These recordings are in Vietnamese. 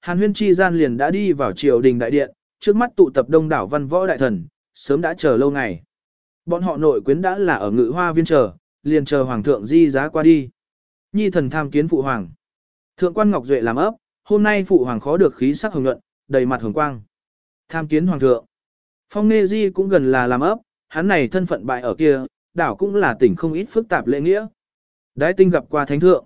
Hàn huyên chi gian liền đã đi vào triều đình đại điện, trước mắt tụ tập đông đảo văn võ đại thần, sớm đã chờ lâu ngày. Bọn họ nội quyến đã là ở ngự hoa viên chờ, liền chờ hoàng thượng di giá qua đi. Nhi thần tham kiến phụ hoàng. Thượng quan Ngọc Duệ làm ấp, hôm nay phụ hoàng khó được khí sắc hồng nhuận, đầy mặt hồng quang. Tham kiến hoàng thượng. Phong Nê Di cũng gần là làm ấp, hắn này thân phận bại ở kia, đảo cũng là tỉnh không ít phức tạp lễ nghĩa. Đái tinh gặp qua thánh thượng.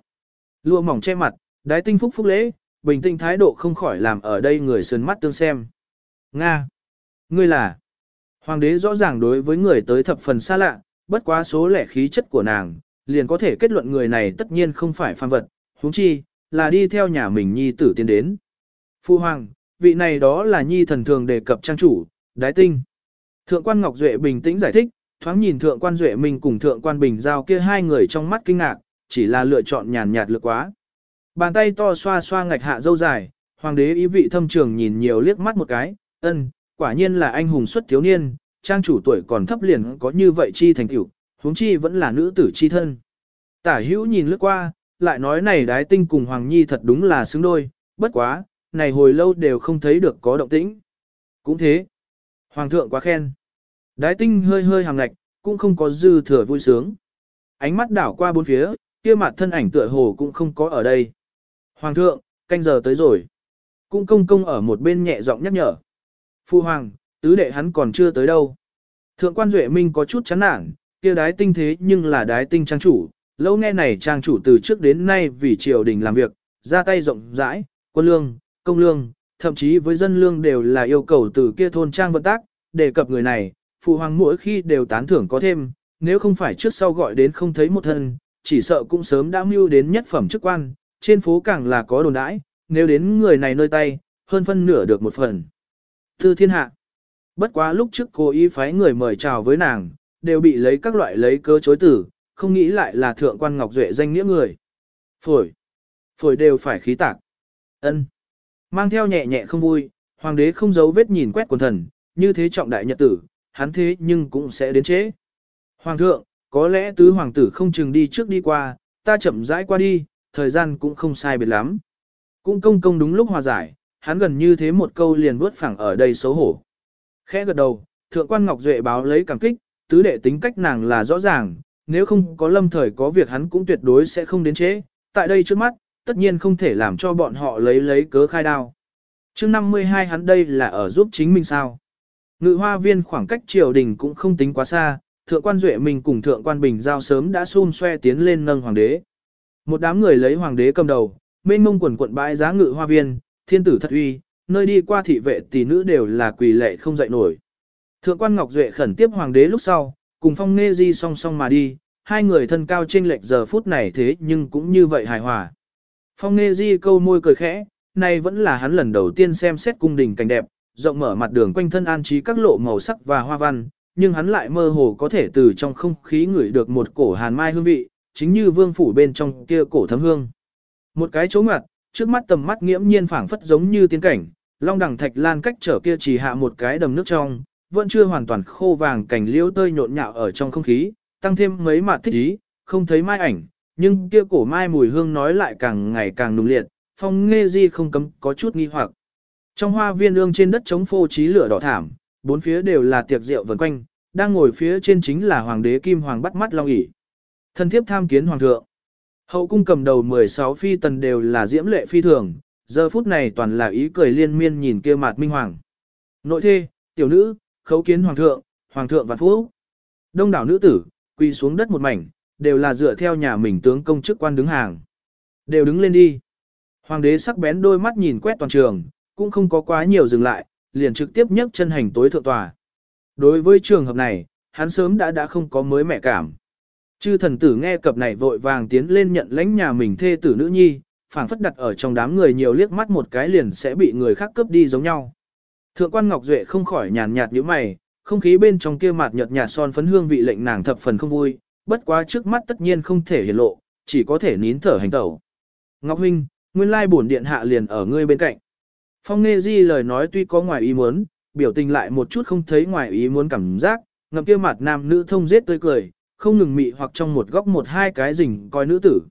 Lụa mỏng che mặt, đái tinh phúc phúc lễ, bình tĩnh thái độ không khỏi làm ở đây người sườn mắt tương xem. Nga. Ngươi là. Hoàng đế rõ ràng đối với người tới thập phần xa lạ, bất quá số lẻ khí chất của nàng, liền có thể kết luận người này tất nhiên không phải phàm vật, huống chi, là đi theo nhà mình nhi tử tiến đến. Phu hoàng, vị này đó là nhi thần thường đề cập trang chủ, đái tinh. Thượng quan Ngọc Duệ bình tĩnh giải thích, thoáng nhìn thượng quan Duệ mình cùng thượng quan Bình Giao kia hai người trong mắt kinh ngạc, chỉ là lựa chọn nhàn nhạt lược quá. Bàn tay to xoa xoa ngạch hạ dâu dài, hoàng đế ý vị thâm trường nhìn nhiều liếc mắt một cái, ân, quả nhiên là anh hùng xuất thiếu niên, trang chủ tuổi còn thấp liền có như vậy chi thành tiểu, huống chi vẫn là nữ tử chi thân. Tả hữu nhìn lướt qua, lại nói này đái tinh cùng Hoàng Nhi thật đúng là xứng đôi, bất quá, này hồi lâu đều không thấy được có động tĩnh. Cũng thế. Hoàng thượng quá khen. Đái tinh hơi hơi hàng ngạch, cũng không có dư thừa vui sướng. Ánh mắt đảo qua bốn phía, kia mặt thân ảnh tựa hồ cũng không có ở đây. Hoàng thượng, canh giờ tới rồi. Cung công công ở một bên nhẹ giọng nhắc nhở. Phu hoàng, tứ đệ hắn còn chưa tới đâu. Thượng quan Duệ Minh có chút chán nản, kia đái tinh thế nhưng là đái tinh trang chủ, lâu nghe này trang chủ từ trước đến nay vì triều đình làm việc, ra tay rộng rãi, quân lương, công lương, thậm chí với dân lương đều là yêu cầu từ kia thôn trang vận tác, đề cập người này, phụ hoàng mỗi khi đều tán thưởng có thêm, nếu không phải trước sau gọi đến không thấy một thân, chỉ sợ cũng sớm đã mưu đến nhất phẩm chức quan, trên phố càng là có đồn đãi, nếu đến người này nơi tay, hơn phân nửa được một phần. Thư thiên hạ. Bất quá lúc trước cô ý phái người mời chào với nàng, đều bị lấy các loại lấy cơ chối tử, không nghĩ lại là thượng quan Ngọc Duệ danh nghĩa người. Phổi. Phổi đều phải khí tạc. ân Mang theo nhẹ nhẹ không vui, hoàng đế không giấu vết nhìn quét quần thần, như thế trọng đại nhật tử, hắn thế nhưng cũng sẽ đến chế. Hoàng thượng, có lẽ tứ hoàng tử không chừng đi trước đi qua, ta chậm rãi qua đi, thời gian cũng không sai biệt lắm. Cũng công công đúng lúc hòa giải, hắn gần như thế một câu liền vớt phẳng ở đây xấu hổ. Khẽ gật đầu, thượng quan Ngọc Duệ báo lấy cảm kích, tứ đệ tính cách nàng là rõ ràng, nếu không có lâm thời có việc hắn cũng tuyệt đối sẽ không đến chế. Tại đây trước mắt, tất nhiên không thể làm cho bọn họ lấy lấy cớ khai đao. Trước 52 hắn đây là ở giúp chính mình sao. Ngự hoa viên khoảng cách triều đình cũng không tính quá xa, thượng quan Duệ mình cùng thượng quan Bình Giao sớm đã xun xoe tiến lên nâng hoàng đế. Một đám người lấy hoàng đế cầm đầu, mênh mông quần quận bãi giá ngự hoa viên, thiên tử thật uy, nơi đi qua thị vệ tỷ nữ đều là quỳ lệ không dậy nổi. Thượng quan Ngọc Duệ khẩn tiếp hoàng đế lúc sau, cùng phong nghe di song song mà đi, hai người thân cao trên lệch giờ phút này thế nhưng cũng như vậy hài hòa. Phong nghe di câu môi cười khẽ, nay vẫn là hắn lần đầu tiên xem xét cung đình cảnh đẹp, rộng mở mặt đường quanh thân an trí các lộ màu sắc và hoa văn, nhưng hắn lại mơ hồ có thể từ trong không khí ngửi được một cổ hàn mai hương vị, chính như vương phủ bên trong kia cổ thấm hương. Một cái chỗ ngoặt, trước mắt tầm mắt nghiễm nhiên phảng phất giống như tiên cảnh, long đẳng thạch lan cách trở kia chỉ hạ một cái đầm nước trong, vẫn chưa hoàn toàn khô vàng cảnh liễu tơi nhộn nhạo ở trong không khí, tăng thêm mấy mạt thích ý, không thấy mai ảnh, nhưng kia cổ mai mùi hương nói lại càng ngày càng nùng liệt, phong nghe di không cấm có chút nghi hoặc. Trong hoa viên ương trên đất chống phô trí lửa đỏ thảm, bốn phía đều là tiệc rượu vần quanh, đang ngồi phía trên chính là hoàng đế kim hoàng bắt mắt long ỉ. Thân thiếp tham kiến hoàng thượng. Hậu cung cầm đầu 16 phi tần đều là diễm lệ phi thường, giờ phút này toàn là ý cười liên miên nhìn kia mặt minh hoàng. Nội thê, tiểu nữ, khấu kiến hoàng thượng, hoàng thượng vạn phú. Đông đảo nữ tử, quỳ xuống đất một mảnh, đều là dựa theo nhà mình tướng công chức quan đứng hàng. Đều đứng lên đi. Hoàng đế sắc bén đôi mắt nhìn quét toàn trường, cũng không có quá nhiều dừng lại, liền trực tiếp nhấc chân hành tối thượng tòa. Đối với trường hợp này, hắn sớm đã đã không có mới mẹ cảm. Chư thần tử nghe cập này vội vàng tiến lên nhận lãnh nhà mình thê tử nữ nhi, phảng phất đặt ở trong đám người nhiều liếc mắt một cái liền sẽ bị người khác cướp đi giống nhau. Thượng quan Ngọc Duệ không khỏi nhàn nhạt nhíu mày, không khí bên trong kia mặt nhợt nhạt son phấn hương vị lệnh nàng thập phần không vui, bất quá trước mắt tất nhiên không thể hiện lộ, chỉ có thể nín thở hành tẩu. Ngọc Huynh, nguyên lai bổn điện hạ liền ở ngươi bên cạnh. Phong Nghê Di lời nói tuy có ngoài ý muốn, biểu tình lại một chút không thấy ngoài ý muốn cảm giác, ngậm kia mặt nam nữ thông giết tươi cười, không ngừng mị hoặc trong một góc một hai cái rình coi nữ tử.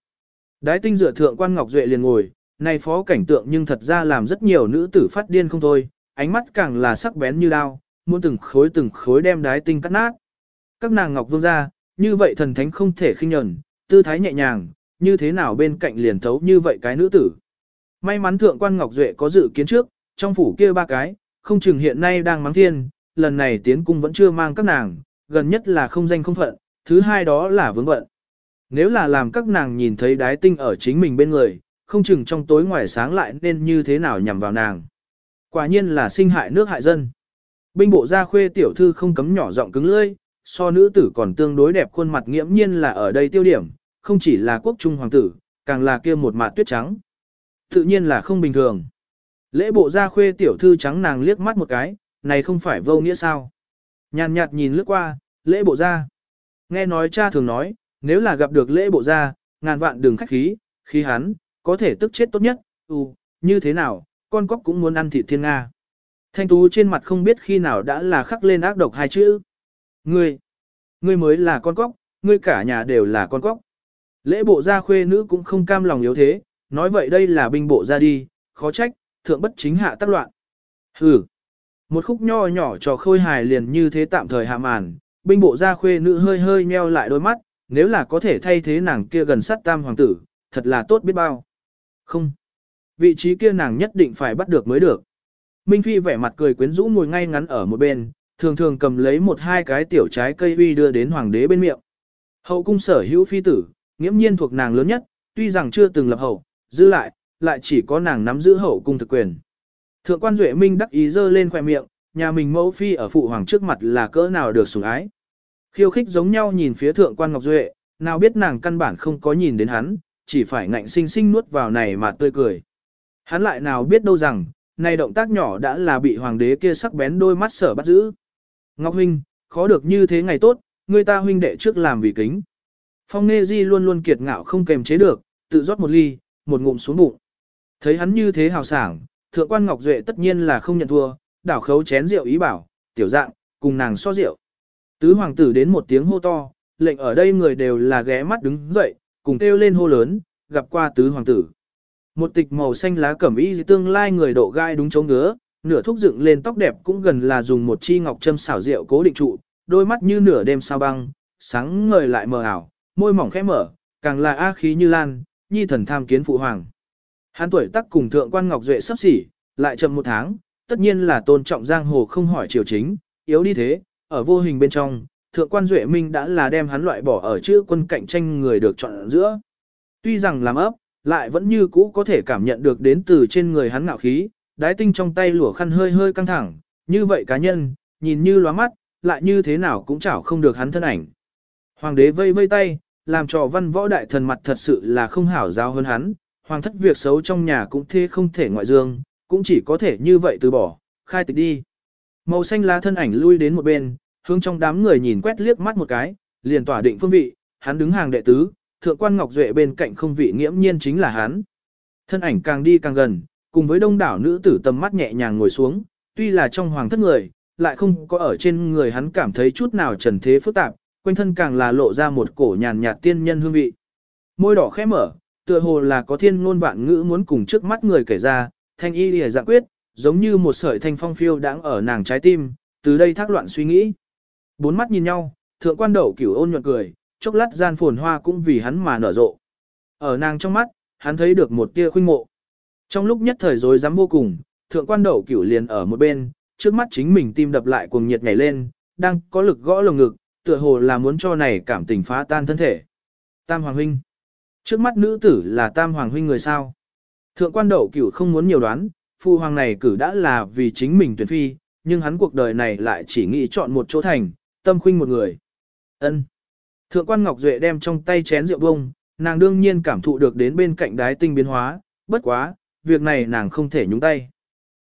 Đái tinh dựa thượng quan Ngọc Duệ liền ngồi, Này phó cảnh tượng nhưng thật ra làm rất nhiều nữ tử phát điên không thôi, ánh mắt càng là sắc bén như đao, muốn từng khối từng khối đem đái tinh cắt nát. Các nàng ngọc vương ra, như vậy thần thánh không thể khinh nhẫn, tư thái nhẹ nhàng, như thế nào bên cạnh liền thấu như vậy cái nữ tử. May mắn thượng quan Ngọc Duệ có dự kiến trước, trong phủ kia ba cái, không chừng hiện nay đang mắng thiên, lần này tiến cung vẫn chưa mang các nàng, gần nhất là không danh không phận, thứ hai đó là vướng bận. Nếu là làm các nàng nhìn thấy đái tinh ở chính mình bên người, không chừng trong tối ngoài sáng lại nên như thế nào nhằm vào nàng. Quả nhiên là sinh hại nước hại dân. Binh bộ gia khuê tiểu thư không cấm nhỏ giọng cứng lưỡi, so nữ tử còn tương đối đẹp khuôn mặt nghiễm nhiên là ở đây tiêu điểm, không chỉ là quốc trung hoàng tử, càng là kia một mặt tuyết trắng. Tự nhiên là không bình thường. Lễ bộ gia khuê tiểu thư trắng nàng liếc mắt một cái, này không phải vô nghĩa sao. Nhàn nhạt nhìn lướt qua, lễ bộ gia. Nghe nói cha thường nói, nếu là gặp được lễ bộ gia, ngàn vạn đừng khách khí, khí hắn, có thể tức chết tốt nhất, ừ, như thế nào, con cóc cũng muốn ăn thịt thiên Nga. Thanh tú trên mặt không biết khi nào đã là khắc lên ác độc hai chữ. Ngươi, ngươi mới là con cóc, ngươi cả nhà đều là con cóc. Lễ bộ gia khuê nữ cũng không cam lòng yếu thế, nói vậy đây là binh bộ ra đi, khó trách, thượng bất chính hạ tác loạn. Hừ, một khúc nho nhỏ cho khôi hài liền như thế tạm thời hạ màn, binh bộ gia khuê nữ hơi hơi nheo lại đôi mắt, nếu là có thể thay thế nàng kia gần sát tam hoàng tử, thật là tốt biết bao. Không, vị trí kia nàng nhất định phải bắt được mới được. Minh Phi vẻ mặt cười quyến rũ ngồi ngay ngắn ở một bên, thường thường cầm lấy một hai cái tiểu trái cây uy đưa đến hoàng đế bên miệng. Hậu cung sở hữu phi tử, nghiễm nhiên thuộc nàng lớn nhất, tuy rằng chưa từng lập hậu, giữ lại, lại chỉ có nàng nắm giữ hậu cung thực quyền. Thượng quan Duệ Minh đắc ý dơ lên khoẻ miệng, nhà mình mẫu phi ở phụ hoàng trước mặt là cỡ nào được sủng ái. Khiêu khích giống nhau nhìn phía thượng quan Ngọc Duệ, nào biết nàng căn bản không có nhìn đến hắn, chỉ phải ngạnh sinh sinh nuốt vào này mà tươi cười. Hắn lại nào biết đâu rằng, này động tác nhỏ đã là bị hoàng đế kia sắc bén đôi mắt sở bắt giữ. Ngọc huynh, khó được như thế ngày tốt, người ta huynh đệ trước làm vì kính. Phong Nê Di luôn luôn kiệt ngạo không kềm chế được, tự rót một ly, một ngụm xuống bụng. Thấy hắn như thế hào sảng, thượng quan Ngọc Duệ tất nhiên là không nhận thua, đảo khấu chén rượu ý bảo, tiểu dạng, cùng nàng so rượu. Tứ hoàng tử đến một tiếng hô to, lệnh ở đây người đều là ghé mắt đứng dậy, cùng kêu lên hô lớn, gặp qua tứ hoàng tử. Một tịch màu xanh lá cẩm y tương lai người độ gai đúng chống ngứa, nửa thúc dựng lên tóc đẹp cũng gần là dùng một chi ngọc châm xảo rượu cố định trụ, đôi mắt như nửa đêm sao băng, sáng ngời lại mờ ảo, môi mỏng khẽ mở, càng là a khí như lan, nhi thần tham kiến phụ hoàng. Hắn tuổi tác cùng thượng quan Ngọc Duệ sắp xỉ, lại chậm một tháng, tất nhiên là tôn trọng giang hồ không hỏi triều chính, yếu đi thế, ở vô hình bên trong, thượng quan Duệ Minh đã là đem hắn loại bỏ ở chữ quân cạnh tranh người được chọn giữa. Tuy rằng làm ấp, lại vẫn như cũ có thể cảm nhận được đến từ trên người hắn ngạo khí, đái tinh trong tay lụa khăn hơi hơi căng thẳng, như vậy cá nhân, nhìn như lóa mắt, lại như thế nào cũng chảo không được hắn thân ảnh. Hoàng đế vây vây tay, làm cho văn võ đại thần mặt thật sự là không hảo giao hơn hắn, hoàng thất việc xấu trong nhà cũng thế không thể ngoại dương, cũng chỉ có thể như vậy từ bỏ, khai tịch đi. Màu xanh lá thân ảnh lui đến một bên, hướng trong đám người nhìn quét liếc mắt một cái, liền tỏa định phương vị, hắn đứng hàng đệ tứ, thượng quan Ngọc Duệ bên cạnh không vị nghiễm nhiên chính là hắn. Thân ảnh càng đi càng gần, cùng với đông đảo nữ tử tầm mắt nhẹ nhàng ngồi xuống, tuy là trong hoàng thất người, lại không có ở trên người hắn cảm thấy chút nào trần thế phức tạp, quanh thân càng là lộ ra một cổ nhàn nhạt tiên nhân hương vị. Môi đỏ khẽ mở, tựa hồ là có thiên ngôn vạn ngữ muốn cùng trước mắt người kể ra, thanh y lìa dạng quyết, giống như một sợi thanh phong phiêu đang ở nàng trái tim, từ đây thác loạn suy nghĩ. Bốn mắt nhìn nhau, thượng quan đậu cửu ôn nhuận cười, chốc lát gian phồn hoa cũng vì hắn mà nở rộ. Ở nàng trong mắt, hắn thấy được một tia khuynh mộ. Trong lúc nhất thời rối rắm vô cùng, thượng quan đậu cửu liền ở một bên, trước mắt chính mình tim đập lại cuồng nhiệt nhảy lên, đang có lực gõ lồng ngực, tựa hồ là muốn cho này cảm tình phá tan thân thể. Tam Hoàng Huynh. Trước mắt nữ tử là Tam Hoàng Huynh người sao. Thượng quan đậu cửu không muốn nhiều đoán, phu hoàng này cử đã là vì chính mình tuyển phi, nhưng hắn cuộc đời này lại chỉ nghĩ chọn một chỗ thành, tâm khuynh một người. ân Thượng quan Ngọc Duệ đem trong tay chén rượu bông, nàng đương nhiên cảm thụ được đến bên cạnh đái tinh biến hóa, bất quá, việc này nàng không thể nhúng tay.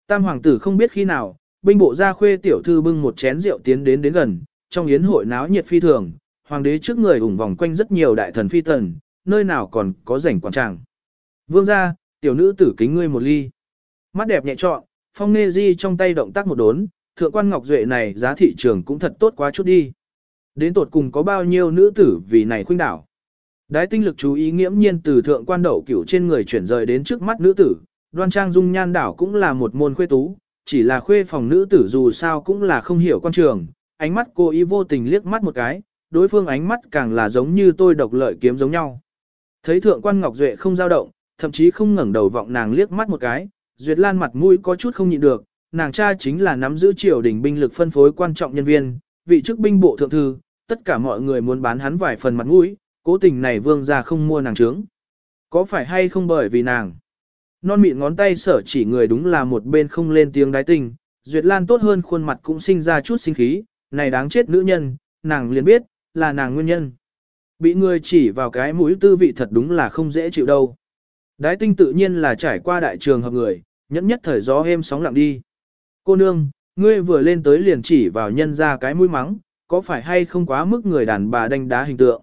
Tam hoàng tử không biết khi nào, binh bộ gia khuê tiểu thư bưng một chén rượu tiến đến đến gần, trong yến hội náo nhiệt phi thường, hoàng đế trước người ủng vòng quanh rất nhiều đại thần phi tần, nơi nào còn có rảnh quảng tràng. Vương gia, tiểu nữ tử kính ngươi một ly. Mắt đẹp nhẹ trọn, phong nê di trong tay động tác một đốn, thượng quan ngọc duệ này giá thị trường cũng thật tốt quá chút đi. Đến tột cùng có bao nhiêu nữ tử vì này khuynh đảo. Đái tinh lực chú ý nghiễm nhiên từ thượng quan đậu cửu trên người chuyển rời đến trước mắt nữ tử, đoan trang dung nhan đảo cũng là một môn khuê tú, chỉ là khuê phòng nữ tử dù sao cũng là không hiểu quan trường, ánh mắt cô ý vô tình liếc mắt một cái, đối phương ánh mắt càng là giống như tôi độc lợi kiếm giống nhau. Thấy thượng quan Ngọc Duệ không dao động, thậm chí không ngẩng đầu vọng nàng liếc mắt một cái, Duyệt Lan mặt mũi có chút không nhịn được, nàng cha chính là nắm giữ triều đình binh lực phân phối quan trọng nhân viên, vị chức binh bộ thượng thư, tất cả mọi người muốn bán hắn vài phần mặt mũi, cố tình này vương gia không mua nàng trướng. Có phải hay không bởi vì nàng? Non mịn ngón tay sở chỉ người đúng là một bên không lên tiếng đái tình, Duyệt Lan tốt hơn khuôn mặt cũng sinh ra chút sinh khí, này đáng chết nữ nhân, nàng liền biết, là nàng nguyên nhân. Bị người chỉ vào cái mũi tư vị thật đúng là không dễ chịu đâu. Đái tinh tự nhiên là trải qua đại trường hợp người, nhẫn nhất thời gió êm sóng lặng đi. Cô nương, ngươi vừa lên tới liền chỉ vào nhân ra cái mũi mắng, có phải hay không quá mức người đàn bà đánh đá hình tượng.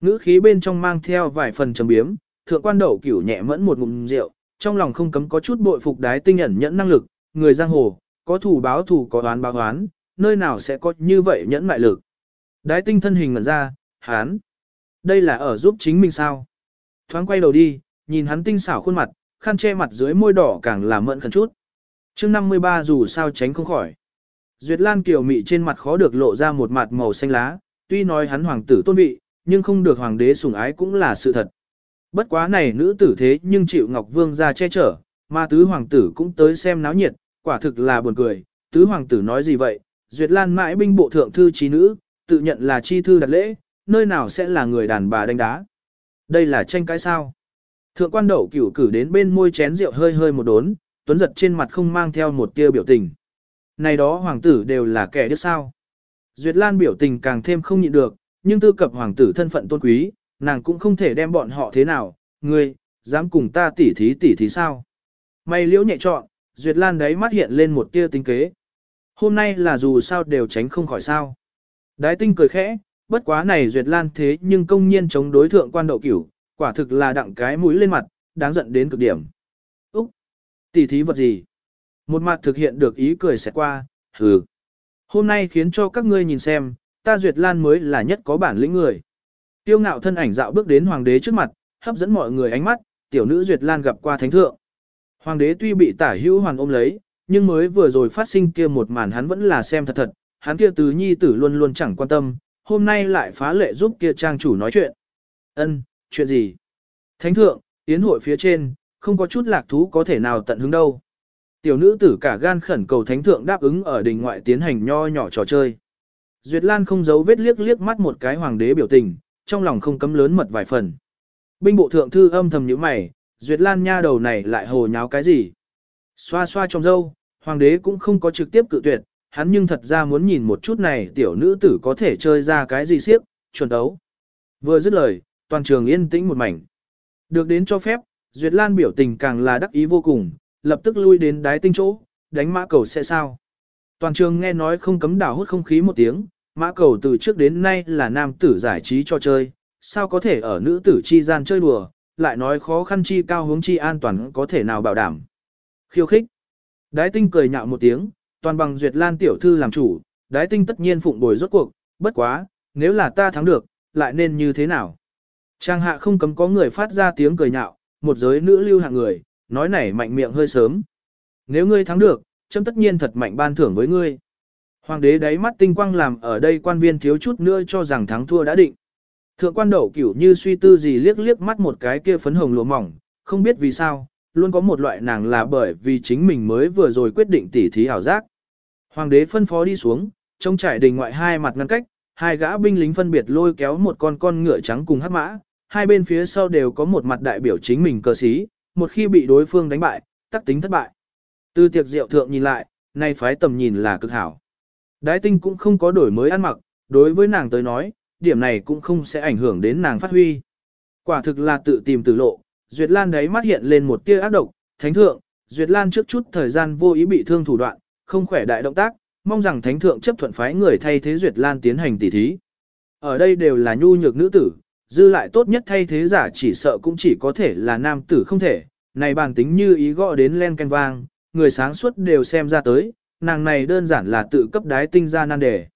Ngữ khí bên trong mang theo vài phần trầm biếm, thượng quan đậu cửu nhẹ mẫn một ngụm rượu, trong lòng không cấm có chút bội phục đái tinh ẩn nhẫn năng lực, người giang hồ, có thủ báo thủ có đoán báo đoán, nơi nào sẽ có như vậy nhẫn mại lực. Đái tinh thân hình ngẩn ra, hán. Đây là ở giúp chính mình sao? Thoáng quay đầu đi, nhìn hắn tinh xảo khuôn mặt, khăn che mặt dưới môi đỏ càng làm mẫn khẩn chút. chương 53 dù sao tránh không khỏi. Duyệt Lan kiều mị trên mặt khó được lộ ra một mặt màu xanh lá, tuy nói hắn hoàng tử tôn vị, nhưng không được hoàng đế sủng ái cũng là sự thật. Bất quá này nữ tử thế nhưng chịu Ngọc Vương ra che chở, mà tứ hoàng tử cũng tới xem náo nhiệt, quả thực là buồn cười. Tứ hoàng tử nói gì vậy? Duyệt Lan mãi binh bộ thượng thư trí nữ, tự nhận là chi thư đặt lễ, nơi nào sẽ là người đàn bà đánh đá. Đây là tranh cãi sao? Thượng quan đậu cửu cử đến bên môi chén rượu hơi hơi một đốn, tuấn giật trên mặt không mang theo một tia biểu tình. Này đó hoàng tử đều là kẻ đứa sao. Duyệt Lan biểu tình càng thêm không nhịn được, nhưng tư cập hoàng tử thân phận tôn quý, nàng cũng không thể đem bọn họ thế nào, ngươi, dám cùng ta tỉ thí tỉ thí sao. Mày liễu nhẹ trọn, Duyệt Lan đấy mắt hiện lên một tia tinh kế. Hôm nay là dù sao đều tránh không khỏi sao. Đái tinh cười khẽ, bất quá này Duyệt Lan thế nhưng công nhiên chống đối thượng quan đậu cửu, quả thực là đặng cái mũi lên mặt, đáng giận đến cực điểm. Úc! Tỷ thí vật gì? Một mặt thực hiện được ý cười sẽ qua, hừ. Hôm nay khiến cho các ngươi nhìn xem, ta Duyệt Lan mới là nhất có bản lĩnh người. Tiêu ngạo thân ảnh dạo bước đến hoàng đế trước mặt, hấp dẫn mọi người ánh mắt, tiểu nữ Duyệt Lan gặp qua thánh thượng. Hoàng đế tuy bị tả hữu hoàn ôm lấy, nhưng mới vừa rồi phát sinh kia một màn hắn vẫn là xem thật thật, hắn kia tứ nhi tử luôn luôn chẳng quan tâm, hôm nay lại phá lệ giúp kia trang chủ nói chuyện. Ân, chuyện gì? Thánh thượng, tiến hội phía trên, không có chút lạc thú có thể nào tận hứng đâu. Tiểu nữ tử cả gan khẩn cầu thánh thượng đáp ứng ở đình ngoại tiến hành nho nhỏ trò chơi. Duyệt Lan không giấu vết liếc liếc mắt một cái hoàng đế biểu tình, trong lòng không cấm lớn mật vài phần. Binh bộ thượng thư âm thầm nhíu mày, Duyệt Lan nha đầu này lại hồ nháo cái gì? Xoa xoa trong dâu, hoàng đế cũng không có trực tiếp cự tuyệt, hắn nhưng thật ra muốn nhìn một chút này tiểu nữ tử có thể chơi ra cái gì siếc, chuẩn đấu. Vừa dứt lời, toàn trường yên tĩnh một mảnh. Được đến cho phép, Duyệt Lan biểu tình càng là đắc ý vô cùng, lập tức lui đến đái tinh chỗ, đánh mã cầu sẽ sao. Toàn trường nghe nói không cấm đảo hút không khí một tiếng, mã cầu từ trước đến nay là nam tử giải trí cho chơi, sao có thể ở nữ tử chi gian chơi đùa, lại nói khó khăn chi cao hướng chi an toàn có thể nào bảo đảm. Khiêu khích. Đái tinh cười nhạo một tiếng, toàn bằng Duyệt Lan tiểu thư làm chủ, đái tinh tất nhiên phụng bồi rốt cuộc, bất quá, nếu là ta thắng được, lại nên như thế nào? Trang hạ không cấm có người phát ra tiếng cười nhạo, một giới nữ lưu hạng người, nói này mạnh miệng hơi sớm. Nếu ngươi thắng được, chấm tất nhiên thật mạnh ban thưởng với ngươi. Hoàng đế đáy mắt tinh quang làm ở đây quan viên thiếu chút nữa cho rằng thắng thua đã định. Thượng quan đậu cửu như suy tư gì liếc liếc mắt một cái kia phấn hồng lụa mỏng, không biết vì sao, luôn có một loại nàng là bởi vì chính mình mới vừa rồi quyết định tỉ thí hảo giác. Hoàng đế phân phó đi xuống, trông trải đình ngoại hai mặt ngăn cách, hai gã binh lính phân biệt lôi kéo một con con ngựa trắng cùng hắc mã, hai bên phía sau đều có một mặt đại biểu chính mình cơ sĩ, một khi bị đối phương đánh bại, tắc tính thất bại. Từ tiệc rượu thượng nhìn lại, nay phái tầm nhìn là cực hảo. Đái tinh cũng không có đổi mới ăn mặc, đối với nàng tới nói, điểm này cũng không sẽ ảnh hưởng đến nàng phát huy. Quả thực là tự tìm tử lộ, Duyệt Lan đấy mắt hiện lên một tia ác độc, thánh thượng, Duyệt Lan trước chút thời gian vô ý bị thương thủ đoạn, không khỏe đại động tác, mong rằng thánh thượng chấp thuận phái người thay thế Duyệt Lan tiến hành tỉ thí. Ở đây đều là nhu nhược nữ tử, dư lại tốt nhất thay thế giả chỉ sợ cũng chỉ có thể là nam tử không thể, này bàn tính như ý gõ đến len canh vang, người sáng suốt đều xem ra tới, nàng này đơn giản là tự cấp đái tinh ra nan đề.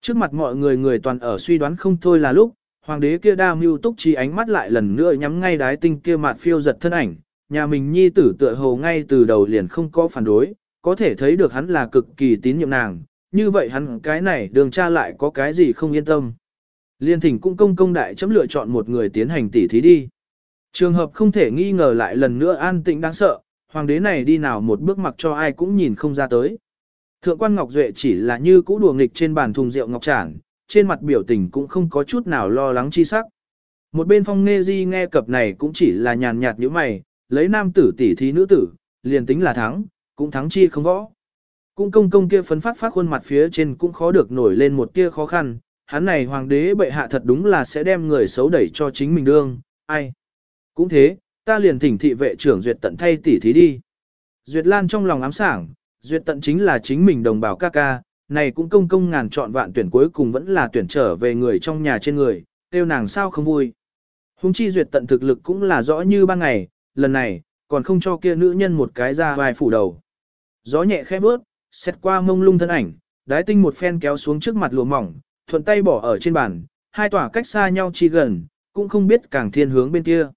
Trước mặt mọi người người toàn ở suy đoán không thôi là lúc, hoàng đế kia đa mưu túc trí ánh mắt lại lần nữa nhắm ngay đái tinh kia mặt phiêu giật thân ảnh, nhà mình nhi tử tựa hồ ngay từ đầu liền không có phản đối, có thể thấy được hắn là cực kỳ tín nhiệm nàng, như vậy hắn cái này đường cha lại có cái gì không yên tâm. Liên thỉnh cũng công công đại chấm lựa chọn một người tiến hành tỉ thí đi. Trường hợp không thể nghi ngờ lại lần nữa an tĩnh đáng sợ, hoàng đế này đi nào một bước mặc cho ai cũng nhìn không ra tới. Thượng quan Ngọc Duệ chỉ là như cũ đùa nghịch trên bàn thùng rượu ngọc trản, trên mặt biểu tình cũng không có chút nào lo lắng chi sắc. Một bên phong nghe di nghe cập này cũng chỉ là nhàn nhạt như mày, lấy nam tử tỷ thí nữ tử, liền tính là thắng, cũng thắng chi không võ. Cung công công kia phấn phát phát khuôn mặt phía trên cũng khó được nổi lên một tia khó khăn, hắn này hoàng đế bệ hạ thật đúng là sẽ đem người xấu đẩy cho chính mình đương, ai. Cũng thế, ta liền thỉnh thị vệ trưởng duyệt tận thay tỷ thí đi. Duyệt Lan trong lòng ám sảng, duyệt tận chính là chính mình đồng bào ca ca, này cũng công công ngàn chọn vạn tuyển cuối cùng vẫn là tuyển trở về người trong nhà trên người, tiêu nàng sao không vui. Hùng chi duyệt tận thực lực cũng là rõ như ban ngày, lần này, còn không cho kia nữ nhân một cái ra vài phủ đầu. Gió nhẹ khẽ bước, xét qua mông lung thân ảnh, đái tinh một phen kéo xuống trước mặt lụa mỏng, thuận tay bỏ ở trên bàn, hai tỏa cách xa nhau chi gần, cũng không biết càng thiên hướng bên kia.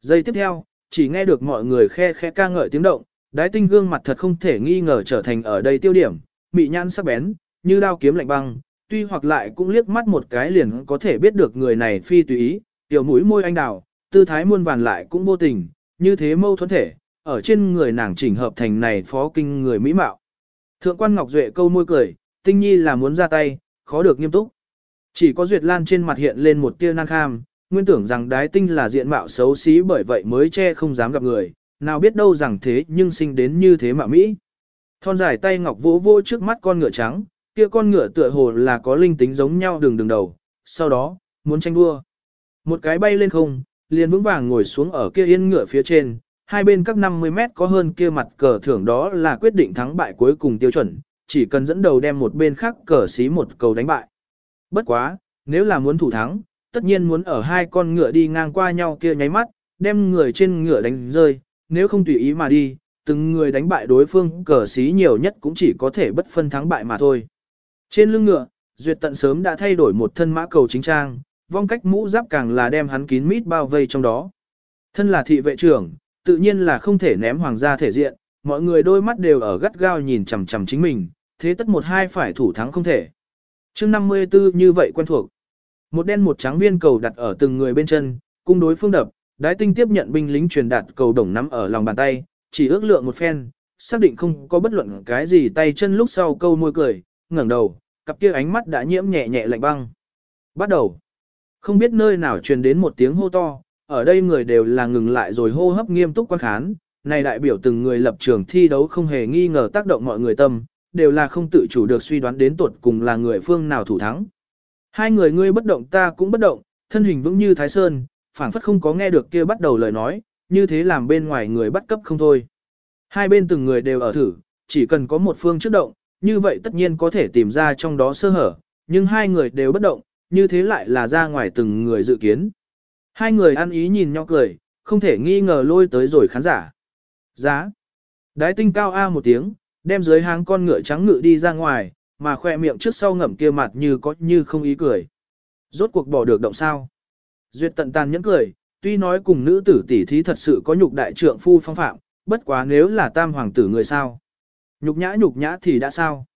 Giây tiếp theo, chỉ nghe được mọi người khe khe ca ngợi tiếng động, đái tinh gương mặt thật không thể nghi ngờ trở thành ở đây tiêu điểm, mị nhãn sắc bén, như đao kiếm lạnh băng, tuy hoặc lại cũng liếc mắt một cái liền có thể biết được người này phi tùy ý, tiểu mũi môi anh đào, tư thái muôn vàn lại cũng vô tình, như thế mâu thuẫn thể, ở trên người nàng chỉnh hợp thành này phó kinh người mỹ mạo. Thượng quan Ngọc Duệ câu môi cười, tinh nhi là muốn ra tay, khó được nghiêm túc. Chỉ có Duyệt Lan trên mặt hiện lên một tia nang kham, nguyên tưởng rằng đái tinh là diện mạo xấu xí bởi vậy mới che không dám gặp người, nào biết đâu rằng thế nhưng sinh đến như thế mà Mỹ. Thon dài tay ngọc vỗ vỗ trước mắt con ngựa trắng, kia con ngựa tựa hồ là có linh tính giống nhau đường đường đầu, sau đó, muốn tranh đua. Một cái bay lên không, liền vững vàng ngồi xuống ở kia yên ngựa phía trên, hai bên các 50 mét có hơn kia mặt cờ thưởng đó là quyết định thắng bại cuối cùng tiêu chuẩn, chỉ cần dẫn đầu đem một bên khác cờ xí một cầu đánh bại. Bất quá, nếu là muốn thủ thắng, tất nhiên muốn ở hai con ngựa đi ngang qua nhau kia nháy mắt, đem người trên ngựa đánh rơi, nếu không tùy ý mà đi, từng người đánh bại đối phương cờ xí nhiều nhất cũng chỉ có thể bất phân thắng bại mà thôi. Trên lưng ngựa, Duyệt tận sớm đã thay đổi một thân mã cầu chính trang, vong cách mũ giáp càng là đem hắn kín mít bao vây trong đó. Thân là thị vệ trưởng, tự nhiên là không thể ném hoàng gia thể diện, mọi người đôi mắt đều ở gắt gao nhìn chằm chằm chính mình, thế tất một hai phải thủ thắng không thể. chương 54 như vậy quen thuộc. Một đen một trắng viên cầu đặt ở từng người bên chân, cung đối phương đập, đái tinh tiếp nhận binh lính truyền đạt cầu đồng nắm ở lòng bàn tay, chỉ ước lượng một phen, xác định không có bất luận cái gì tay chân lúc sau câu môi cười, ngẩng đầu, cặp kia ánh mắt đã nhiễm nhẹ nhẹ lạnh băng. Bắt đầu. Không biết nơi nào truyền đến một tiếng hô to, ở đây người đều là ngừng lại rồi hô hấp nghiêm túc quan khán, này đại biểu từng người lập trường thi đấu không hề nghi ngờ tác động mọi người tâm, đều là không tự chủ được suy đoán đến tuột cùng là người phương nào thủ thắng. Hai người ngươi bất động ta cũng bất động, thân hình vững như Thái Sơn, phảng phất không có nghe được kia bắt đầu lời nói, như thế làm bên ngoài người bắt cấp không thôi. Hai bên từng người đều ở thử, chỉ cần có một phương trước động, như vậy tất nhiên có thể tìm ra trong đó sơ hở, nhưng hai người đều bất động, như thế lại là ra ngoài từng người dự kiến. Hai người ăn ý nhìn nhau cười, không thể nghi ngờ lôi tới rồi khán giả. Giá. Đái tinh cao A một tiếng, đem dưới háng con ngựa trắng ngựa đi ra ngoài, mà khoe miệng trước sau ngậm kia mặt như có như không ý cười. Rốt cuộc bỏ được động sao. Duyệt tận tàn nhẫn cười, tuy nói cùng nữ tử tỷ thí thật sự có nhục đại trượng phu phong phạm, bất quá nếu là tam hoàng tử người sao. Nhục nhã nhục nhã thì đã sao.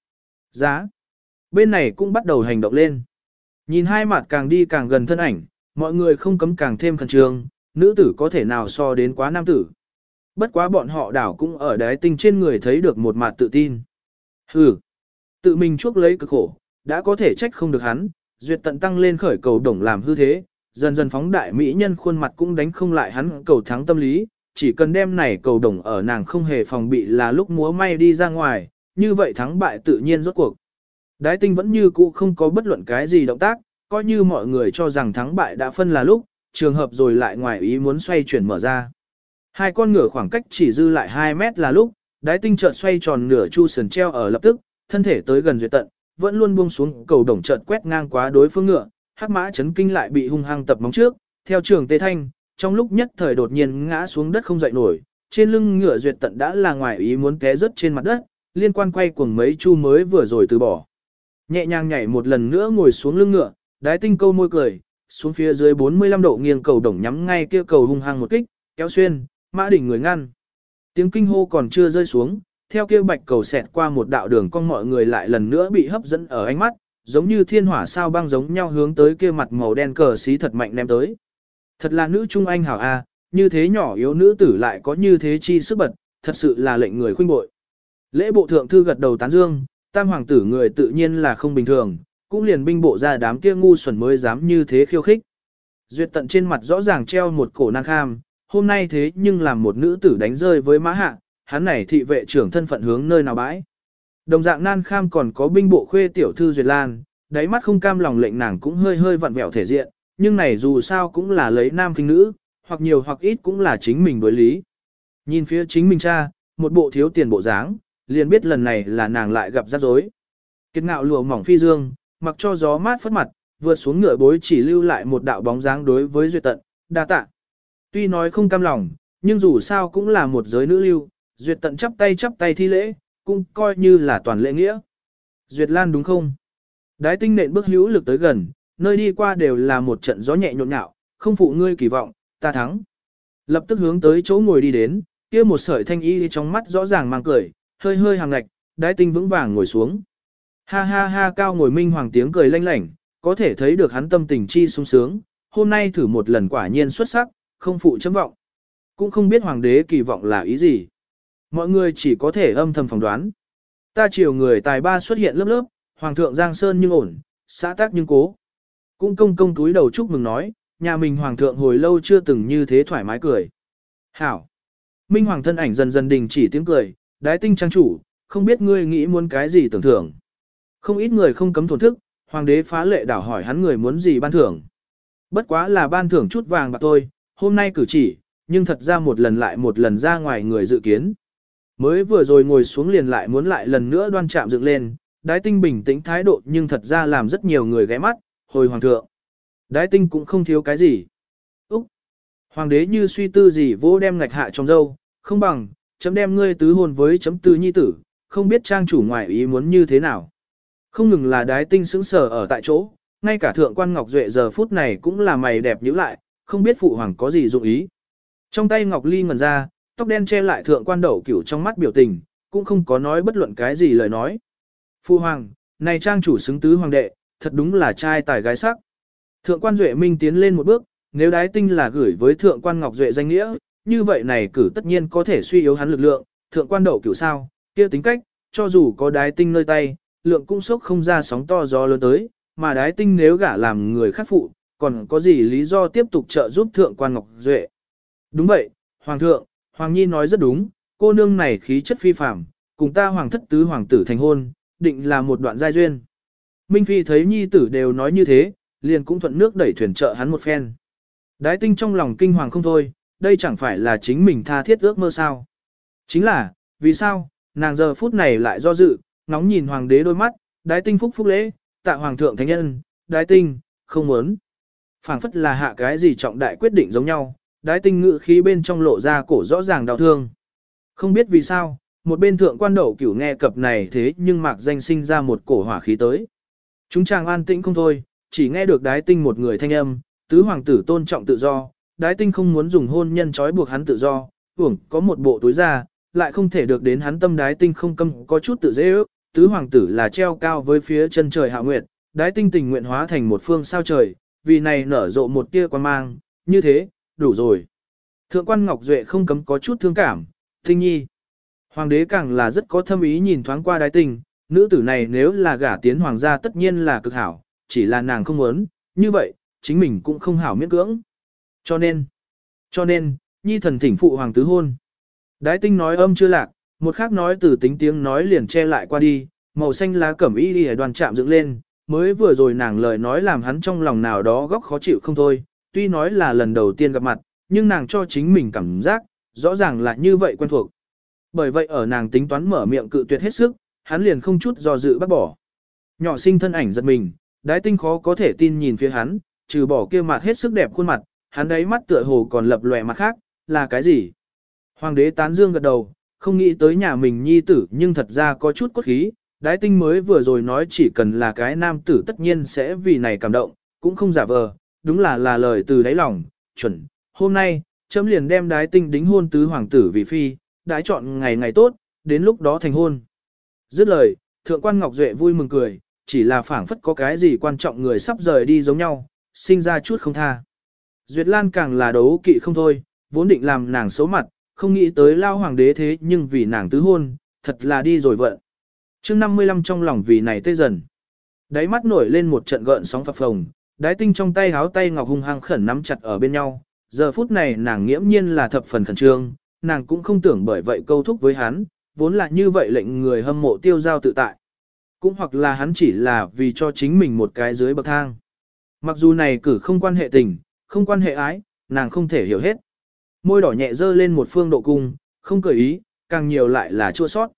Giá. Bên này cũng bắt đầu hành động lên. Nhìn hai mặt càng đi càng gần thân ảnh, mọi người không cấm càng thêm khẩn trương, nữ tử có thể nào so đến quá nam tử. Bất quá bọn họ đảo cũng ở Đái tinh trên người thấy được một mặt tự tin. Hừ, tự mình chuốc lấy cực khổ, đã có thể trách không được hắn, duyệt tận tăng lên khởi cầu đồng làm hư thế, dần dần phóng đại mỹ nhân khuôn mặt cũng đánh không lại hắn cầu thắng tâm lý, chỉ cần đem này cầu đồng ở nàng không hề phòng bị là lúc múa may đi ra ngoài, như vậy thắng bại tự nhiên rốt cuộc. Đái tinh vẫn như cũ không có bất luận cái gì động tác, coi như mọi người cho rằng thắng bại đã phân là lúc, trường hợp rồi lại ngoài ý muốn xoay chuyển mở ra. Hai con ngựa khoảng cách chỉ dư lại 2 mét là lúc, đái tinh chợt xoay tròn nửa chu sườn treo ở lập tức, thân thể tới gần duyệt tận, vẫn luôn buông xuống cầu đồng chợt quét ngang quá đối phương ngựa, hắc mã chấn kinh lại bị hung hăng tập móng trước, theo trường tê thanh, trong lúc nhất thời đột nhiên ngã xuống đất không dậy nổi, trên lưng ngựa duyệt tận đã là ngoài ý muốn té rớt trên mặt đất, liên quan quay cuồng mấy chu mới vừa rồi từ bỏ. Nhẹ nhàng nhảy một lần nữa ngồi xuống lưng ngựa, đái tinh câu môi cười, xuống phía dưới 45 độ nghiêng cầu đồng nhắm ngay kia cầu hung hăng một kích, kéo xuyên, mã đỉnh người ngăn. Tiếng kinh hô còn chưa rơi xuống, theo kia bạch cầu xẹt qua một đạo đường con mọi người lại lần nữa bị hấp dẫn ở ánh mắt, giống như thiên hỏa sao băng giống nhau hướng tới kia mặt màu đen cờ xí thật mạnh ném tới. Thật là nữ trung anh hảo a, như thế nhỏ yếu nữ tử lại có như thế chi sức bật, thật sự là lệnh người khuynh bội. Lễ bộ thượng thư gật đầu tán dương, tam hoàng tử người tự nhiên là không bình thường, cũng liền binh bộ ra đám kia ngu xuẩn mới dám như thế khiêu khích. Duyệt tận trên mặt rõ ràng treo một cổ nan kham, hôm nay thế nhưng làm một nữ tử đánh rơi với mã hạ, hắn này thị vệ trưởng thân phận hướng nơi nào bãi. Đồng dạng nan kham còn có binh bộ khuê tiểu thư Duyệt Lan, đáy mắt không cam lòng lệnh nàng cũng hơi hơi vặn vẹo thể diện, nhưng này dù sao cũng là lấy nam kinh nữ, hoặc nhiều hoặc ít cũng là chính mình đối lý. Nhìn phía chính mình cha, một bộ thiếu tiền bộ dáng, liền biết lần này là nàng lại gặp rắc rối. Kiệt ngạo lùa mỏng phi dương, mặc cho gió mát phất mặt, vượt xuống ngựa bối chỉ lưu lại một đạo bóng dáng đối với duyệt tận, đa tạ. Tuy nói không cam lòng, nhưng dù sao cũng là một giới nữ lưu, duyệt tận chắp tay chắp tay thi lễ, cũng coi như là toàn lễ nghĩa. Duyệt Lan đúng không? Đái tinh nện bước hữu lực tới gần, nơi đi qua đều là một trận gió nhẹ nhộn nhạo, không phụ ngươi kỳ vọng, ta thắng. Lập tức hướng tới chỗ ngồi đi đến, kia một sợi thanh y trong mắt rõ ràng mang cười, hơi hơi hàng ngạch, đái tinh vững vàng ngồi xuống. Ha ha ha cao ngồi minh hoàng tiếng cười lanh lảnh, có thể thấy được hắn tâm tình chi sung sướng, hôm nay thử một lần quả nhiên xuất sắc, không phụ chấm vọng. Cũng không biết hoàng đế kỳ vọng là ý gì. Mọi người chỉ có thể âm thầm phỏng đoán. Ta chiều người tài ba xuất hiện lớp lớp, hoàng thượng Giang Sơn nhưng ổn, xã tác nhưng cố. Cũng công công túi đầu chúc mừng nói, nhà mình hoàng thượng hồi lâu chưa từng như thế thoải mái cười. Hảo! Minh hoàng thân ảnh dần dần đình chỉ tiếng cười, đái tinh trang chủ, không biết ngươi nghĩ muốn cái gì tưởng thưởng. Không ít người không cấm thổn thức, hoàng đế phá lệ đảo hỏi hắn người muốn gì ban thưởng. Bất quá là ban thưởng chút vàng bạc tôi, hôm nay cử chỉ, nhưng thật ra một lần lại một lần ra ngoài người dự kiến. Mới vừa rồi ngồi xuống liền lại muốn lại lần nữa đoan chạm dựng lên, đái tinh bình tĩnh thái độ nhưng thật ra làm rất nhiều người ghé mắt, hồi hoàng thượng. Đái tinh cũng không thiếu cái gì. Úc! Hoàng đế như suy tư gì vô đem ngạch hạ trong dâu, không bằng, chấm đem ngươi tứ hôn với chấm tư nhi tử, không biết trang chủ ngoại ý muốn như thế nào. Không ngừng là đái tinh sững sờ ở tại chỗ, ngay cả thượng quan Ngọc Duệ giờ phút này cũng là mày đẹp nhữ lại, không biết phụ hoàng có gì dụng ý. Trong tay Ngọc Ly ngẩn ra, tóc đen che lại thượng quan đậu cửu trong mắt biểu tình, cũng không có nói bất luận cái gì lời nói. Phụ hoàng, này trang chủ xứng tứ hoàng đệ, thật đúng là trai tài gái sắc. Thượng quan Duệ Minh tiến lên một bước, nếu đái tinh là gửi với thượng quan Ngọc Duệ danh nghĩa, như vậy này cử tất nhiên có thể suy yếu hắn lực lượng, thượng quan đậu cửu sao, kia tính cách, cho dù có đái tinh nơi tay, lượng cũng sốc không ra sóng to gió lớn tới, mà đái tinh nếu gả làm người khác phụ, còn có gì lý do tiếp tục trợ giúp thượng quan Ngọc Duệ. Đúng vậy, Hoàng thượng, Hoàng Nhi nói rất đúng, cô nương này khí chất phi phàm, cùng ta Hoàng thất tứ Hoàng tử thành hôn, định là một đoạn giai duyên. Minh Phi thấy Nhi tử đều nói như thế, liền cũng thuận nước đẩy thuyền trợ hắn một phen. Đái tinh trong lòng kinh hoàng không thôi, đây chẳng phải là chính mình tha thiết ước mơ sao. Chính là, vì sao, nàng giờ phút này lại do dự, nóng nhìn hoàng đế đôi mắt, đái tinh phúc phúc lễ, tạ hoàng thượng thánh nhân, đái tinh, không muốn phảng phất là hạ cái gì trọng đại quyết định giống nhau, đái tinh ngự khí bên trong lộ ra cổ rõ ràng đau thương. Không biết vì sao, một bên thượng quan đậu cửu nghe cập này thế nhưng mạc danh sinh ra một cổ hỏa khí tới. Chúng chàng an tĩnh không thôi, chỉ nghe được đái tinh một người thanh âm, tứ hoàng tử tôn trọng tự do, đái tinh không muốn dùng hôn nhân trói buộc hắn tự do, hưởng có một bộ túi ra, lại không thể được đến hắn tâm đái tinh không câm có chút tự dễ ước, tứ hoàng tử là treo cao với phía chân trời hạ nguyệt, đái tinh tình nguyện hóa thành một phương sao trời, vì này nở rộ một tia quan mang, như thế, đủ rồi. Thượng quan Ngọc Duệ không cấm có chút thương cảm, tinh nhi. Hoàng đế càng là rất có thâm ý nhìn thoáng qua đái tinh, nữ tử này nếu là gả tiến hoàng gia tất nhiên là cực hảo, chỉ là nàng không muốn, như vậy, chính mình cũng không hảo miễn cưỡng. Cho nên, cho nên, nhi thần thỉnh phụ hoàng tứ hôn. Đái tinh nói âm chưa lạc, một khác nói từ tính tiếng nói liền che lại qua đi, màu xanh lá cẩm y đi đoàn chạm dựng lên, mới vừa rồi nàng lời nói làm hắn trong lòng nào đó góc khó chịu không thôi, tuy nói là lần đầu tiên gặp mặt, nhưng nàng cho chính mình cảm giác, rõ ràng là như vậy quen thuộc. Bởi vậy ở nàng tính toán mở miệng cự tuyệt hết sức, hắn liền không chút do dự bắt bỏ. Nhỏ sinh thân ảnh giật mình, đái tinh khó có thể tin nhìn phía hắn, trừ bỏ kia mặt hết sức đẹp khuôn mặt, hắn đấy mắt tựa hồ còn lập lòe mặt khác, là cái gì? Hoàng đế tán dương gật đầu, không nghĩ tới nhà mình nhi tử nhưng thật ra có chút cốt khí, đái tinh mới vừa rồi nói chỉ cần là cái nam tử tất nhiên sẽ vì này cảm động, cũng không giả vờ, đúng là là lời từ đáy lòng, chuẩn, hôm nay, chấm liền đem đái tinh đính hôn tứ hoàng tử vì phi, đái chọn ngày ngày tốt, đến lúc đó thành hôn. Dứt lời, thượng quan Ngọc Duệ vui mừng cười, chỉ là phảng phất có cái gì quan trọng người sắp rời đi giống nhau, sinh ra chút không tha. Duyệt Lan càng là đấu kỵ không thôi, vốn định làm nàng xấu mặt, không nghĩ tới lao hoàng đế thế nhưng vì nàng tứ hôn, thật là đi rồi vận chương 55 trong lòng vì này tê dần. Đáy mắt nổi lên một trận gợn sóng phập phồng, đái tinh trong tay háo tay ngọc hung hăng khẩn nắm chặt ở bên nhau. Giờ phút này nàng nghiễm nhiên là thập phần khẩn trương, nàng cũng không tưởng bởi vậy câu thúc với hắn, vốn là như vậy lệnh người hâm mộ tiêu giao tự tại. Cũng hoặc là hắn chỉ là vì cho chính mình một cái dưới bậc thang. Mặc dù này cử không quan hệ tình, không quan hệ ái, nàng không thể hiểu hết. Môi đỏ nhẹ dơ lên một phương độ cung, không cởi ý, càng nhiều lại là chua sót.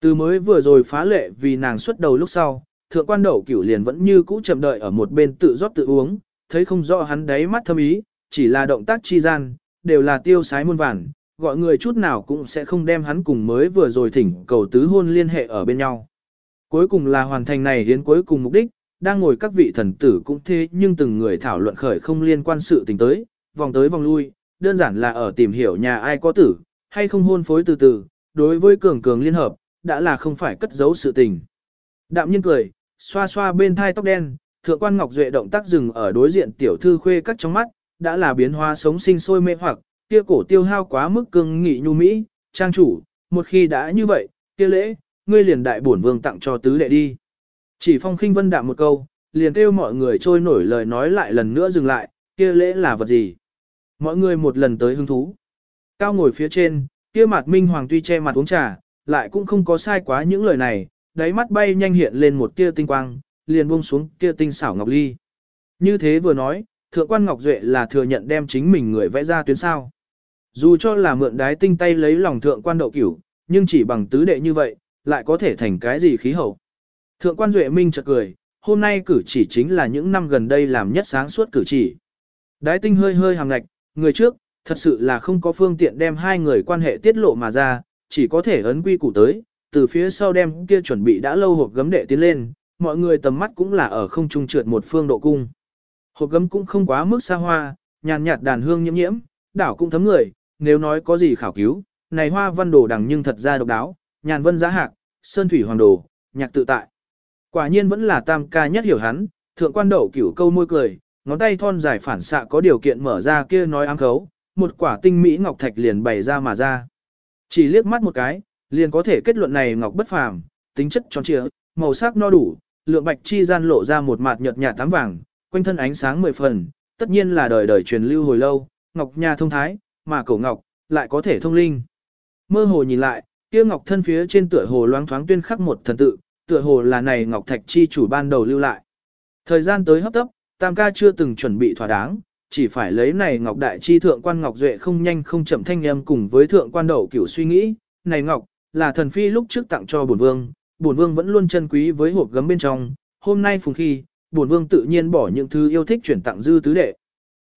Từ mới vừa rồi phá lệ vì nàng xuất đầu lúc sau, thượng quan đậu cửu liền vẫn như cũ chậm đợi ở một bên tự rót tự uống, thấy không rõ hắn đáy mắt thâm ý, chỉ là động tác chi gian, đều là tiêu sái muôn vàn, gọi người chút nào cũng sẽ không đem hắn cùng mới vừa rồi thỉnh cầu tứ hôn liên hệ ở bên nhau. Cuối cùng là hoàn thành này đến cuối cùng mục đích, đang ngồi các vị thần tử cũng thế nhưng từng người thảo luận khởi không liên quan sự tình tới, vòng tới vòng lui, đơn giản là ở tìm hiểu nhà ai có tử, hay không hôn phối từ từ, đối với cường cường liên hợp, đã là không phải cất giấu sự tình. Đạm nhiên cười, xoa xoa bên thai tóc đen, thượng quan Ngọc Duệ động tác dừng ở đối diện tiểu thư khuê cắt trong mắt, đã là biến hóa sống sinh sôi mê hoặc, kia cổ tiêu hao quá mức cương nghị nhu mỹ, trang chủ, một khi đã như vậy, kia lễ, ngươi liền đại bổn vương tặng cho tứ đệ đi. Chỉ phong khinh vân đạm một câu, liền kêu mọi người trôi nổi lời nói lại lần nữa dừng lại, kia lễ là vật gì. Mọi người một lần tới hứng thú. Cao ngồi phía trên, kia mặt minh hoàng tuy che mặt uống trà, lại cũng không có sai quá những lời này, đáy mắt bay nhanh hiện lên một tia tinh quang, liền buông xuống kia tinh xảo ngọc ly. Như thế vừa nói, thượng quan Ngọc Duệ là thừa nhận đem chính mình người vẽ ra tuyến sao. Dù cho là mượn đái tinh tay lấy lòng thượng quan đậu cửu, nhưng chỉ bằng tứ đệ như vậy, lại có thể thành cái gì khí hậu. Thượng quan Duệ Minh chợt cười, hôm nay cử chỉ chính là những năm gần đây làm nhất sáng suốt cử chỉ. Đái tinh hơi hơi hàng ngạch, người trước, thật sự là không có phương tiện đem hai người quan hệ tiết lộ mà ra, chỉ có thể ấn quy củ tới, từ phía sau đem kia chuẩn bị đã lâu hộp gấm đệ tiến lên, mọi người tầm mắt cũng là ở không trung trượt một phương độ cung. Hộp gấm cũng không quá mức xa hoa, nhàn nhạt đàn hương nhiễm nhiễm, đảo cũng thấm người, nếu nói có gì khảo cứu, này hoa văn đồ đằng nhưng thật ra độc đáo, nhàn vân giá hạc, sơn thủy hoàng đồ, nhạc tự tại. Quả nhiên vẫn là tam ca nhất hiểu hắn, thượng quan đậu cửu câu môi cười, ngón tay thon dài phản xạ có điều kiện mở ra kia nói ám khấu, một quả tinh mỹ ngọc thạch liền bày ra mà ra. Chỉ liếc mắt một cái, liền có thể kết luận này ngọc bất phàm, tính chất tròn trịa, màu sắc no đủ, lượng bạch chi gian lộ ra một mạt nhợt nhạt tám vàng, quanh thân ánh sáng mười phần, tất nhiên là đời đời truyền lưu hồi lâu, ngọc nhà thông thái, mà cổ ngọc lại có thể thông linh. Mơ hồ nhìn lại, kia ngọc thân phía trên tựa hồ loáng thoáng tuyên khắc một thần tự, tựa hồ là này ngọc thạch chi chủ ban đầu lưu lại. Thời gian tới hấp tấp, Tam ca chưa từng chuẩn bị thỏa đáng, chỉ phải lấy này ngọc đại chi thượng quan ngọc duệ không nhanh không chậm thanh âm cùng với thượng quan đậu cửu suy nghĩ, này ngọc là thần phi lúc trước tặng cho bổn vương, bổn vương vẫn luôn chân quý với hộp gấm bên trong, hôm nay phùng khi, bổn vương tự nhiên bỏ những thứ yêu thích chuyển tặng dư tứ đệ.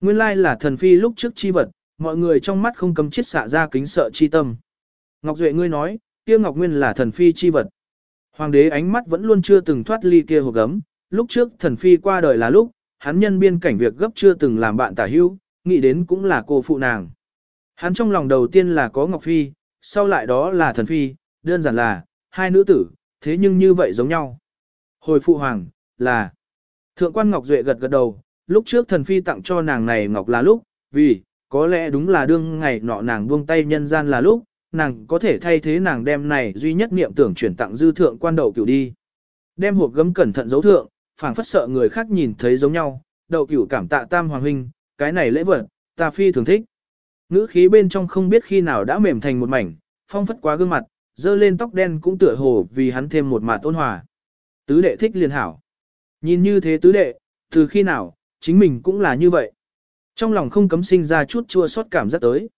Nguyên lai là thần phi lúc trước chi vật, mọi người trong mắt không cấm chết xạ ra kính sợ chi tâm. Ngọc Duệ ngươi nói, kia Ngọc Nguyên là thần phi chi vật. Hoàng đế ánh mắt vẫn luôn chưa từng thoát ly kia hộp gấm, lúc trước thần phi qua đời là lúc, hắn nhân biên cảnh việc gấp chưa từng làm bạn tả hữu, nghĩ đến cũng là cô phụ nàng. Hắn trong lòng đầu tiên là có Ngọc Phi, sau lại đó là thần Phi, đơn giản là, hai nữ tử, thế nhưng như vậy giống nhau. Hồi phụ hoàng, là, thượng quan Ngọc Duệ gật gật đầu, lúc trước thần Phi tặng cho nàng này Ngọc là lúc, vì, có lẽ đúng là đương ngày nọ nàng buông tay nhân gian là lúc, nàng có thể thay thế nàng đem này duy nhất niệm tưởng chuyển tặng dư thượng quan đầu cửu đi. Đem hộp gấm cẩn thận giấu thượng, phảng phất sợ người khác nhìn thấy giống nhau, đậu cửu cảm tạ tam hoàng huynh, cái này lễ vật, ta phi thường thích. Ngữ khí bên trong không biết khi nào đã mềm thành một mảnh, phong phất quá gương mặt, dơ lên tóc đen cũng tựa hồ vì hắn thêm một mặt ôn hòa. Tứ đệ thích liền hảo. Nhìn như thế tứ đệ, từ khi nào, chính mình cũng là như vậy. Trong lòng không cấm sinh ra chút chua xót cảm giác tới.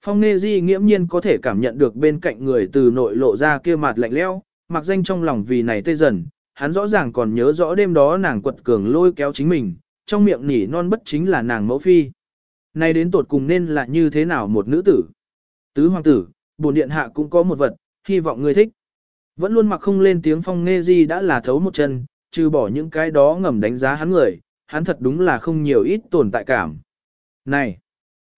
Phong Nê Di nghiễm nhiên có thể cảm nhận được bên cạnh người từ nội lộ ra kia mặt lạnh lẽo, mặc danh trong lòng vì này tê dần, hắn rõ ràng còn nhớ rõ đêm đó nàng quật cường lôi kéo chính mình, trong miệng nỉ non bất chính là nàng mẫu phi. Nay đến tột cùng nên là như thế nào một nữ tử? Tứ hoàng tử, bổn điện hạ cũng có một vật, hy vọng ngươi thích. Vẫn luôn mặc không lên tiếng phong nghe gì đã là thấu một chân, trừ bỏ những cái đó ngầm đánh giá hắn người, hắn thật đúng là không nhiều ít tồn tại cảm. Này,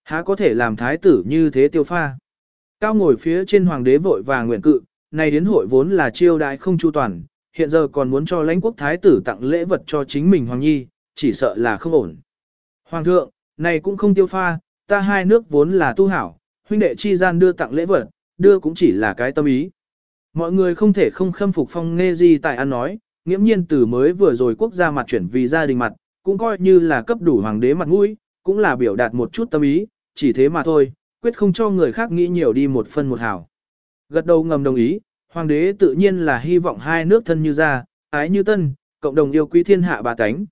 há có thể làm thái tử như thế tiêu pha. Cao ngồi phía trên hoàng đế vội vàng nguyện cự, này đến hội vốn là chiêu đại không chu toàn, hiện giờ còn muốn cho lãnh quốc thái tử tặng lễ vật cho chính mình hoàng nhi, chỉ sợ là không ổn. Hoàng thượng, này cũng không tiêu pha, ta hai nước vốn là tu hảo, huynh đệ chi gian đưa tặng lễ vật, đưa cũng chỉ là cái tâm ý. Mọi người không thể không khâm phục phong nghe gì tại ăn nói, nghiễm nhiên từ mới vừa rồi quốc gia mặt chuyển vì gia đình mặt, cũng coi như là cấp đủ hoàng đế mặt mũi, cũng là biểu đạt một chút tâm ý, chỉ thế mà thôi, quyết không cho người khác nghĩ nhiều đi một phân một hảo. Gật đầu ngầm đồng ý, hoàng đế tự nhiên là hy vọng hai nước thân như gia, ái như tân, cộng đồng yêu quý thiên hạ bà tánh.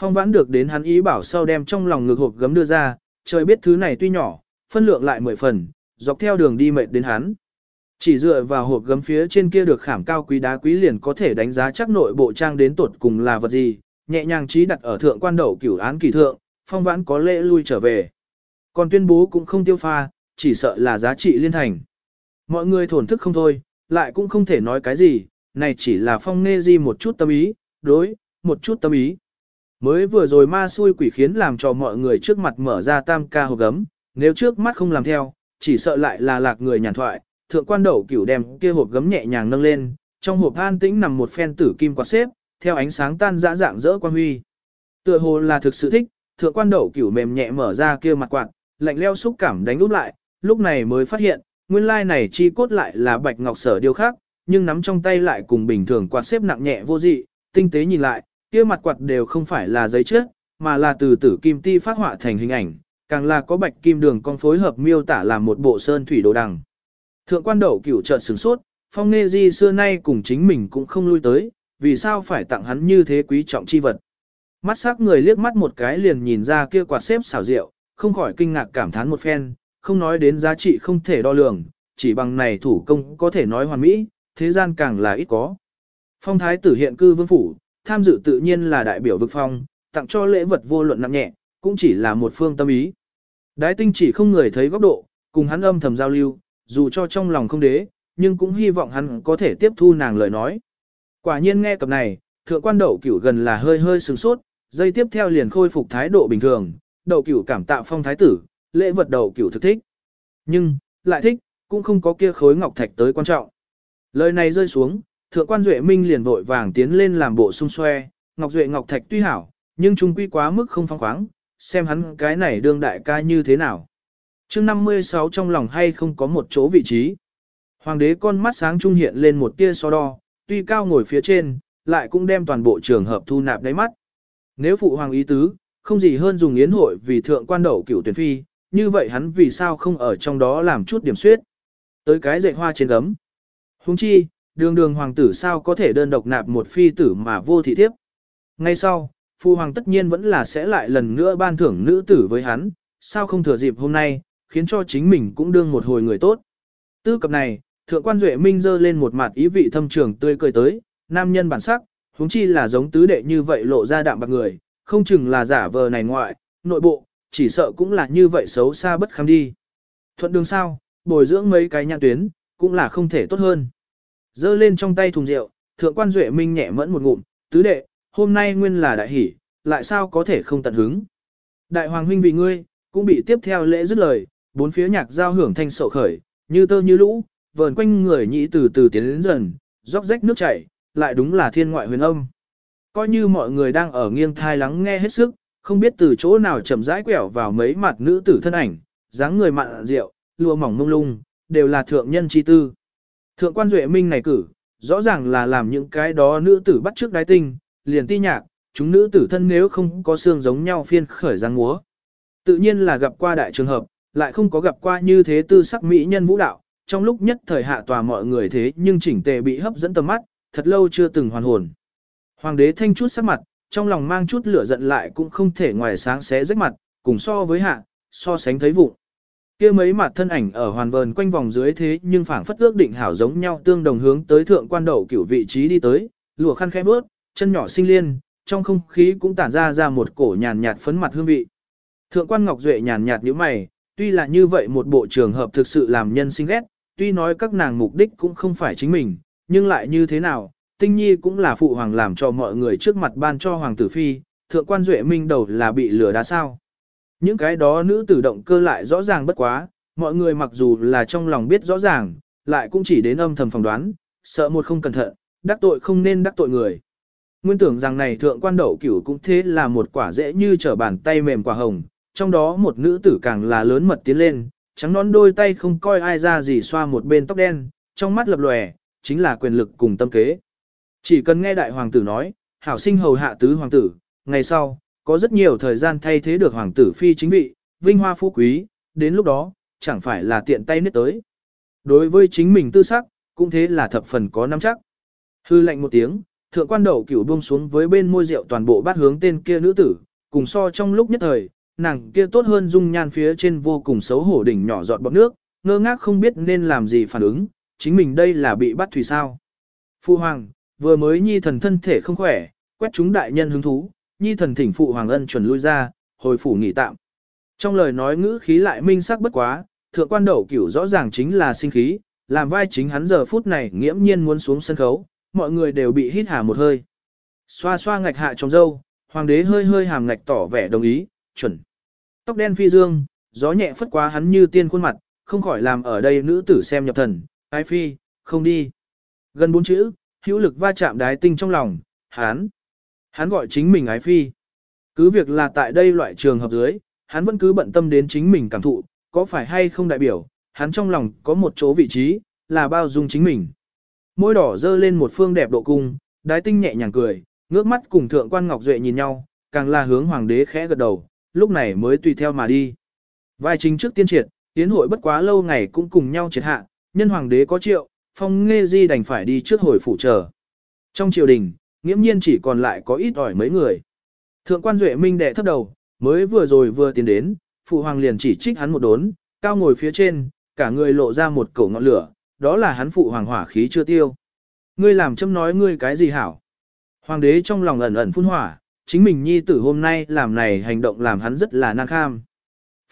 Phong vãn được đến hắn ý bảo sau đem trong lòng ngược hộp gấm đưa ra, trời biết thứ này tuy nhỏ, phân lượng lại mười phần, dọc theo đường đi mệt đến hắn. Chỉ dựa vào hộp gấm phía trên kia được khảm cao quý đá quý liền có thể đánh giá chắc nội bộ trang đến tột cùng là vật gì, nhẹ nhàng trí đặt ở thượng quan đậu cửu án kỳ thượng, phong vãn có lễ lui trở về. Còn tuyên bố cũng không tiêu pha, chỉ sợ là giá trị liên thành. Mọi người thổn thức không thôi, lại cũng không thể nói cái gì, này chỉ là phong nê di một chút tâm ý, đối, một chút tâm ý. Mới vừa rồi ma xui quỷ khiến làm cho mọi người trước mặt mở ra tam ca hộp gấm, nếu trước mắt không làm theo, chỉ sợ lại là lạc người nhàn thoại, thượng quan đậu cửu đem kia hộp gấm nhẹ nhàng nâng lên, trong hộp an tĩnh nằm một phen tử kim quạt xếp, theo ánh sáng tan dã dạng rỡ quan huy. Tựa hồ là thực sự thích, thượng quan đậu cửu mềm nhẹ mở ra kia mặt quạt, lạnh leo xúc cảm đánh úp lại, lúc này mới phát hiện, nguyên lai này chi cốt lại là bạch ngọc sở điêu khác, nhưng nắm trong tay lại cùng bình thường quạt xếp nặng nhẹ vô dị, tinh tế nhìn lại, kia mặt quạt đều không phải là giấy trước, mà là từ tử kim ti phát họa thành hình ảnh, càng là có bạch kim đường con phối hợp miêu tả làm một bộ sơn thủy đồ đằng. Thượng quan đậu cửu trợn sửng sốt, phong nê di xưa nay cùng chính mình cũng không lui tới, vì sao phải tặng hắn như thế quý trọng chi vật. Mắt sắc người liếc mắt một cái liền nhìn ra kia quạt xếp xảo rượu, không khỏi kinh ngạc cảm thán một phen, không nói đến giá trị không thể đo lường, chỉ bằng này thủ công có thể nói hoàn mỹ, thế gian càng là ít có. Phong thái tử hiện cư vương phủ, tham dự tự nhiên là đại biểu vực phong, tặng cho lễ vật vô luận nặng nhẹ, cũng chỉ là một phương tâm ý. Đái tinh chỉ không người thấy góc độ, cùng hắn âm thầm giao lưu, dù cho trong lòng không đế, nhưng cũng hy vọng hắn có thể tiếp thu nàng lời nói. Quả nhiên nghe cập này, thượng quan đậu cửu gần là hơi hơi sừng sốt, dây tiếp theo liền khôi phục thái độ bình thường, đậu cửu cảm tạ phong thái tử, lễ vật đầu cửu thực thích. Nhưng, lại thích, cũng không có kia khối ngọc thạch tới quan trọng. Lời này rơi xuống, thượng quan Duệ Minh liền vội vàng tiến lên làm bộ sung xoe, ngọc Duệ ngọc thạch tuy hảo, nhưng trung quy quá mức không phong khoáng, xem hắn cái này đương đại ca như thế nào. chương 56 trong lòng hay không có một chỗ vị trí. Hoàng đế con mắt sáng trung hiện lên một tia so đo, tuy cao ngồi phía trên, lại cũng đem toàn bộ trường hợp thu nạp đáy mắt. Nếu phụ hoàng ý tứ, không gì hơn dùng yến hội vì thượng quan đậu cửu tuyển phi, như vậy hắn vì sao không ở trong đó làm chút điểm suyết. Tới cái dạy hoa trên gấm. Huống chi, đường đường hoàng tử sao có thể đơn độc nạp một phi tử mà vô thị thiếp. Ngay sau, phu hoàng tất nhiên vẫn là sẽ lại lần nữa ban thưởng nữ tử với hắn, sao không thừa dịp hôm nay, khiến cho chính mình cũng đương một hồi người tốt. Tư cập này, thượng quan duệ minh dơ lên một mặt ý vị thâm trường tươi cười tới, nam nhân bản sắc, huống chi là giống tứ đệ như vậy lộ ra đạm bạc người, không chừng là giả vờ này ngoại, nội bộ, chỉ sợ cũng là như vậy xấu xa bất kham đi. Thuận đường sao, bồi dưỡng mấy cái nhãn tuyến, cũng là không thể tốt hơn. Dơ lên trong tay thùng rượu, thượng quan duệ minh nhẹ mẫn một ngụm, tứ đệ, hôm nay nguyên là đại hỷ, lại sao có thể không tận hứng. Đại hoàng huynh vì ngươi, cũng bị tiếp theo lễ dứt lời, bốn phía nhạc giao hưởng thanh sậu khởi, như tơ như lũ, vờn quanh người nhĩ từ từ tiến đến dần, róc rách nước chảy, lại đúng là thiên ngoại huyền âm. Coi như mọi người đang ở nghiêng thai lắng nghe hết sức, không biết từ chỗ nào chậm rãi quẹo vào mấy mặt nữ tử thân ảnh, dáng người mặn rượu, lùa mỏng mông lung, đều là thượng nhân chi tư. Thượng quan duệ minh này cử, rõ ràng là làm những cái đó nữ tử bắt trước đái tinh, liền ti nhạc, chúng nữ tử thân nếu không có xương giống nhau phiên khởi giang múa. Tự nhiên là gặp qua đại trường hợp, lại không có gặp qua như thế tư sắc mỹ nhân vũ đạo, trong lúc nhất thời hạ tòa mọi người thế nhưng chỉnh tề bị hấp dẫn tầm mắt, thật lâu chưa từng hoàn hồn. Hoàng đế thanh chút sắc mặt, trong lòng mang chút lửa giận lại cũng không thể ngoài sáng xé rách mặt, cùng so với hạ, so sánh thấy vụ. kia mấy mặt thân ảnh ở hoàn vờn quanh vòng dưới thế nhưng phảng phất ước định hảo giống nhau tương đồng hướng tới thượng quan đậu cửu vị trí đi tới, lùa khăn khẽ bước, chân nhỏ sinh liên, trong không khí cũng tản ra ra một cổ nhàn nhạt phấn mặt hương vị. Thượng quan Ngọc Duệ nhàn nhạt nhíu mày, tuy là như vậy một bộ trường hợp thực sự làm nhân sinh ghét, tuy nói các nàng mục đích cũng không phải chính mình, nhưng lại như thế nào, tinh nhi cũng là phụ hoàng làm cho mọi người trước mặt ban cho hoàng tử phi, thượng quan duệ minh đầu là bị lừa đá sao. Những cái đó nữ tử động cơ lại rõ ràng bất quá, mọi người mặc dù là trong lòng biết rõ ràng, lại cũng chỉ đến âm thầm phỏng đoán, sợ một không cẩn thận, đắc tội không nên đắc tội người. Nguyên tưởng rằng này thượng quan đậu cửu cũng thế là một quả dễ như trở bàn tay mềm quả hồng, trong đó một nữ tử càng là lớn mật tiến lên, trắng nón đôi tay không coi ai ra gì xoa một bên tóc đen, trong mắt lập lòe, chính là quyền lực cùng tâm kế. Chỉ cần nghe đại hoàng tử nói, hảo sinh hầu hạ tứ hoàng tử, ngày sau, có rất nhiều thời gian thay thế được hoàng tử phi chính vị, vinh hoa phú quý, đến lúc đó, chẳng phải là tiện tay nết tới. Đối với chính mình tư sắc, cũng thế là thập phần có nắm chắc. Hư lệnh một tiếng, thượng quan đầu cửu buông xuống với bên môi rượu toàn bộ bát hướng tên kia nữ tử, cùng so trong lúc nhất thời, nàng kia tốt hơn dung nhan phía trên vô cùng xấu hổ đỉnh nhỏ giọt bọt nước, ngơ ngác không biết nên làm gì phản ứng, chính mình đây là bị bắt thủy sao. Phu hoàng, vừa mới nhi thần thân thể không khỏe, quét chúng đại nhân hứng thú, nhi thần thỉnh phụ hoàng ân chuẩn lui ra, hồi phủ nghỉ tạm. Trong lời nói ngữ khí lại minh sắc bất quá, thượng quan đậu cửu rõ ràng chính là sinh khí, làm vai chính hắn giờ phút này nghiễm nhiên muốn xuống sân khấu, mọi người đều bị hít hà một hơi. Xoa xoa ngạch hạ trong dâu, hoàng đế hơi hơi hàm ngạch tỏ vẻ đồng ý, chuẩn. Tóc đen phi dương, gió nhẹ phất qua hắn như tiên khuôn mặt, không khỏi làm ở đây nữ tử xem nhập thần, ái phi, không đi. Gần bốn chữ, hữu lực va chạm đái tinh trong lòng, hắn. Hắn gọi chính mình ái phi. Cứ việc là tại đây loại trường hợp dưới, hắn vẫn cứ bận tâm đến chính mình cảm thụ, có phải hay không đại biểu, hắn trong lòng có một chỗ vị trí, là bao dung chính mình. Môi đỏ dơ lên một phương đẹp độ cung, đái tinh nhẹ nhàng cười, ngước mắt cùng thượng quan Ngọc Duệ nhìn nhau, càng là hướng hoàng đế khẽ gật đầu, lúc này mới tùy theo mà đi. Vai chính trước tiên triệt, tiến hội bất quá lâu ngày cũng cùng nhau triệt hạ, nhân hoàng đế có triệu, phong nghe di đành phải đi trước hồi phủ chờ. Trong triều đình, nghiễm nhiên chỉ còn lại có ít ỏi mấy người. Thượng quan Duệ Minh đệ thấp đầu, mới vừa rồi vừa tiến đến, phụ hoàng liền chỉ trích hắn một đốn, cao ngồi phía trên, cả người lộ ra một cổ ngọn lửa, đó là hắn phụ hoàng hỏa khí chưa tiêu. Ngươi làm châm nói ngươi cái gì hảo? Hoàng đế trong lòng ẩn ẩn phun hỏa, chính mình nhi tử hôm nay làm này hành động làm hắn rất là nan kham.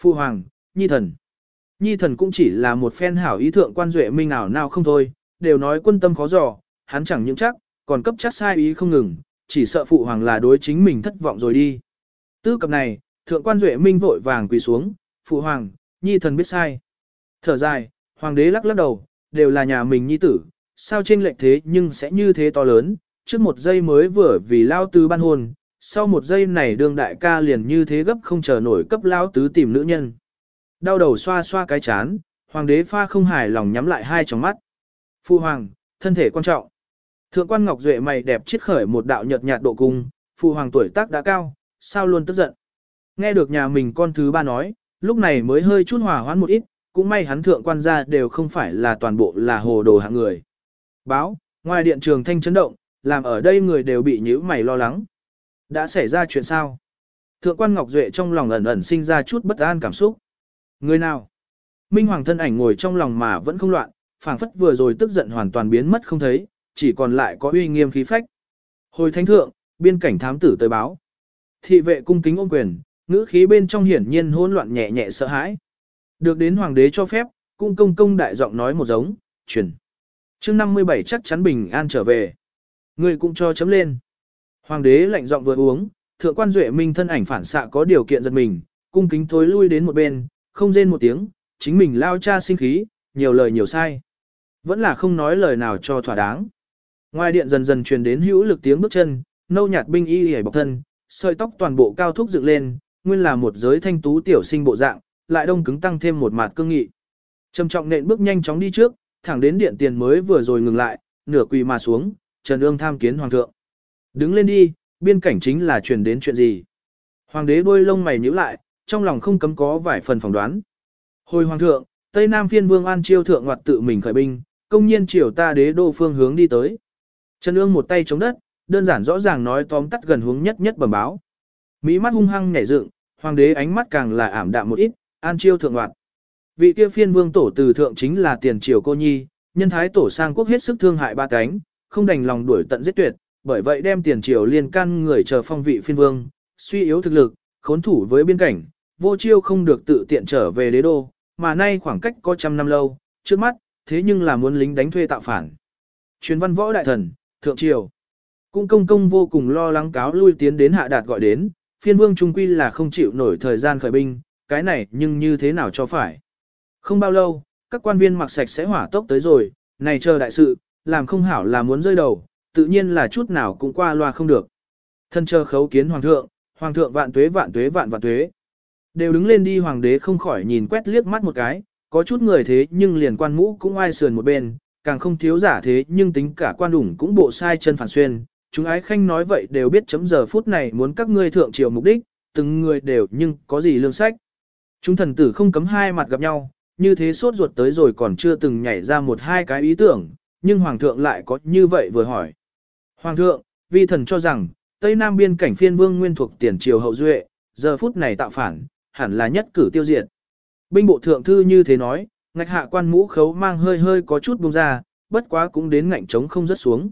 Phụ hoàng, nhi thần. Nhi thần cũng chỉ là một phen hảo ý thượng quan duệ minh ảo nào không thôi, đều nói quân tâm khó dò, hắn chẳng những chắc, còn cấp chắc sai ý không ngừng, chỉ sợ phụ hoàng là đối chính mình thất vọng rồi đi. Tư cập này, thượng quan duệ minh vội vàng quỳ xuống, phụ hoàng, nhi thần biết sai. Thở dài, hoàng đế lắc lắc đầu, đều là nhà mình nhi tử, sao trên lệnh thế nhưng sẽ như thế to lớn, trước một giây mới vừa vì lao tứ ban hôn, sau một giây này đương đại ca liền như thế gấp không chờ nổi cấp lao tứ tìm nữ nhân. Đau đầu xoa xoa cái chán, hoàng đế pha không hài lòng nhắm lại hai tròng mắt. Phu hoàng, thân thể quan trọng. Thượng quan Ngọc Duệ mày đẹp chiết khởi một đạo nhợt nhạt độ cung, phu hoàng tuổi tác đã cao, sao luôn tức giận. Nghe được nhà mình con thứ ba nói, lúc này mới hơi chút hòa hoãn một ít, cũng may hắn thượng quan gia đều không phải là toàn bộ là hồ đồ hạng người. Báo, ngoài điện trường thanh chấn động, làm ở đây người đều bị nhíu mày lo lắng. Đã xảy ra chuyện sao? Thượng quan Ngọc Duệ trong lòng ẩn ẩn sinh ra chút bất an cảm xúc. Người nào? Minh Hoàng thân ảnh ngồi trong lòng mà vẫn không loạn, phảng phất vừa rồi tức giận hoàn toàn biến mất không thấy, chỉ còn lại có uy nghiêm khí phách. Hồi thánh thượng, biên cảnh thám tử tới báo. Thị vệ cung kính ôm quyền, ngữ khí bên trong hiển nhiên hỗn loạn nhẹ nhẹ sợ hãi. Được đến hoàng đế cho phép, cung công công đại giọng nói một giống, truyền. chương 57 chắc chắn bình an trở về. Người cũng cho chấm lên. Hoàng đế lạnh giọng vừa uống, thượng quan duệ minh thân ảnh phản xạ có điều kiện giật mình, cung kính thối lui đến một bên, không rên một tiếng, chính mình lao cha sinh khí, nhiều lời nhiều sai. Vẫn là không nói lời nào cho thỏa đáng. Ngoài điện dần dần truyền đến hữu lực tiếng bước chân, nâu nhạt binh y hề bọc thân, sợi tóc toàn bộ cao thúc dựng lên, nguyên là một giới thanh tú tiểu sinh bộ dạng, lại đông cứng tăng thêm một mặt cương nghị. Trầm trọng nện bước nhanh chóng đi trước, thẳng đến điện tiền mới vừa rồi ngừng lại, nửa quỳ mà xuống, Trần Ương tham kiến hoàng thượng. Đứng lên đi, biên cảnh chính là truyền đến chuyện gì? Hoàng đế đôi lông mày nhíu lại, trong lòng không cấm có vài phần phỏng đoán. Hồi hoàng thượng, Tây Nam phiên vương An Chiêu thượng ngoặt tự mình khởi binh, công nhiên triều ta đế đô phương hướng đi tới. Trần Ương một tay chống đất, đơn giản rõ ràng nói tóm tắt gần hướng nhất nhất bẩm báo. Mỹ mắt hung hăng nhảy dựng, hoàng đế ánh mắt càng là ảm đạm một ít, An Chiêu thượng ngoặt. Vị kia phiên vương tổ từ thượng chính là tiền triều cô nhi, nhân thái tổ sang quốc hết sức thương hại ba cánh, không đành lòng đuổi tận giết tuyệt, bởi vậy đem tiền triều liên can người chờ phong vị phiên vương, suy yếu thực lực, khốn thủ với biên cảnh, vô chiêu không được tự tiện trở về đế đô, mà nay khoảng cách có trăm năm lâu, trước mắt, thế nhưng là muốn lính đánh thuê tạo phản. Truyền văn võ đại thần, thượng triều. cũng công công vô cùng lo lắng cáo lui tiến đến hạ đạt gọi đến, phiên vương trung quy là không chịu nổi thời gian khởi binh, cái này nhưng như thế nào cho phải. Không bao lâu, các quan viên mặc sạch sẽ hỏa tốc tới rồi, này chờ đại sự, làm không hảo là muốn rơi đầu, tự nhiên là chút nào cũng qua loa không được. Thân chờ khấu kiến hoàng thượng, hoàng thượng vạn tuế vạn tuế vạn vạn tuế. Đều đứng lên đi hoàng đế không khỏi nhìn quét liếc mắt một cái, có chút người thế nhưng liền quan mũ cũng ai sườn một bên, càng không thiếu giả thế nhưng tính cả quan đủng cũng bộ sai chân phản xuyên. Chúng ái khanh nói vậy đều biết chấm giờ phút này muốn các ngươi thượng triều mục đích, từng người đều nhưng có gì lương sách. Chúng thần tử không cấm hai mặt gặp nhau, như thế sốt ruột tới rồi còn chưa từng nhảy ra một hai cái ý tưởng, nhưng Hoàng thượng lại có như vậy vừa hỏi. Hoàng thượng, vi thần cho rằng, Tây Nam biên cảnh phiên vương nguyên thuộc tiền triều hậu duệ, giờ phút này tạo phản, hẳn là nhất cử tiêu diệt. Binh bộ thượng thư như thế nói, ngạch hạ quan mũ khấu mang hơi hơi có chút buông ra, bất quá cũng đến ngạnh trống không rất xuống.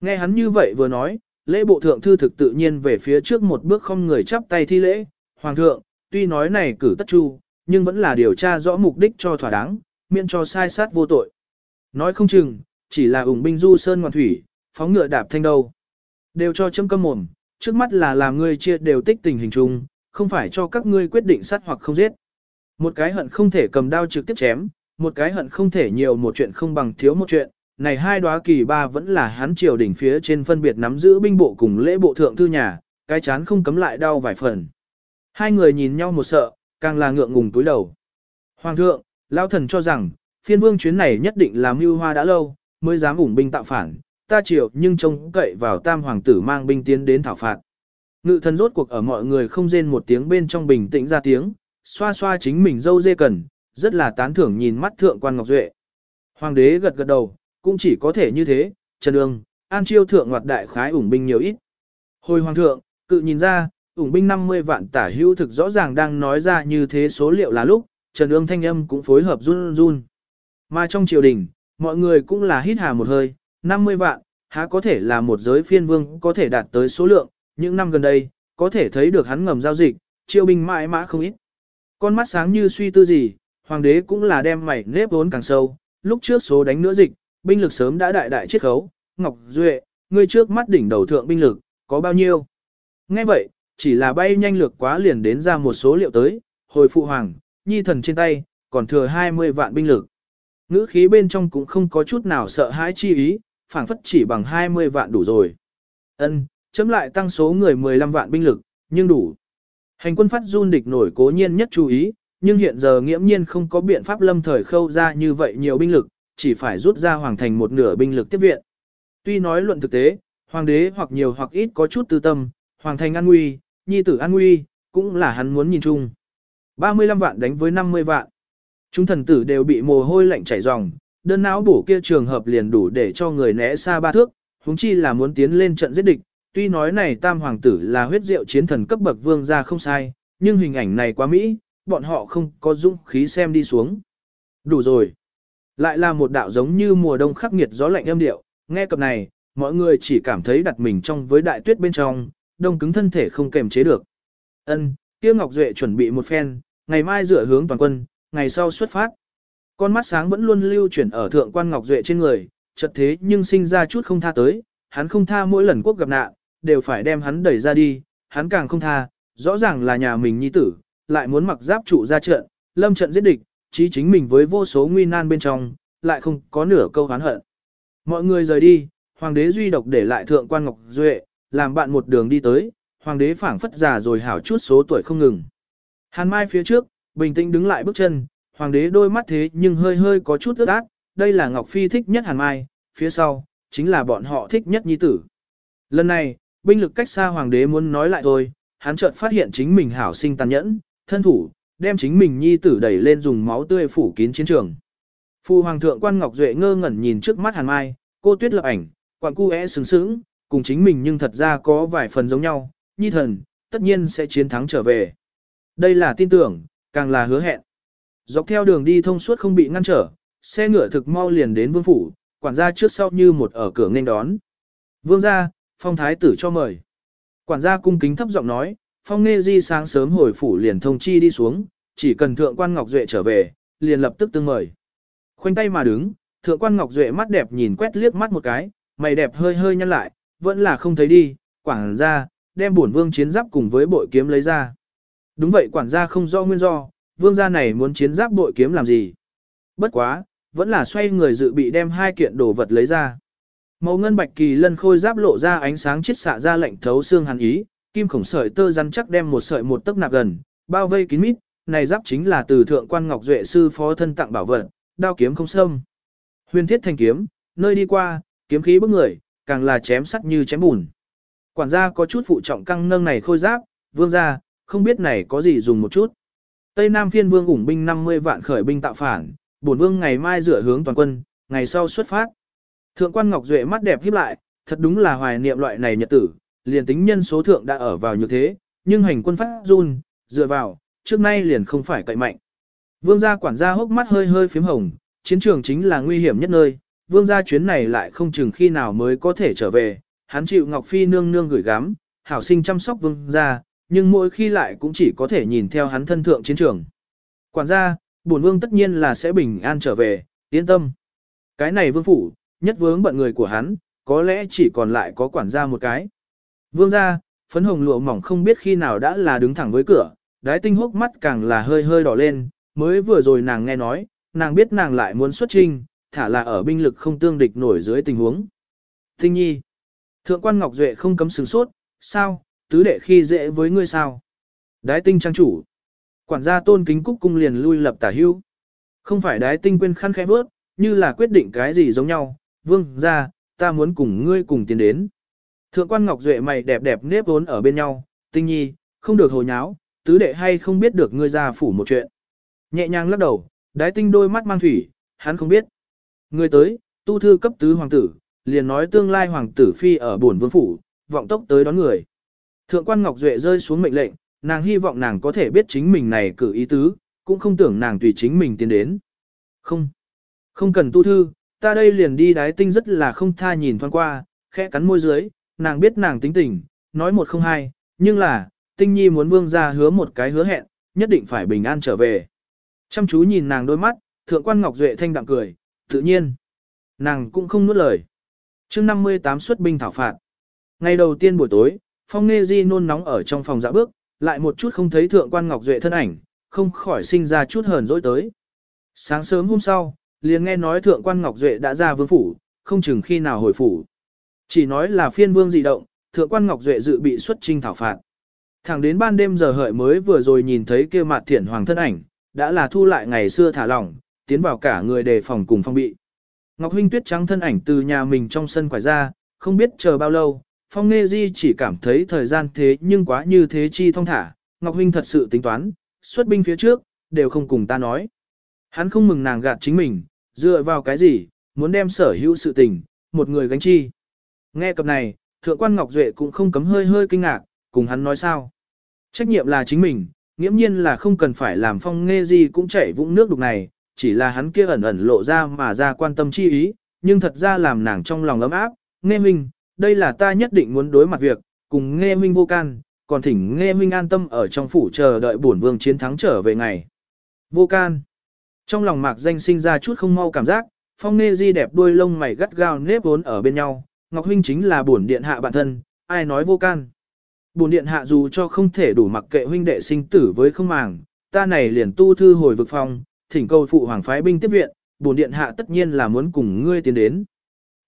Nghe hắn như vậy vừa nói, lễ bộ thượng thư thực tự nhiên về phía trước một bước không người chắp tay thi lễ, hoàng thượng, tuy nói này cử tất chu, nhưng vẫn là điều tra rõ mục đích cho thỏa đáng, miễn cho sai sát vô tội. Nói không chừng, chỉ là ủng binh du sơn ngoan thủy, phóng ngựa đạp thanh đâu. Đều cho châm câm mồm, trước mắt là làm ngươi chia đều tích tình hình chung, không phải cho các ngươi quyết định sát hoặc không giết. Một cái hận không thể cầm đao trực tiếp chém, một cái hận không thể nhiều một chuyện không bằng thiếu một chuyện. Này hai đóa kỳ ba vẫn là hắn triều đỉnh phía trên phân biệt nắm giữ binh bộ cùng lễ bộ thượng thư nhà, cái chán không cấm lại đau vài phần. Hai người nhìn nhau một sợ, càng là ngượng ngùng túi đầu. Hoàng thượng, lão thần cho rằng, phiên vương chuyến này nhất định làm mưu hoa đã lâu, mới dám ủng binh tạo phản, ta chịu nhưng trông cậy vào tam hoàng tử mang binh tiến đến thảo phạt. Ngự thần rốt cuộc ở mọi người không rên một tiếng bên trong bình tĩnh ra tiếng, xoa xoa chính mình dâu dê cần, rất là tán thưởng nhìn mắt thượng quan Ngọc Duệ. Hoàng đế gật gật đầu, cũng chỉ có thể như thế, Trần Ương, An Chiêu thượng ngoặt đại khái ủng binh nhiều ít. Hồi hoàng thượng, cự nhìn ra, ủng binh 50 vạn tả hữu thực rõ ràng đang nói ra như thế số liệu là lúc, Trần Ương thanh âm cũng phối hợp run run. Mà trong triều đình, mọi người cũng là hít hà một hơi, 50 vạn, há có thể là một giới phiên vương có thể đạt tới số lượng, những năm gần đây, có thể thấy được hắn ngầm giao dịch, chiêu binh mãi mã không ít. Con mắt sáng như suy tư gì, hoàng đế cũng là đem mày nếp vốn càng sâu, lúc trước số đánh nữa dịch, binh lực sớm đã đại đại chiết khấu, Ngọc Duệ, ngươi trước mắt đỉnh đầu thượng binh lực, có bao nhiêu? Nghe vậy, chỉ là bay nhanh lược quá liền đến ra một số liệu tới, hồi phụ hoàng, nhi thần trên tay, còn thừa 20 vạn binh lực. Ngữ khí bên trong cũng không có chút nào sợ hãi chi ý, phảng phất chỉ bằng 20 vạn đủ rồi. Ân, chấm lại tăng số người 15 vạn binh lực, nhưng đủ. Hành quân phát run địch nổi cố nhiên nhất chú ý, nhưng hiện giờ nghiễm nhiên không có biện pháp lâm thời khâu ra như vậy nhiều binh lực, chỉ phải rút ra hoàng thành một nửa binh lực tiếp viện. Tuy nói luận thực tế, hoàng đế hoặc nhiều hoặc ít có chút tư tâm, hoàng thành an nguy, nhi tử an nguy, cũng là hắn muốn nhìn chung. 35 vạn đánh với 50 vạn. Chúng thần tử đều bị mồ hôi lạnh chảy ròng, đơn não bổ kia trường hợp liền đủ để cho người né xa ba thước, huống chi là muốn tiến lên trận giết địch. Tuy nói này tam hoàng tử là huyết diệu chiến thần cấp bậc vương gia không sai, nhưng hình ảnh này quá mỹ, bọn họ không có dũng khí xem đi xuống. Đủ rồi. Lại là một đạo giống như mùa đông khắc nghiệt gió lạnh âm điệu, nghe cập này, mọi người chỉ cảm thấy đặt mình trong với đại tuyết bên trong, đông cứng thân thể không kềm chế được. Ân, Tiêu Ngọc Duệ chuẩn bị một phen, ngày mai dựa hướng toàn quân, ngày sau xuất phát. Con mắt sáng vẫn luôn lưu chuyển ở thượng quan Ngọc Duệ trên người, chợt thế nhưng sinh ra chút không tha tới, hắn không tha mỗi lần quốc gặp nạn, đều phải đem hắn đẩy ra đi, hắn càng không tha, rõ ràng là nhà mình nhi tử, lại muốn mặc giáp trụ ra trận, lâm trận giết địch, chí chính mình với vô số nguy nan bên trong, lại không có nửa câu hán hận. Mọi người rời đi, hoàng đế duy độc để lại thượng quan Ngọc Duệ, làm bạn một đường đi tới, hoàng đế phảng phất già rồi hảo chút số tuổi không ngừng. Hàn Mai phía trước, bình tĩnh đứng lại bước chân, hoàng đế đôi mắt thế nhưng hơi hơi có chút ướt át, đây là Ngọc Phi thích nhất Hàn Mai, phía sau, chính là bọn họ thích nhất nhi tử. Lần này, binh lực cách xa hoàng đế muốn nói lại thôi, hắn chợt phát hiện chính mình hảo sinh tàn nhẫn, thân thủ, đem chính mình nhi tử đẩy lên dùng máu tươi phủ kín chiến trường. Phu hoàng thượng quan Ngọc Duệ ngơ ngẩn nhìn trước mắt Hàn Mai, cô tuyết lập ảnh, quặng cu é sướng sướng, cùng chính mình nhưng thật ra có vài phần giống nhau, nhi thần, tất nhiên sẽ chiến thắng trở về. Đây là tin tưởng, càng là hứa hẹn. Dọc theo đường đi thông suốt không bị ngăn trở, xe ngựa thực mau liền đến vương phủ, quản gia trước sau như một ở cửa nghênh đón. Vương gia, phong thái tử cho mời. Quản gia cung kính thấp giọng nói, phong nghe di sáng sớm hồi phủ liền thông chi đi xuống, chỉ cần thượng quan Ngọc Duệ trở về, liền lập tức tương mời. Khoanh tay mà đứng, thượng quan Ngọc Duệ mắt đẹp nhìn quét liếc mắt một cái, mày đẹp hơi hơi nhăn lại, vẫn là không thấy đi, Quản gia đem bổn vương chiến giáp cùng với bội kiếm lấy ra. Đúng vậy quản gia không rõ nguyên do, vương gia này muốn chiến giáp bội kiếm làm gì. Bất quá, vẫn là xoay người dự bị đem hai kiện đồ vật lấy ra. Màu ngân bạch kỳ lân khôi giáp lộ ra ánh sáng chiết xạ ra lệnh thấu xương hàn ý, kim khổng sợi tơ rắn chắc đem một sợi một tấc nạp gần, bao vây kín mít, này giáp chính là từ thượng quan ngọc duệ sư phó thân tặng bảo vật, đao kiếm không sâm. Huyền thiết thành kiếm, nơi đi qua, kiếm khí bức người, càng là chém sắt như chém bùn. Quản gia có chút phụ trọng căng nâng này khôi giáp, vương gia, không biết này có gì dùng một chút. Tây Nam phiên vương ủng binh 50 vạn khởi binh tạo phản, bổn vương ngày mai dựa hướng toàn quân, ngày sau xuất phát. Thượng quan Ngọc Duệ mắt đẹp híp lại, thật đúng là hoài niệm loại này nhật tử, liền tính nhân số thượng đã ở vào như thế, nhưng hành quân phát run, dựa vào, trước nay liền không phải cậy mạnh. Vương gia quản gia hốc mắt hơi hơi phím hồng, chiến trường chính là nguy hiểm nhất nơi, vương gia chuyến này lại không chừng khi nào mới có thể trở về, hắn chịu Ngọc Phi nương nương gửi gắm, hảo sinh chăm sóc vương gia, nhưng mỗi khi lại cũng chỉ có thể nhìn theo hắn thân thượng chiến trường. Quản gia, bổn vương tất nhiên là sẽ bình an trở về, yên tâm. Cái này vương phủ, nhất vướng bận người của hắn, có lẽ chỉ còn lại có quản gia một cái. Vương gia, phấn hồng lụa mỏng không biết khi nào đã là đứng thẳng với cửa, đái tinh hốc mắt càng là hơi hơi đỏ lên, mới vừa rồi nàng nghe nói, nàng biết nàng lại muốn xuất trinh, thả là ở binh lực không tương địch nổi dưới tình huống. Tinh nhi, thượng quan Ngọc Duệ không cấm sừng sốt, sao, tứ đệ khi dễ với ngươi sao? Đái tinh trang chủ. Quản gia tôn kính cúc cung liền lui lập tả hưu. Không phải đái tinh quên khăn khẽ bước, như là quyết định cái gì giống nhau, vương ra, ta muốn cùng ngươi cùng tiến đến. Thượng quan Ngọc Duệ mày đẹp đẹp nếp vốn ở bên nhau, tinh nhi, không được hồ nháo, tứ đệ hay không biết được ngươi ra phủ một chuyện. Nhẹ nhàng lắc đầu, đái tinh đôi mắt mang thủy, hắn không biết. Ngươi tới, tu thư cấp tứ hoàng tử, liền nói tương lai hoàng tử phi ở buồn vương phủ, vọng tốc tới đón người. Thượng quan Ngọc Duệ rơi xuống mệnh lệnh, nàng hy vọng nàng có thể biết chính mình này cử ý tứ, cũng không tưởng nàng tùy chính mình tiến đến. Không, không cần tu thư, ta đây liền đi đái tinh rất là không tha nhìn thoáng qua, khẽ cắn môi dưới, nàng biết nàng tính tình, nói một không hai, nhưng là, tinh nhi muốn vương ra hứa một cái hứa hẹn, nhất định phải bình an trở về. Chăm chú nhìn nàng đôi mắt, thượng quan Ngọc Duệ thanh đạm cười, tự nhiên. Nàng cũng không nuốt lời. chương 58 xuất binh thảo phạt. Ngày đầu tiên buổi tối, Phong Nghê Di nôn nóng ở trong phòng dạ bước, lại một chút không thấy thượng quan Ngọc Duệ thân ảnh, không khỏi sinh ra chút hờn dỗi tới. Sáng sớm hôm sau, liền nghe nói thượng quan Ngọc Duệ đã ra vương phủ, không chừng khi nào hồi phủ. Chỉ nói là phiên vương dị động, thượng quan Ngọc Duệ dự bị xuất trinh thảo phạt. Thẳng đến ban đêm giờ hợi mới vừa rồi nhìn thấy kia mặt thiển hoàng thân ảnh, đã là thu lại ngày xưa thả lỏng, tiến vào cả người đề phòng cùng phong bị. Ngọc Huynh tuyết trắng thân ảnh từ nhà mình trong sân quải ra, không biết chờ bao lâu, Phong Nghê Di chỉ cảm thấy thời gian thế nhưng quá như thế chi thông thả, Ngọc Huynh thật sự tính toán, xuất binh phía trước, đều không cùng ta nói. Hắn không mừng nàng gạt chính mình, dựa vào cái gì, muốn đem sở hữu sự tình, một người gánh chi. Nghe cập này, Thượng quan Ngọc Duệ cũng không cấm hơi hơi kinh ngạc, cùng hắn nói sao. Trách nhiệm là chính mình, nghiễm nhiên là không cần phải làm Phong nghe gì cũng chảy vũng nước đục này, chỉ là hắn kia ẩn ẩn lộ ra mà ra quan tâm chi ý, nhưng thật ra làm nàng trong lòng ấm áp, nghe minh, đây là ta nhất định muốn đối mặt việc, cùng nghe minh vô can, còn thỉnh nghe minh an tâm ở trong phủ chờ đợi bổn vương chiến thắng trở về ngày. Vô can. Trong lòng mạc danh sinh ra chút không mau cảm giác, phong nghe di đẹp đuôi lông mày gắt gao nếp vốn ở bên nhau, Ngọc Huynh chính là bổn điện hạ bản thân, ai nói vô can. Bổn điện hạ dù cho không thể đủ mặc kệ huynh đệ sinh tử với không màng, ta này liền tu thư hồi vực phong, thỉnh cầu phụ hoàng phái binh tiếp viện, bổn điện hạ tất nhiên là muốn cùng ngươi tiến đến.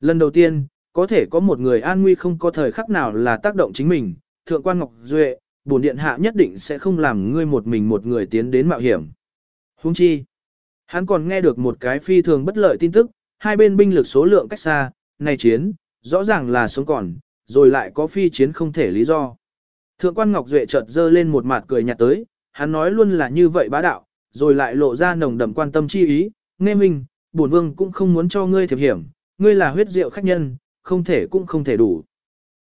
Lần đầu tiên, có thể có một người an nguy không có thời khắc nào là tác động chính mình, thượng quan Ngọc Duệ, bổn điện hạ nhất định sẽ không làm ngươi một mình một người tiến đến mạo hiểm. Huống chi, hắn còn nghe được một cái phi thường bất lợi tin tức, hai bên binh lực số lượng cách xa, này chiến, rõ ràng là sống còn, rồi lại có phi chiến không thể lý do. Thượng quan Ngọc Duệ chợt dơ lên một mặt cười nhạt tới, hắn nói luôn là như vậy bá đạo, rồi lại lộ ra nồng đậm quan tâm chi ý, nghe mình, bổn vương cũng không muốn cho ngươi thiệp hiểm, ngươi là huyết diệu khách nhân, không thể cũng không thể đủ.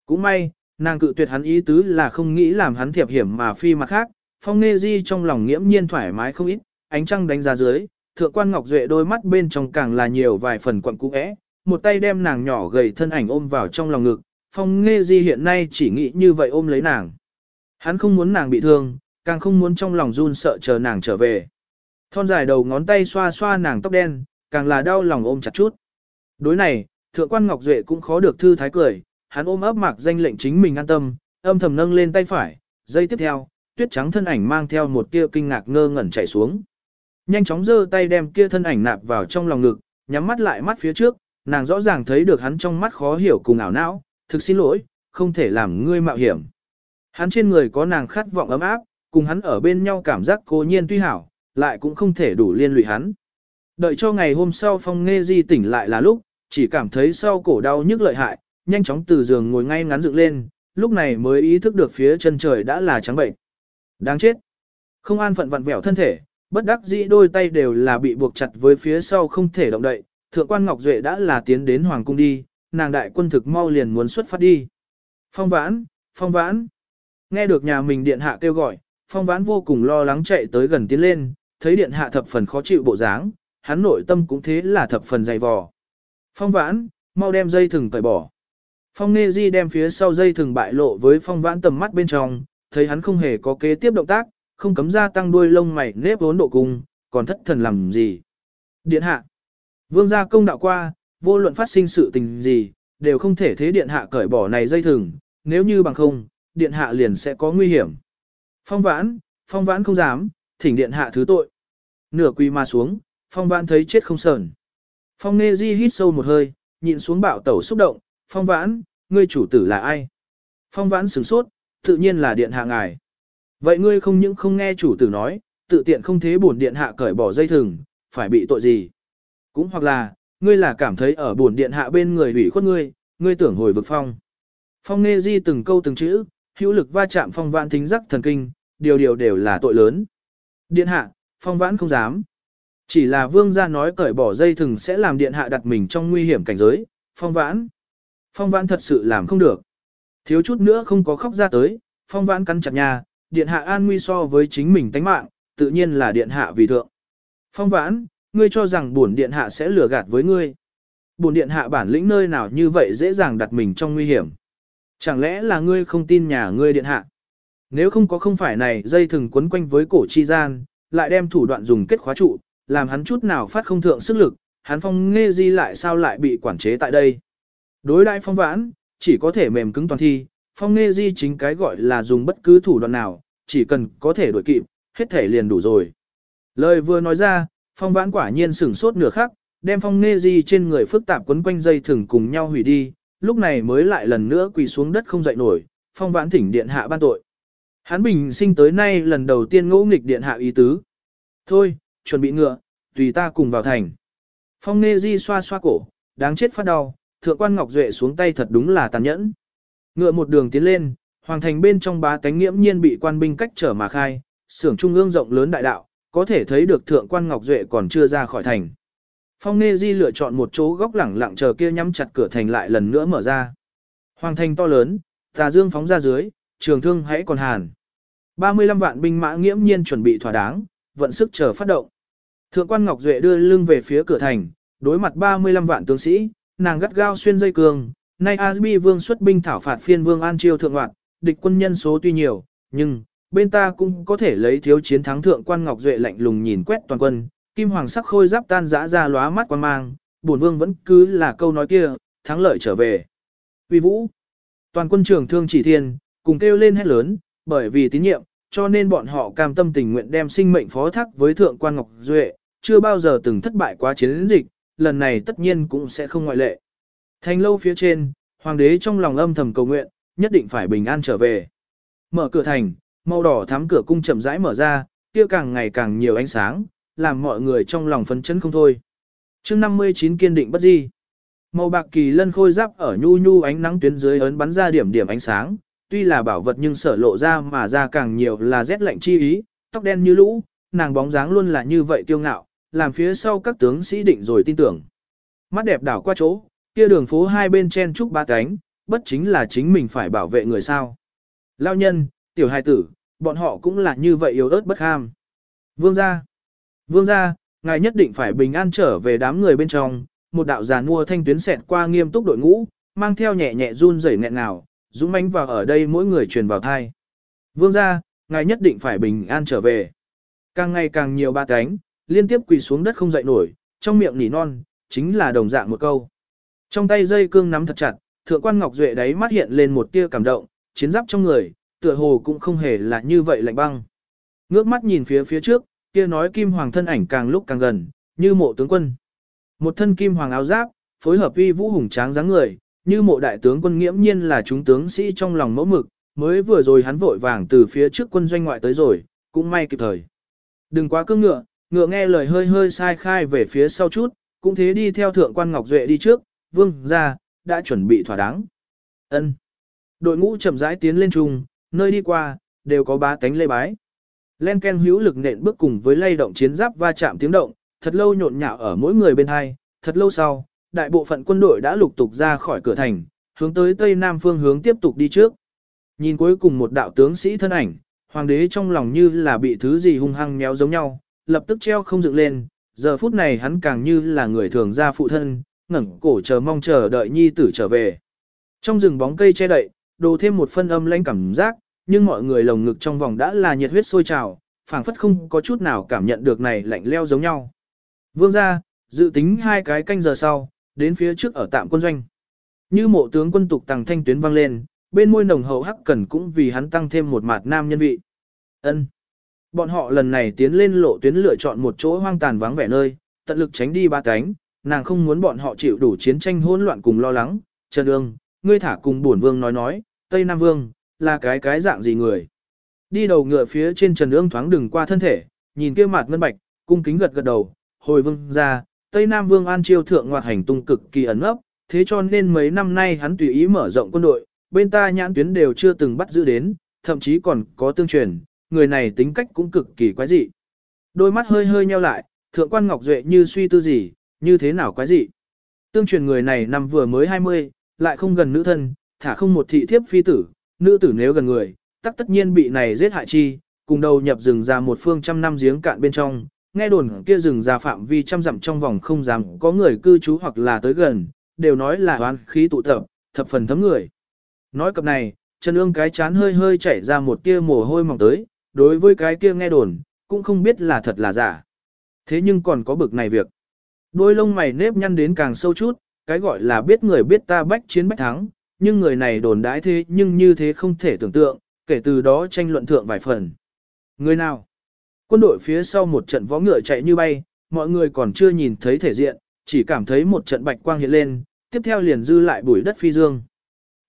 Cũng may, nàng cự tuyệt hắn ý tứ là không nghĩ làm hắn thiệp hiểm mà phi mặt khác, phong nghe di trong lòng nghiễm nhiên thoải mái không ít, ánh trăng đánh ra dưới, thượng quan ngọc duệ đôi mắt bên trong càng là nhiều vài phần quặn cũ é, một tay đem nàng nhỏ gầy thân ảnh ôm vào trong lòng ngực, phong nghe di hiện nay chỉ nghĩ như vậy ôm lấy nàng. Hắn không muốn nàng bị thương, càng không muốn trong lòng run sợ chờ nàng trở về. Thon dài đầu ngón tay xoa xoa nàng tóc đen, càng là đau lòng ôm chặt chút. Đối này, thượng quan Ngọc Duệ cũng khó được thư thái cười, hắn ôm ấp mạc danh lệnh chính mình an tâm, âm thầm nâng lên tay phải, giây tiếp theo, tuyết trắng thân ảnh mang theo một tia kinh ngạc ngơ ngẩn chảy xuống. Nhanh chóng giơ tay đem kia thân ảnh nạp vào trong lòng ngực, nhắm mắt lại mắt phía trước, nàng rõ ràng thấy được hắn trong mắt khó hiểu cùng ảo não, thực xin lỗi, không thể làm ngươi mạo hiểm. Hắn trên người có nàng khát vọng ấm áp, cùng hắn ở bên nhau cảm giác cố nhiên tuy hảo, lại cũng không thể đủ liên lụy hắn. Đợi cho ngày hôm sau phong nghe di tỉnh lại là lúc, chỉ cảm thấy sau cổ đau nhức lợi hại, nhanh chóng từ giường ngồi ngay ngắn dựng lên, lúc này mới ý thức được phía chân trời đã là trắng bệnh. Đáng chết. Không an phận vặn vẹo thân thể, bất đắc dĩ đôi tay đều là bị buộc chặt với phía sau không thể động đậy. Thượng quan Ngọc Duệ đã là tiến đến Hoàng cung đi, nàng đại quân thực mau liền muốn xuất phát đi. Phong vãn, phong vãn. Nghe được nhà mình điện hạ kêu gọi, phong vãn vô cùng lo lắng chạy tới gần tiến lên, thấy điện hạ thập phần khó chịu bộ dáng, hắn nội tâm cũng thế là thập phần dày vò. Phong vãn, mau đem dây thừng cởi bỏ. Phong Nê Di đem phía sau dây thừng bại lộ với phong vãn tầm mắt bên trong, thấy hắn không hề có kế tiếp động tác, không cấm ra tăng đuôi lông mày nếp vốn độ cung, còn thất thần làm gì. Điện hạ. Vương gia công đạo qua, vô luận phát sinh sự tình gì, đều không thể thế điện hạ cởi bỏ này dây thừng, nếu như bằng không, điện hạ liền sẽ có nguy hiểm. Phong vãn, phong vãn không dám, thỉnh điện hạ thứ tội. Nửa quỳ mà xuống, phong vãn thấy chết không sờn. Phong Nê Di hít sâu một hơi, nhịn xuống bạo tẩu xúc động, phong vãn, ngươi chủ tử là ai? Phong vãn sửng sốt, tự nhiên là điện hạ ngài. Vậy ngươi không những không nghe chủ tử nói, tự tiện không thế bổn điện hạ cởi bỏ dây thừng, phải bị tội gì? Cũng hoặc là, ngươi là cảm thấy ở bổn điện hạ bên người hủy khuất ngươi, ngươi tưởng hồi vực phong. Phong nghe Di từng câu từng chữ, hữu lực va chạm phong vãn thính giác thần kinh, điều điều đều là tội lớn. Điện hạ, phong vãn không dám. Chỉ là vương gia nói cởi bỏ dây thừng sẽ làm điện hạ đặt mình trong nguy hiểm cảnh giới, phong vãn. Phong vãn thật sự làm không được. Thiếu chút nữa không có khóc ra tới, phong vãn cắn chặt nhà, điện hạ an nguy so với chính mình tánh mạng, tự nhiên là điện hạ vì thượng. Phong vãn, ngươi cho rằng bổn điện hạ sẽ lừa gạt với ngươi. Bổn điện hạ bản lĩnh nơi nào như vậy dễ dàng đặt mình trong nguy hiểm. Chẳng lẽ là ngươi không tin nhà ngươi điện hạ? Nếu không có không phải này dây thừng quấn quanh với cổ chi gian, lại đem thủ đoạn dùng kết khóa trụ, làm hắn chút nào phát không thượng sức lực, hắn phong nghe di lại sao lại bị quản chế tại đây. Đối đại phong vãn, chỉ có thể mềm cứng toàn thi, phong nghe di chính cái gọi là dùng bất cứ thủ đoạn nào, chỉ cần có thể đuổi kịp, hết thể liền đủ rồi. Lời vừa nói ra, phong vãn quả nhiên sửng sốt nửa khắc, đem phong nghe di trên người phức tạp quấn quanh dây thừng cùng nhau hủy đi, lúc này mới lại lần nữa quỳ xuống đất không dậy nổi, phong vãn thỉnh điện hạ ban tội. Hắn bình sinh tới nay lần đầu tiên ngỗ nghịch điện hạ ý tứ. Thôi, chuẩn bị ngựa, tùy ta cùng vào thành. Phong nghe Di xoa xoa cổ, đáng chết phát đau, thượng quan Ngọc Duệ xuống tay thật đúng là tàn nhẫn. Ngựa một đường tiến lên, hoàng thành bên trong bá tánh nghiễm nhiên bị quan binh cách trở mà khai, xưởng trung ương rộng lớn đại đạo, có thể thấy được thượng quan Ngọc Duệ còn chưa ra khỏi thành. Phong Nê Di lựa chọn một chỗ góc lẳng lặng chờ kia nhắm chặt cửa thành lại lần nữa mở ra. Hoàng thành to lớn, tà dương phóng ra dưới, trường thương hãy còn hàn. 35 vạn binh mã nghiễm nhiên chuẩn bị thỏa đáng, vận sức chờ phát động. Thượng quan Ngọc Duệ đưa lưng về phía cửa thành, đối mặt 35 vạn tướng sĩ, nàng gắt gao xuyên dây cương, nay Asbi vương xuất binh thảo phạt phiên vương An Chiêu thượng loạn, địch quân nhân số tuy nhiều, nhưng bên ta cũng có thể lấy thiếu chiến thắng thượng quan Ngọc Duệ lạnh lùng nhìn quét toàn quân, kim hoàng sắc khôi giáp tan rã ra lóa mắt quan mang, bổn vương vẫn cứ là câu nói kia, thắng lợi trở về. Uy vũ, toàn quân trưởng thương chỉ thiên, cùng kêu lên hét lớn, bởi vì tín nhiệm, cho nên bọn họ cam tâm tình nguyện đem sinh mệnh phó thác với thượng quan Ngọc Duệ, chưa bao giờ từng thất bại quá chiến dịch, lần này tất nhiên cũng sẽ không ngoại lệ. Thành lâu phía trên, hoàng đế trong lòng âm thầm cầu nguyện, nhất định phải bình an trở về. Mở cửa thành, màu đỏ thắm cửa cung chậm rãi mở ra, kia càng ngày càng nhiều ánh sáng, làm mọi người trong lòng phấn chấn không thôi. chương 59 kiên định bất di. Màu bạc kỳ lân khôi giáp ở nhu nhu ánh nắng tuyến dưới ấn bắn ra điểm điểm ánh sáng, tuy là bảo vật nhưng sở lộ ra mà ra càng nhiều là rét lạnh chi ý, tóc đen như lũ, nàng bóng dáng luôn là như vậy kiêu ngạo, làm phía sau các tướng sĩ định rồi tin tưởng. Mắt đẹp đảo qua chỗ, kia đường phố hai bên chen trúc ba cánh, bất chính là chính mình phải bảo vệ người sao. Lao nhân, tiểu hài tử, bọn họ cũng là như vậy yếu ớt bất ham. Vương gia, vương gia, ngài nhất định phải bình an trở về đám người bên trong, một đạo già nua thanh tuyến xẹt qua nghiêm túc đội ngũ, mang theo nhẹ nhẹ run rẩy nghẹn nào, dũng mãnh vào ở đây mỗi người truyền vào thai. Vương gia, ngài nhất định phải bình an trở về. Càng ngày càng nhiều ba cánh, liên tiếp quỳ xuống đất không dậy nổi, trong miệng nỉ non, chính là đồng dạng một câu. Trong tay dây cương nắm thật chặt, thượng quan Ngọc Duệ đấy mắt hiện lên một tia cảm động, chiến giáp trong người, tựa hồ cũng không hề là như vậy lạnh băng. Ngước mắt nhìn phía phía trước, kia nói kim hoàng thân ảnh càng lúc càng gần, như mộ tướng quân. Một thân kim hoàng áo giáp, phối hợp uy vũ hùng tráng dáng người, như mộ đại tướng quân nghiễm nhiên là chúng tướng sĩ trong lòng mẫu mực, mới vừa rồi hắn vội vàng từ phía trước quân doanh ngoại tới rồi, cũng may kịp thời. Đừng quá cương ngựa, ngựa nghe lời hơi hơi sai khai về phía sau chút, cũng thế đi theo thượng quan Ngọc Duệ đi trước, vương ra, đã chuẩn bị thỏa đáng. ân Đội ngũ chậm rãi tiến lên trung, nơi đi qua, đều có ba tánh lê bái. Len ken hữu lực nện bước cùng với lay động chiến giáp va chạm tiếng động, thật lâu nhộn nhạo ở mỗi người bên hai, thật lâu sau, đại bộ phận quân đội đã lục tục ra khỏi cửa thành, hướng tới tây nam phương hướng tiếp tục đi trước. Nhìn cuối cùng một đạo tướng sĩ thân ảnh, hoàng đế trong lòng như là bị thứ gì hung hăng méo giống nhau, lập tức treo không dựng lên, giờ phút này hắn càng như là người thường ra phụ thân, ngẩng cổ chờ mong chờ đợi nhi tử trở về. Trong rừng bóng cây che đậy, đồ thêm một phân âm lãnh cảm giác, nhưng mọi người lồng ngực trong vòng đã là nhiệt huyết sôi trào, phảng phất không có chút nào cảm nhận được này lạnh leo giống nhau. Vương gia, dự tính hai cái canh giờ sau, đến phía trước ở tạm quân doanh. Như mộ tướng quân tục tàng thanh tuyến vang lên, bên môi nồng hậu hắc cần cũng vì hắn tăng thêm một mạt nam nhân vị. Ân. Bọn họ lần này tiến lên lộ tuyến lựa chọn một chỗ hoang tàn vắng vẻ nơi, tận lực tránh đi ba cánh, nàng không muốn bọn họ chịu đủ chiến tranh hỗn loạn cùng lo lắng. Trần ương, ngươi thả cùng bổn vương nói nói, Tây Nam Vương, là cái cái dạng gì người. Đi đầu ngựa phía trên Trần ương thoáng đừng qua thân thể, nhìn kia mặt ngân bạch, cung kính gật gật đầu, hồi vương ra, Tây Nam Vương An Chiêu thượng ngoạt hành tung cực kỳ ẩn ấp, thế cho nên mấy năm nay hắn tùy ý mở rộng quân đội, bên ta nhãn tuyến đều chưa từng bắt giữ đến, thậm chí còn có tương truyền, người này tính cách cũng cực kỳ quái dị. Đôi mắt hơi hơi nheo lại, thượng quan Ngọc Duệ như suy tư gì, như thế nào quái dị. Tương truyền người này năm vừa mới 20, lại không gần nữ thân, thả không một thị thiếp phi tử, nữ tử nếu gần người, tắc tất nhiên bị này giết hại chi, cùng đầu nhập rừng ra một phương trăm năm giếng cạn bên trong, nghe đồn kia rừng ra phạm vi trăm dặm trong vòng không dám có người cư trú hoặc là tới gần, đều nói là oán khí tụ tập, thập phần thấm người. Nói cập này, Trần Ương cái chán hơi hơi chảy ra một tia mồ hôi mỏng tới, đối với cái kia nghe đồn, cũng không biết là thật là giả. Thế nhưng còn có bực này việc. Đôi lông mày nếp nhăn đến càng sâu chút, cái gọi là biết người biết ta bách chiến bách thắng, nhưng người này đồn đãi thế nhưng như thế không thể tưởng tượng, kể từ đó tranh luận thượng vài phần. Người nào? Quân đội phía sau một trận võ ngựa chạy như bay, mọi người còn chưa nhìn thấy thể diện, chỉ cảm thấy một trận bạch quang hiện lên, tiếp theo liền dư lại bụi đất phi dương.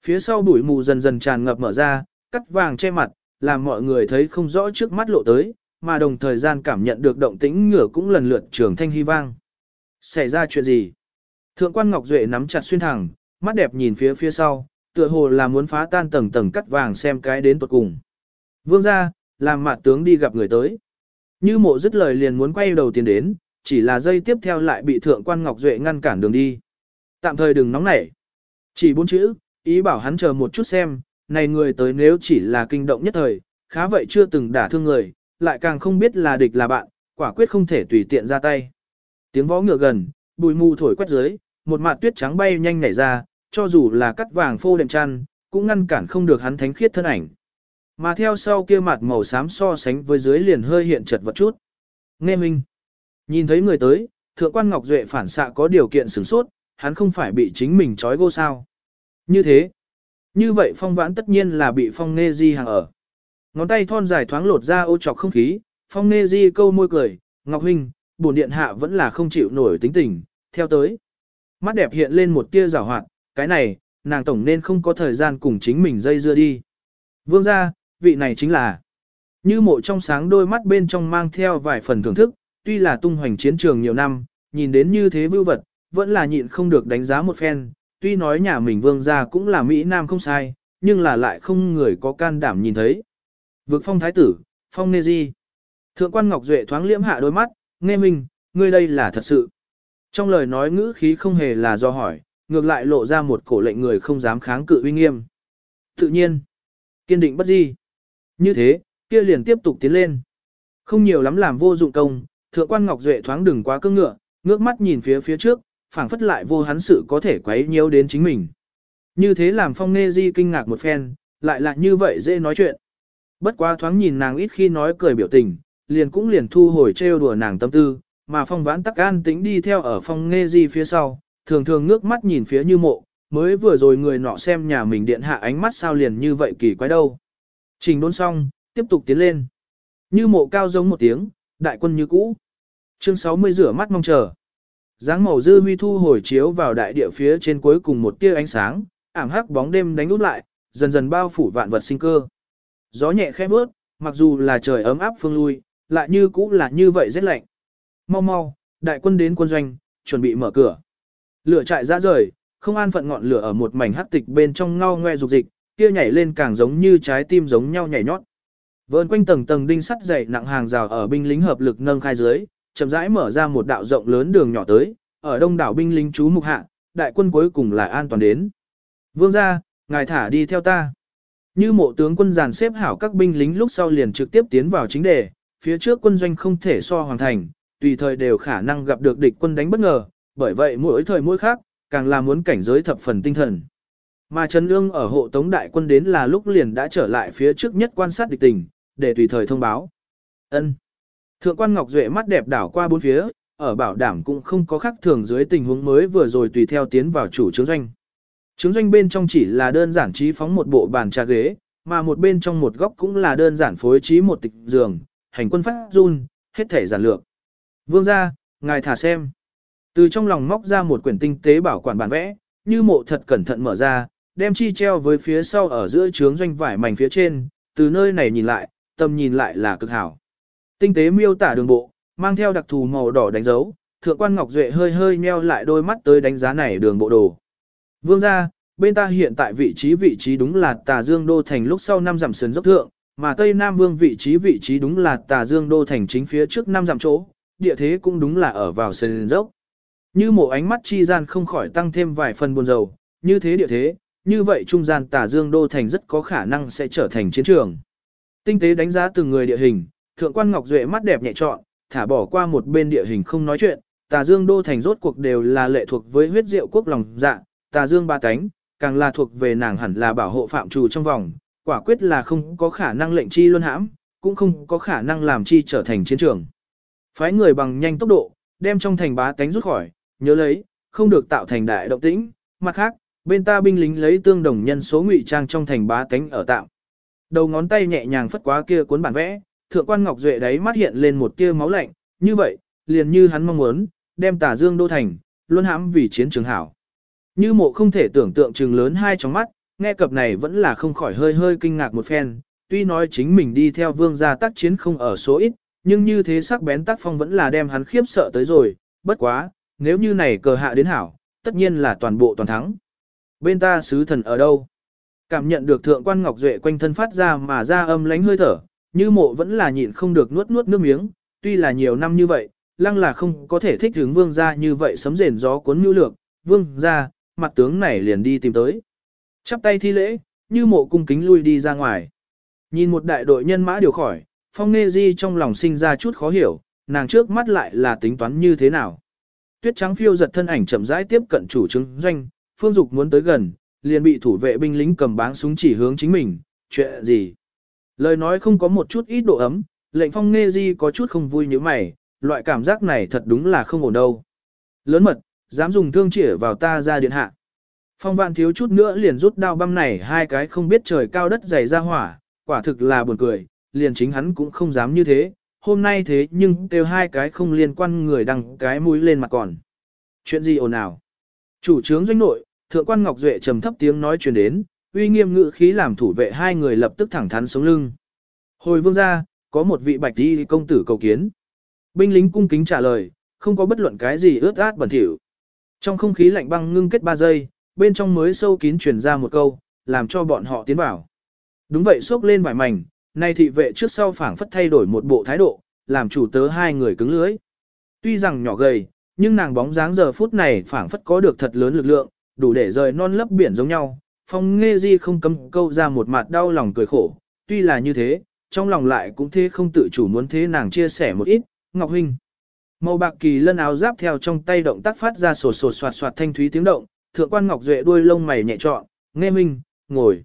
Phía sau bụi mù dần dần tràn ngập mở ra, cắt vàng che mặt, làm mọi người thấy không rõ trước mắt lộ tới, mà đồng thời gian cảm nhận được động tĩnh ngựa cũng lần lượt trường thanh hy vang. Xảy ra chuyện gì? Thượng quan Ngọc Duệ nắm chặt xuyên thẳng, mắt đẹp nhìn phía phía sau, tựa hồ là muốn phá tan tầng tầng cắt vàng xem cái đến tuột cùng. Vương ra, làm mặt tướng đi gặp người tới. Như mộ dứt lời liền muốn quay đầu tiến đến, chỉ là dây tiếp theo lại bị thượng quan Ngọc Duệ ngăn cản đường đi. Tạm thời đừng nóng nảy. Chỉ bốn chữ, ý bảo hắn chờ một chút xem, này người tới nếu chỉ là kinh động nhất thời, khá vậy chưa từng đả thương người, lại càng không biết là địch là bạn, quả quyết không thể tùy tiện ra tay. Tiếng võ ngựa gần, bùi mù thổi quét dưới, một mạt tuyết trắng bay nhanh nhảy ra, cho dù là cắt vàng phô đệm chăn, cũng ngăn cản không được hắn thánh khiết thân ảnh. Mà theo sau kia mặt màu xám so sánh với dưới liền hơi hiện chật vật chút. Nghe minh. Nhìn thấy người tới, thượng quan Ngọc Duệ phản xạ có điều kiện sửng sốt, hắn không phải bị chính mình trói gô sao. Như thế. Như vậy phong vãn tất nhiên là bị phong nghe di hàng ở. Ngón tay thon dài thoáng lột ra ô trọc không khí, phong nghe di câu môi cười, Ngọc Huynh, bổn điện hạ vẫn là không chịu nổi tính tình, theo tới. Mắt đẹp hiện lên một tia rào hoạt, cái này, nàng tổng nên không có thời gian cùng chính mình dây dưa đi. Vương ra, vị này chính là. Như mộ trong sáng đôi mắt bên trong mang theo vài phần thưởng thức, tuy là tung hoành chiến trường nhiều năm, nhìn đến như thế vưu vật, vẫn là nhịn không được đánh giá một phen, tuy nói nhà mình vương gia cũng là Mỹ Nam không sai, nhưng là lại không người có can đảm nhìn thấy. Vực phong thái tử, phong nê di. Thượng quan Ngọc Duệ thoáng liễm hạ đôi mắt, nghe mình, ngươi đây là thật sự. Trong lời nói ngữ khí không hề là do hỏi, ngược lại lộ ra một cổ lệnh người không dám kháng cự uy nghiêm. Tự nhiên, kiên định bất di. Như thế, kia liền tiếp tục tiến lên. Không nhiều lắm làm vô dụng công, thượng quan Ngọc Duệ thoáng đừng quá cương ngựa, ngước mắt nhìn phía phía trước, phảng phất lại vô hắn sự có thể quấy nhiễu đến chính mình. Như thế làm phong nghe di kinh ngạc một phen, lại là như vậy dễ nói chuyện. Bất quá thoáng nhìn nàng ít khi nói cười biểu tình, liền cũng liền thu hồi trêu đùa nàng tâm tư, mà phong vãn tắc an tĩnh đi theo ở phong nghe di phía sau, thường thường ngước mắt nhìn phía như mộ, mới vừa rồi người nọ xem nhà mình điện hạ ánh mắt sao liền như vậy kỳ quái đâu. Trình đốn xong, tiếp tục tiến lên. Như mộ cao giống một tiếng, đại quân như cũ. Chương 60 rửa mắt mong chờ. Dáng màu dư huy thu hồi chiếu vào đại địa phía trên cuối cùng một tia ánh sáng, ảm hắc bóng đêm đánh út lại, dần dần bao phủ vạn vật sinh cơ. Gió nhẹ khẽ bước, mặc dù là trời ấm áp phương lui, lại như cũ là như vậy rất lạnh. Mau mau, đại quân đến quân doanh, chuẩn bị mở cửa. Lửa trại ra rời, không an phận ngọn lửa ở một mảnh hắc tịch bên trong ngao ngoe dục dịch, kia nhảy lên càng giống như trái tim giống nhau nhảy nhót. Vơn quanh tầng tầng đinh sắt dày nặng hàng rào ở binh lính hợp lực nâng khai dưới, chậm rãi mở ra một đạo rộng lớn đường nhỏ tới, ở đông đảo binh lính chú mục hạ, đại quân cuối cùng lại an toàn đến. Vương gia, ngài thả đi theo ta. Như mộ tướng quân giàn xếp hảo các binh lính lúc sau liền trực tiếp tiến vào chính đề, phía trước quân doanh không thể so hoàn thành, tùy thời đều khả năng gặp được địch quân đánh bất ngờ, bởi vậy mỗi thời mỗi khác, càng là muốn cảnh giới thập phần tinh thần. Mà Trần Lương ở hộ tống đại quân đến là lúc liền đã trở lại phía trước nhất quan sát địch tình, để tùy thời thông báo. Ân. Thượng quan Ngọc Duệ mắt đẹp đảo qua bốn phía, ở bảo đảm cũng không có khác thường dưới tình huống mới vừa rồi tùy theo tiến vào chủ trướng doanh. Trướng doanh bên trong chỉ là đơn giản trí phóng một bộ bàn trà ghế, mà một bên trong một góc cũng là đơn giản phối trí một tịch giường, hành quân phát run, hết thể giản lược. Vương ra, ngài thả xem. Từ trong lòng móc ra một quyển tinh tế bảo quản bản vẽ, như mộ thật cẩn thận mở ra, đem chi treo với phía sau ở giữa trướng doanh vải mảnh phía trên, từ nơi này nhìn lại, tầm nhìn lại là cực hảo. Tinh tế miêu tả đường bộ, mang theo đặc thù màu đỏ đánh dấu, thượng quan Ngọc Duệ hơi hơi nheo lại đôi mắt tới đánh giá này đường bộ đồ. Vương ra, bên ta hiện tại vị trí vị trí đúng là tà dương đô thành lúc sau năm dặm sườn dốc thượng, mà Tây Nam Vương vị trí vị trí đúng là tà dương đô thành chính phía trước năm dặm chỗ, địa thế cũng đúng là ở vào sườn dốc. Như một ánh mắt chi gian không khỏi tăng thêm vài phần buồn rầu như thế địa thế, như vậy trung gian tà dương đô thành rất có khả năng sẽ trở thành chiến trường. Tinh tế đánh giá từng người địa hình, thượng quan Ngọc Duệ mắt đẹp nhẹ trọn, thả bỏ qua một bên địa hình không nói chuyện, tà dương đô thành rốt cuộc đều là lệ thuộc với huyết diệu quốc lòng dạ, tà dương ba cánh, càng là thuộc về nàng hẳn là bảo hộ phạm trù trong vòng, quả quyết là không có khả năng lệnh chi luân hãm, cũng không có khả năng làm chi trở thành chiến trường. Phái người bằng nhanh tốc độ, đem trong thành bá tánh rút khỏi, nhớ lấy, không được tạo thành đại động tĩnh, mặt khác, bên ta binh lính lấy tương đồng nhân số ngụy trang trong thành bá tánh ở tạm. Đầu ngón tay nhẹ nhàng phất quá kia cuốn bản vẽ, thượng quan Ngọc Duệ đấy mắt hiện lên một tia máu lạnh, như vậy, liền như hắn mong muốn, đem tả dương đô thành, luôn hãm vì chiến trường hảo. Như mộ không thể tưởng tượng trừng lớn hai trong mắt, nghe cập này vẫn là không khỏi hơi hơi kinh ngạc một phen, tuy nói chính mình đi theo vương gia tác chiến không ở số ít, nhưng như thế sắc bén tác phong vẫn là đem hắn khiếp sợ tới rồi, bất quá, nếu như này cờ hạ đến hảo, tất nhiên là toàn bộ toàn thắng. Bên ta sứ thần ở đâu? Cảm nhận được thượng quan Ngọc Duệ quanh thân phát ra mà ra âm lánh hơi thở, như mộ vẫn là nhịn không được nuốt nuốt nước miếng, tuy là nhiều năm như vậy, lăng là không có thể thích hướng vương gia như vậy sấm rền gió cuốn nhu lược, vương gia, mặt tướng này liền đi tìm tới. Chắp tay thi lễ, như mộ cung kính lui đi ra ngoài. Nhìn một đại đội nhân mã điều khỏi, phong Nghê di trong lòng sinh ra chút khó hiểu, nàng trước mắt lại là tính toán như thế nào. Tuyết trắng phiêu giật thân ảnh chậm rãi tiếp cận chủ chứng doanh, phương dục muốn tới gần, liền bị thủ vệ binh lính cầm báng súng chỉ hướng chính mình, chuyện gì. Lời nói không có một chút ít độ ấm, lệnh phong Nghê di có chút không vui như mày, loại cảm giác này thật đúng là không ổn đâu. Lớn mật, dám dùng thương chỉ vào ta ra điện hạ. Phong vạn thiếu chút nữa liền rút đao băm này hai cái không biết trời cao đất dày ra hỏa, quả thực là buồn cười, liền chính hắn cũng không dám như thế, hôm nay thế nhưng kêu hai cái không liên quan người đăng cái mũi lên mặt còn. Chuyện gì ồn ào? Chủ trướng doanh nội, thượng quan Ngọc Duệ trầm thấp tiếng nói truyền đến, uy nghiêm ngữ khí làm thủ vệ hai người lập tức thẳng thắn sống lưng. Hồi vương ra, có một vị bạch đi công tử cầu kiến. Binh lính cung kính trả lời, không có bất luận cái gì ướt át bẩn thỉu. Trong không khí lạnh băng ngưng kết 3 giây, bên trong mới sâu kín truyền ra một câu, làm cho bọn họ tiến vào. Đúng vậy xốc lên vải mảnh, nay thị vệ trước sau phảng phất thay đổi một bộ thái độ, làm chủ tớ hai người cứng lưới. Tuy rằng nhỏ gầy, nhưng nàng bóng dáng giờ phút này phảng phất có được thật lớn lực lượng, đủ để rời non lấp biển giống nhau. Phong nghe di không cấm câu ra một mặt đau lòng cười khổ, tuy là như thế, trong lòng lại cũng thế không tự chủ muốn thế nàng chia sẻ một ít, Ngọc Huynh. Màu bạc kỳ lân áo giáp theo trong tay động tác phát ra sổ sổ soạt soạt thanh thúy tiếng động, thượng quan Ngọc Duệ đuôi lông mày nhẹ trọn, nghe minh, ngồi.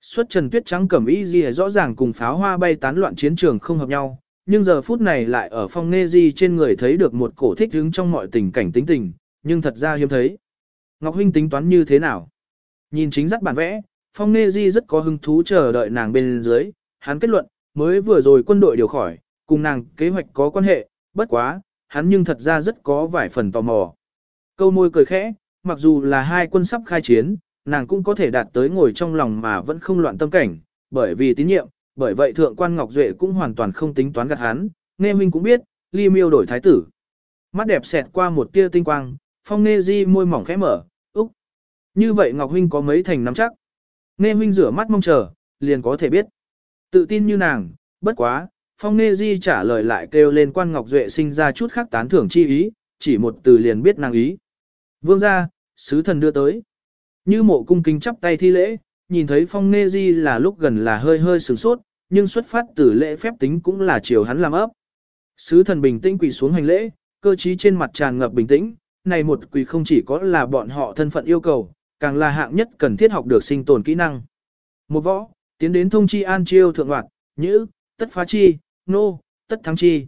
Xuất trần tuyết trắng cẩm y gì rõ ràng cùng pháo hoa bay tán loạn chiến trường không hợp nhau, nhưng giờ phút này lại ở phong nghe di trên người thấy được một cổ thích hứng trong mọi tình cảnh tính tình, nhưng thật ra hiếm thấy. Ngọc Huynh tính toán như thế nào? Nhìn chính dắt bản vẽ, Phong Nê Di rất có hứng thú chờ đợi nàng bên dưới, hắn kết luận, mới vừa rồi quân đội điều khỏi, cùng nàng kế hoạch có quan hệ, bất quá, hắn nhưng thật ra rất có vài phần tò mò. Câu môi cười khẽ, mặc dù là hai quân sắp khai chiến, nàng cũng có thể đạt tới ngồi trong lòng mà vẫn không loạn tâm cảnh, bởi vì tín nhiệm, bởi vậy thượng quan Ngọc Duệ cũng hoàn toàn không tính toán gạt hắn, nghe huynh cũng biết, ly miêu đổi thái tử. Mắt đẹp xẹt qua một tia tinh quang, phong nghe di môi mỏng khẽ mở, úc. Như vậy Ngọc Huynh có mấy thành nắm chắc. Nghe huynh rửa mắt mong chờ, liền có thể biết. Tự tin như nàng, bất quá, phong nghe di trả lời lại kêu lên quan Ngọc Duệ sinh ra chút khác tán thưởng chi ý, chỉ một từ liền biết nàng ý. Vương gia sứ thần đưa tới. Như mộ cung kính chắp tay thi lễ, nhìn thấy phong nê di là lúc gần là hơi hơi sửng sốt, nhưng xuất phát từ lễ phép tính cũng là chiều hắn làm ấp. Sứ thần bình tĩnh quỳ xuống hành lễ, cơ trí trên mặt tràn ngập bình tĩnh, này một quỳ không chỉ có là bọn họ thân phận yêu cầu, càng là hạng nhất cần thiết học được sinh tồn kỹ năng. Một võ, tiến đến thông chi an chiêu thượng hoạt, nhữ, tất phá chi, nô, tất thắng chi.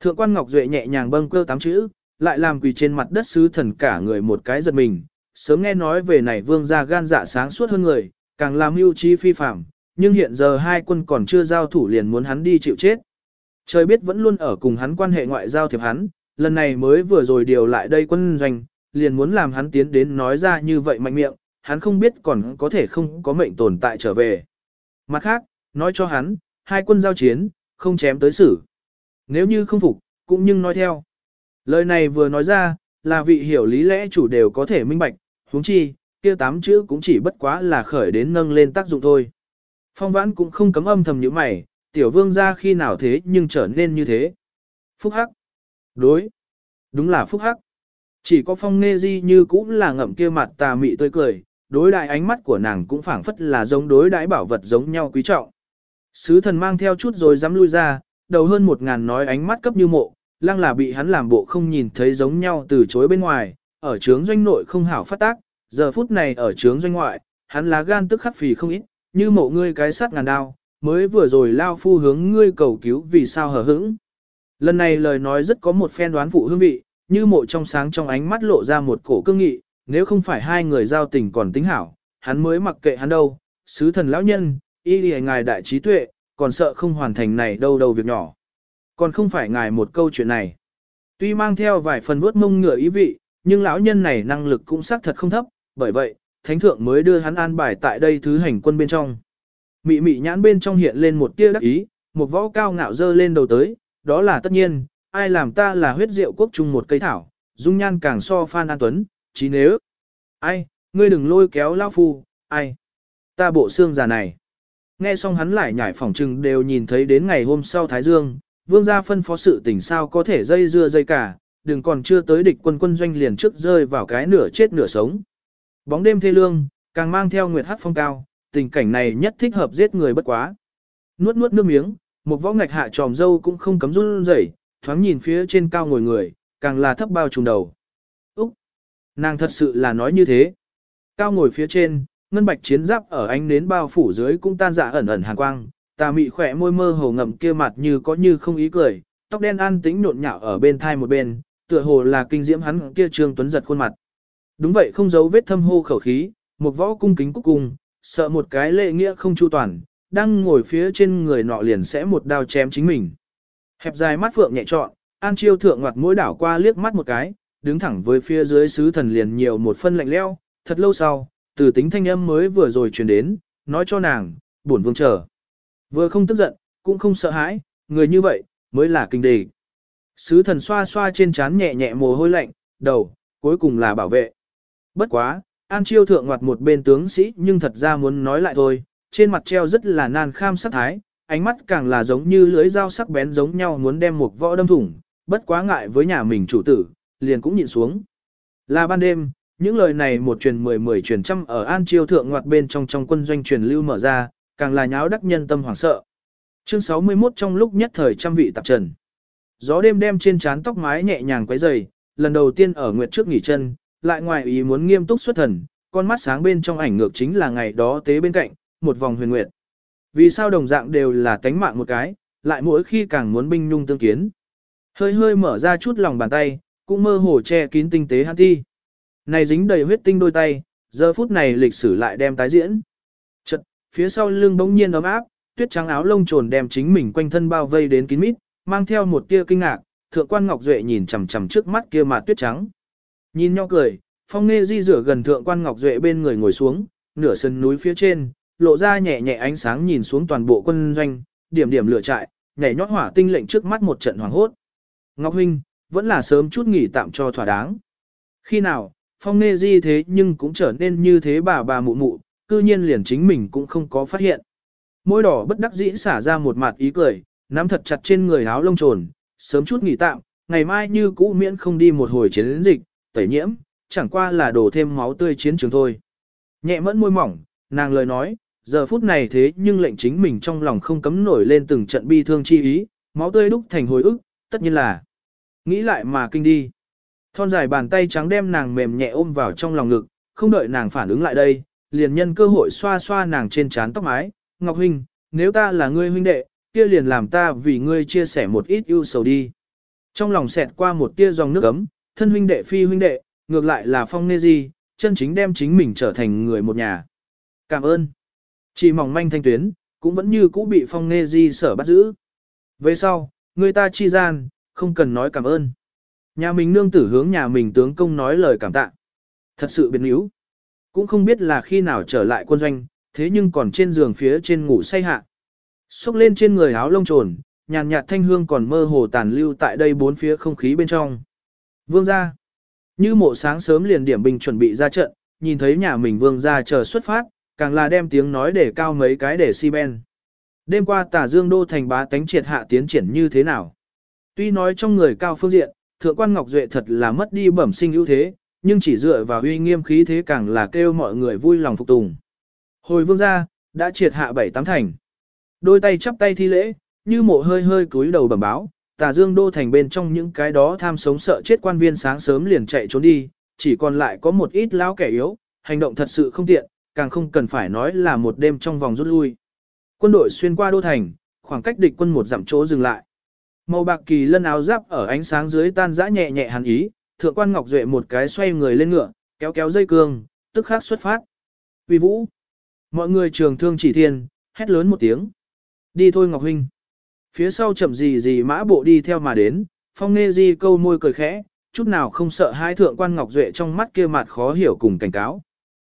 Thượng quan Ngọc Duệ nhẹ nhàng bâng cơ tám chữ, lại làm quỳ trên mặt đất sứ thần cả người một cái giật mình. Sớm nghe nói về này vương gia gan dạ sáng suốt hơn người, càng làm mưu trí phi phạm, nhưng hiện giờ hai quân còn chưa giao thủ liền muốn hắn đi chịu chết. Trời biết vẫn luôn ở cùng hắn quan hệ ngoại giao thiệp hắn, lần này mới vừa rồi điều lại đây quân doanh, liền muốn làm hắn tiến đến nói ra như vậy mạnh miệng, hắn không biết còn có thể không có mệnh tồn tại trở về. Mặt khác, nói cho hắn, hai quân giao chiến, không chém tới xử. Nếu như không phục, cũng nhưng nói theo. Lời này vừa nói ra, là vị hiểu lý lẽ chủ đều có thể minh bạch, huống chi, kia tám chữ cũng chỉ bất quá là khởi đến nâng lên tác dụng thôi. Phong vãn cũng không cấm âm thầm như mày, tiểu vương ra khi nào thế nhưng trở nên như thế. Phúc hắc. Đối. Đúng là phúc hắc. Chỉ có phong nghe di như cũng là ngậm kia mặt tà mị tươi cười, đối đại ánh mắt của nàng cũng phảng phất là giống đối đãi bảo vật giống nhau quý trọng. Sứ thần mang theo chút rồi dám lui ra, đầu hơn một ngàn nói ánh mắt cấp như mộ, lăng là bị hắn làm bộ không nhìn thấy giống nhau từ chối bên ngoài, ở trướng doanh nội không hảo phát tác, giờ phút này ở trướng doanh ngoại, hắn lá gan tức khắc phì không ít, như mộ ngươi cái sát ngàn đao, mới vừa rồi lao phu hướng ngươi cầu cứu vì sao hở hững. Lần này lời nói rất có một phen đoán phụ hương vị, như mộ trong sáng trong ánh mắt lộ ra một cổ cương nghị, nếu không phải hai người giao tình còn tính hảo, hắn mới mặc kệ hắn đâu, sứ thần lão nhân, y lì ngài đại trí tuệ, còn sợ không hoàn thành này đâu đâu việc nhỏ. Còn không phải ngài một câu chuyện này. Tuy mang theo vài phần vuốt mông ngựa ý vị, nhưng lão nhân này năng lực cũng xác thật không thấp, bởi vậy, thánh thượng mới đưa hắn an bài tại đây thứ hành quân bên trong. Mị mị nhãn bên trong hiện lên một tia đắc ý, một võ cao ngạo dơ lên đầu tới, đó là tất nhiên, ai làm ta là huyết rượu quốc trung một cây thảo, dung nhan càng so Phan An Tuấn, chí nếu. Ai, ngươi đừng lôi kéo lão phu, ai. Ta bộ xương già này. Nghe xong hắn lại nhảy phỏng trừng đều nhìn thấy đến ngày hôm sau Thái Dương, vương gia phân phó sự tình sao có thể dây dưa dây cả, đừng còn chưa tới địch quân quân doanh liền trước rơi vào cái nửa chết nửa sống. Bóng đêm thê lương, càng mang theo nguyệt hát phong cao, tình cảnh này nhất thích hợp giết người bất quá. Nuốt nuốt nước miếng, một võ ngạch hạ tròm dâu cũng không cấm run rẩy, thoáng nhìn phía trên cao ngồi người, càng là thấp bao trùng đầu. Úc! Nàng thật sự là nói như thế. Cao ngồi phía trên, ngân bạch chiến giáp ở ánh nến bao phủ dưới cũng tan dạ ẩn ẩn hàn quang, tà mị khỏe môi mơ hồ ngậm kia mặt như có như không ý cười, tóc đen an tĩnh nhộn nhạo ở bên thai một bên, tựa hồ là kinh diễm hắn kia trương tuấn giật khuôn mặt. Đúng vậy không giấu vết thâm hô khẩu khí, một võ cung kính cúc cung, sợ một cái lệ nghĩa không chu toàn, đang ngồi phía trên người nọ liền sẽ một đao chém chính mình. Hẹp dài mắt phượng nhẹ trọn, An Chiêu thượng ngoặt mỗi đảo qua liếc mắt một cái, đứng thẳng với phía dưới sứ thần liền nhiều một phân lạnh leo, thật lâu sau, từ tính thanh âm mới vừa rồi truyền đến, nói cho nàng, buồn vương chờ. Vừa không tức giận, cũng không sợ hãi, người như vậy, mới là kinh đề. Sứ thần xoa xoa trên trán nhẹ nhẹ mồ hôi lạnh, đầu, cuối cùng là bảo vệ. Bất quá, An Chiêu thượng ngoặt một bên tướng sĩ nhưng thật ra muốn nói lại thôi, trên mặt treo rất là nan kham sắc thái, ánh mắt càng là giống như lưới dao sắc bén giống nhau muốn đem một võ đâm thủng, bất quá ngại với nhà mình chủ tử, liền cũng nhịn xuống. Là ban đêm, những lời này một truyền mười mười truyền trăm ở An Chiêu thượng ngoặt bên trong trong quân doanh truyền lưu mở ra, càng là nháo đắc nhân tâm hoảng sợ. Chương 61 trong lúc nhất thời trăm vị tạp trần. Gió đêm đem trên trán tóc mái nhẹ nhàng quấy dày, lần đầu tiên ở nguyệt trước nghỉ chân, lại ngoài ý muốn nghiêm túc xuất thần, con mắt sáng bên trong ảnh ngược chính là ngày đó tế bên cạnh, một vòng huyền nguyệt. Vì sao đồng dạng đều là tánh mạng một cái, lại mỗi khi càng muốn binh nhung tương kiến. Hơi hơi mở ra chút lòng bàn tay, cũng mơ hồ che kín tinh tế hắn thi. Này dính đầy huyết tinh đôi tay, giờ phút này lịch sử lại đem tái diễn. Phía sau lưng bỗng nhiên ấm áp, tuyết trắng áo lông trồn đem chính mình quanh thân bao vây đến kín mít, mang theo một tia kinh ngạc, thượng quan Ngọc Duệ nhìn chằm chằm trước mắt kia mà tuyết trắng. Nhìn nhau cười, phong nghe di rửa gần thượng quan Ngọc Duệ bên người ngồi xuống, nửa sân núi phía trên, lộ ra nhẹ nhẹ ánh sáng nhìn xuống toàn bộ quân doanh, điểm điểm lửa trại, nhảy nhót hỏa tinh lệnh trước mắt một trận hoàng hốt. Ngọc Huynh, vẫn là sớm chút nghỉ tạm cho thỏa đáng. Khi nào, phong nghe di thế nhưng cũng trở nên như thế bà bà mụ mụ, cư nhiên liền chính mình cũng không có phát hiện. Môi đỏ bất đắc dĩ xả ra một mặt ý cười, nắm thật chặt trên người áo lông trồn, sớm chút nghỉ tạm, ngày mai như cũ miễn không đi một hồi chiến dịch, tẩy nhiễm, chẳng qua là đổ thêm máu tươi chiến trường thôi. Nhẹ mẫn môi mỏng, nàng lời nói, giờ phút này thế nhưng lệnh chính mình trong lòng không cấm nổi lên từng trận bi thương chi ý, máu tươi đúc thành hồi ức, tất nhiên là nghĩ lại mà kinh đi. Thon dài bàn tay trắng đem nàng mềm nhẹ ôm vào trong lòng ngực, không đợi nàng phản ứng lại đây, liền nhân cơ hội xoa xoa nàng trên trán tóc mái, Ngọc Huynh, nếu ta là ngươi huynh đệ, kia liền làm ta vì ngươi chia sẻ một ít ưu sầu đi. Trong lòng xẹt qua một tia dòng nước ấm, thân huynh đệ phi huynh đệ, ngược lại là phong nê di, chân chính đem chính mình trở thành người một nhà. Cảm ơn. Chỉ mỏng manh thanh tuyến, cũng vẫn như cũ bị phong nê di sở bắt giữ. Về sau, người ta chi gian, không cần nói cảm ơn. Nhà mình nương tử hướng nhà mình tướng công nói lời cảm tạ. Thật sự biến yếu. Cũng không biết là khi nào trở lại quân doanh, thế nhưng còn trên giường phía trên ngủ say hạ. Xúc lên trên người áo lông trồn, nhàn nhạt thanh hương còn mơ hồ tàn lưu tại đây bốn phía không khí bên trong. Vương gia. Như mộ sáng sớm liền điểm bình chuẩn bị ra trận, nhìn thấy nhà mình vương gia chờ xuất phát, càng là đem tiếng nói để cao mấy cái để si ben. Đêm qua tả dương đô thành bá tánh triệt hạ tiến triển như thế nào? Tuy nói trong người cao phương diện, thượng quan Ngọc Duệ thật là mất đi bẩm sinh ưu thế, nhưng chỉ dựa vào uy nghiêm khí thế càng là kêu mọi người vui lòng phục tùng. Hồi vương gia, đã triệt hạ bảy tám thành. Đôi tay chắp tay thi lễ, như mộ hơi hơi cúi đầu bẩm báo, tà dương đô thành bên trong những cái đó tham sống sợ chết quan viên sáng sớm liền chạy trốn đi, chỉ còn lại có một ít lão kẻ yếu, hành động thật sự không tiện, càng không cần phải nói là một đêm trong vòng rút lui. Quân đội xuyên qua đô thành, khoảng cách địch quân một dặm chỗ dừng lại. Màu bạc kỳ lân áo giáp ở ánh sáng dưới tan rã nhẹ nhẹ hàn ý, thượng quan Ngọc Duệ một cái xoay người lên ngựa, kéo kéo dây cương, tức khắc xuất phát. Uy vũ. Mọi người trường thương chỉ thiên, hét lớn một tiếng. Đi thôi Ngọc Huynh. Phía sau chậm gì gì mã bộ đi theo mà đến, phong nê di câu môi cười khẽ, chút nào không sợ hai thượng quan Ngọc Duệ trong mắt kia mặt khó hiểu cùng cảnh cáo.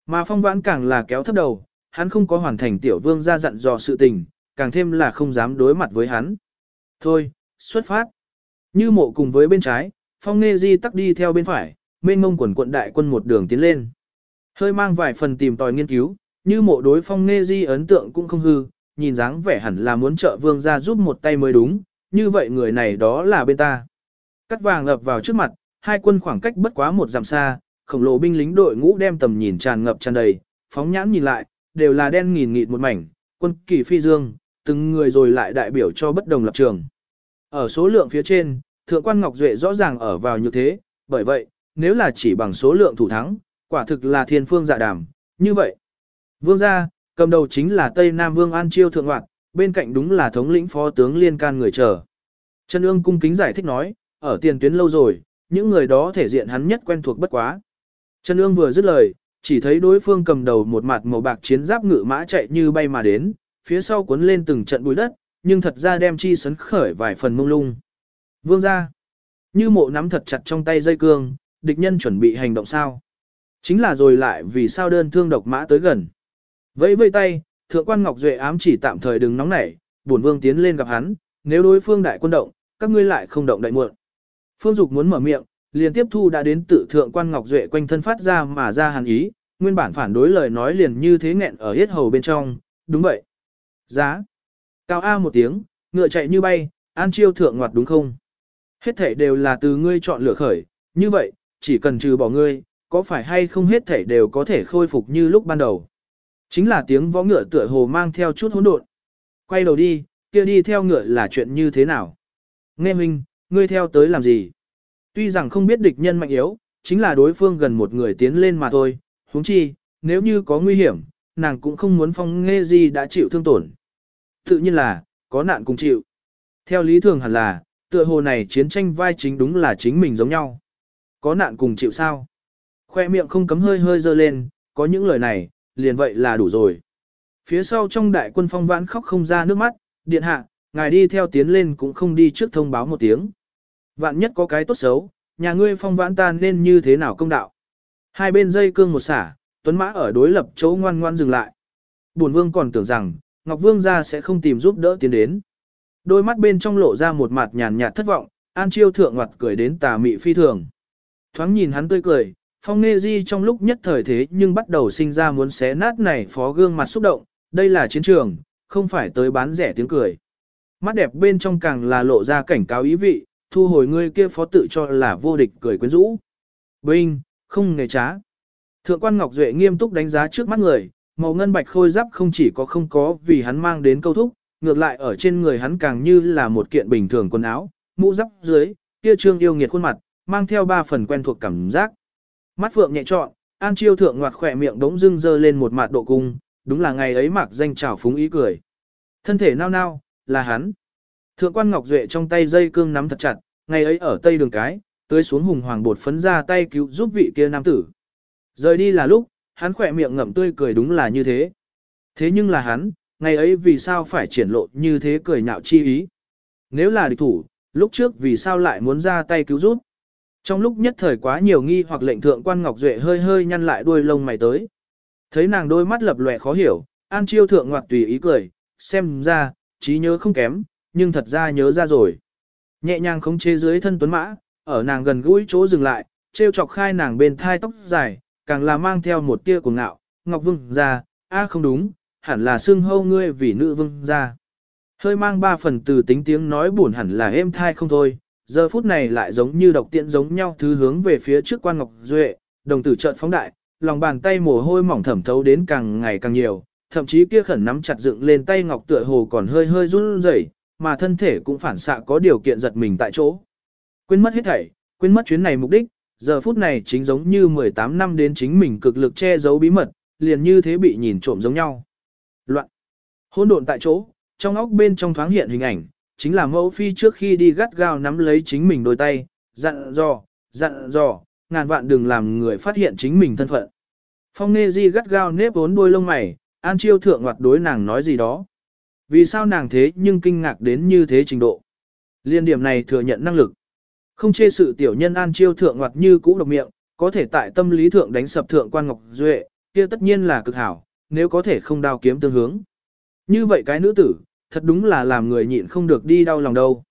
Mà phong vãn càng là kéo thấp đầu, hắn không có hoàn thành tiểu vương ra dặn dò sự tình, càng thêm là không dám đối mặt với hắn. Thôi, xuất phát. Như mộ cùng với bên trái, phong nê di tắc đi theo bên phải, mênh mông quần quận đại quân một đường tiến lên. Hơi mang vài phần tìm tòi nghiên cứu, như mộ đối phong nê di ấn tượng cũng không hư, nhìn dáng vẻ hẳn là muốn trợ vương ra giúp một tay mới đúng, như vậy người này đó là bên ta. Cắt vàng ập vào trước mặt, hai quân khoảng cách bất quá một dặm xa, khổng lồ binh lính đội ngũ đem tầm nhìn tràn ngập tràn đầy, phóng nhãn nhìn lại, đều là đen nghìn nghịt một mảnh, quân kỳ phi dương, từng người rồi lại đại biểu cho bất đồng lập trường. Ở số lượng phía trên, thượng quan Ngọc Duệ rõ ràng ở vào như thế, bởi vậy, nếu là chỉ bằng số lượng thủ thắng, quả thực là thiên phương dạ đàm, như vậy. Vương gia, cầm đầu chính là Tây Nam Vương An Chiêu thượng ngoạn, bên cạnh đúng là thống lĩnh phó tướng liên can người chờ. Trần ương cung kính giải thích nói, ở tiền tuyến lâu rồi, những người đó thể diện hắn nhất quen thuộc bất quá. Trần ương vừa dứt lời, chỉ thấy đối phương cầm đầu một mặt màu bạc chiến giáp ngự mã chạy như bay mà đến, phía sau cuốn lên từng trận bụi đất, nhưng thật ra đem chi sấn khởi vài phần mông lung. Vương ra, như mộ nắm thật chặt trong tay dây cương, địch nhân chuẩn bị hành động sao. Chính là rồi lại vì sao đơn thương độc mã tới gần. Vẫy vây tay, thượng quan Ngọc Duệ ám chỉ tạm thời đừng nóng nảy, bổn vương tiến lên gặp hắn, nếu đối phương đại quân động, các ngươi lại không động đại muộn. Phương Dục muốn mở miệng, liền tiếp thu đã đến tự thượng quan Ngọc Duệ quanh thân phát ra mà ra hàn ý, nguyên bản phản đối lời nói liền như thế nghẹn ở hết hầu bên trong, đúng vậy. Giá. Cao A một tiếng, ngựa chạy như bay, an chiêu thượng ngoặt đúng không? Hết thể đều là từ ngươi chọn lựa khởi, như vậy, chỉ cần trừ bỏ ngươi, có phải hay không hết thể đều có thể khôi phục như lúc ban đầu. Chính là tiếng võ ngựa tựa hồ mang theo chút hỗn độn. Quay đầu đi, kia đi theo ngựa là chuyện như thế nào? Nghe minh, ngươi theo tới làm gì? Tuy rằng không biết địch nhân mạnh yếu, chính là đối phương gần một người tiến lên mà thôi, huống chi, nếu như có nguy hiểm, nàng cũng không muốn phong nghe gì đã chịu thương tổn. Tự nhiên là, có nạn cùng chịu. Theo lý thường hẳn là, tựa hồ này chiến tranh vai chính đúng là chính mình giống nhau. Có nạn cùng chịu sao? Khoe miệng không cấm hơi hơi dơ lên, có những lời này, liền vậy là đủ rồi. Phía sau trong đại quân phong vãn khóc không ra nước mắt, điện hạ, ngài đi theo tiến lên cũng không đi trước thông báo một tiếng. Vạn nhất có cái tốt xấu, nhà ngươi phong vãn ta nên như thế nào công đạo. Hai bên dây cương một xả, tuấn mã ở đối lập chỗ ngoan ngoan dừng lại. Bổn vương còn tưởng rằng, Ngọc Vương gia sẽ không tìm giúp đỡ tiến đến. Đôi mắt bên trong lộ ra một mặt nhàn nhạt thất vọng, An Chiêu thượng ngoặt cười đến tà mị phi thường. Thoáng nhìn hắn tươi cười, Phong Nê Di trong lúc nhất thời thế nhưng bắt đầu sinh ra muốn xé nát này phó gương mặt xúc động, đây là chiến trường, không phải tới bán rẻ tiếng cười. Mắt đẹp bên trong càng là lộ ra cảnh cáo ý vị, thu hồi ngươi kia phó tự cho là vô địch cười quyến rũ. Binh, không nghề trá. Thượng quan Ngọc Duệ nghiêm túc đánh giá trước mắt người, màu ngân bạch khôi giáp không chỉ có không có vì hắn mang đến câu thúc, ngược lại ở trên người hắn càng như là một kiện bình thường quần áo, mũ giáp dưới, kia trương yêu nghiệt khuôn mặt, mang theo ba phần quen thuộc cảm giác. Mắt phượng nhẹ trọn, An Chiêu thượng ngoạt khỏe miệng đống dưng dơ lên một mặt độ cung, đúng là ngày ấy mặc danh trào phúng ý cười. Thân thể nao nao, là hắn. Thượng quan Ngọc Duệ trong tay dây cương nắm thật chặt, ngày ấy ở tây đường cái, tưới xuống hùng hoàng bột phấn ra tay cứu giúp vị kia nam tử. Rời đi là lúc, hắn khỏe miệng ngậm tươi cười đúng là như thế. Thế nhưng là hắn, ngày ấy vì sao phải triển lộ như thế cười nhạo chi ý. Nếu là địch thủ, lúc trước vì sao lại muốn ra tay cứu giúp. Trong lúc nhất thời quá nhiều nghi hoặc lệnh thượng quan Ngọc Duệ hơi hơi nhăn lại đuôi lông mày tới. Thấy nàng đôi mắt lập lòe khó hiểu, An Chiêu thượng ngoặt tùy ý cười, xem ra, trí nhớ không kém, nhưng thật ra nhớ ra rồi. Nhẹ nhàng khống chế dưới thân tuấn mã, ở nàng gần gũi chỗ dừng lại, trêu chọc khai nàng bên thai tóc dài, càng là mang theo một tia của ngạo, Ngọc Vương ra, a không đúng, hẳn là xưng hâu ngươi vì nữ vương ra. Hơi mang ba phần từ tính tiếng nói buồn hẳn là êm thai không thôi, giờ phút này lại giống như độc tiện giống nhau thứ hướng về phía trước quan Ngọc Duệ, đồng tử trợn phóng đại, lòng bàn tay mồ hôi mỏng thẩm thấu đến càng ngày càng nhiều, thậm chí kia khẩn nắm chặt dựng lên tay Ngọc tựa hồ còn hơi hơi run rẩy, mà thân thể cũng phản xạ có điều kiện giật mình tại chỗ. Quên mất hết thảy, quên mất chuyến này mục đích, giờ phút này chính giống như 18 năm đến chính mình cực lực che giấu bí mật, liền như thế bị nhìn trộm giống nhau. Loạn. Hỗn độn tại chỗ, trong óc bên trong thoáng hiện hình ảnh, chính là mẫu phi trước khi đi gắt gao nắm lấy chính mình đôi tay, dặn dò, dặn dò, ngàn vạn đừng làm người phát hiện chính mình thân phận. Phong Nê Di gắt gao nếp vốn đôi lông mày, An Chiêu thượng ngoặt đối nàng nói gì đó. Vì sao nàng thế nhưng kinh ngạc đến như thế trình độ. Liên điểm này thừa nhận năng lực. Không chê sự tiểu nhân An Chiêu thượng ngoặt như cũ độc miệng, có thể tại tâm lý thượng đánh sập thượng quan Ngọc Duệ, kia tất nhiên là cực hảo, nếu có thể không đao kiếm tương hướng. Như vậy cái nữ tử, thật đúng là làm người nhịn không được đi đau lòng đâu.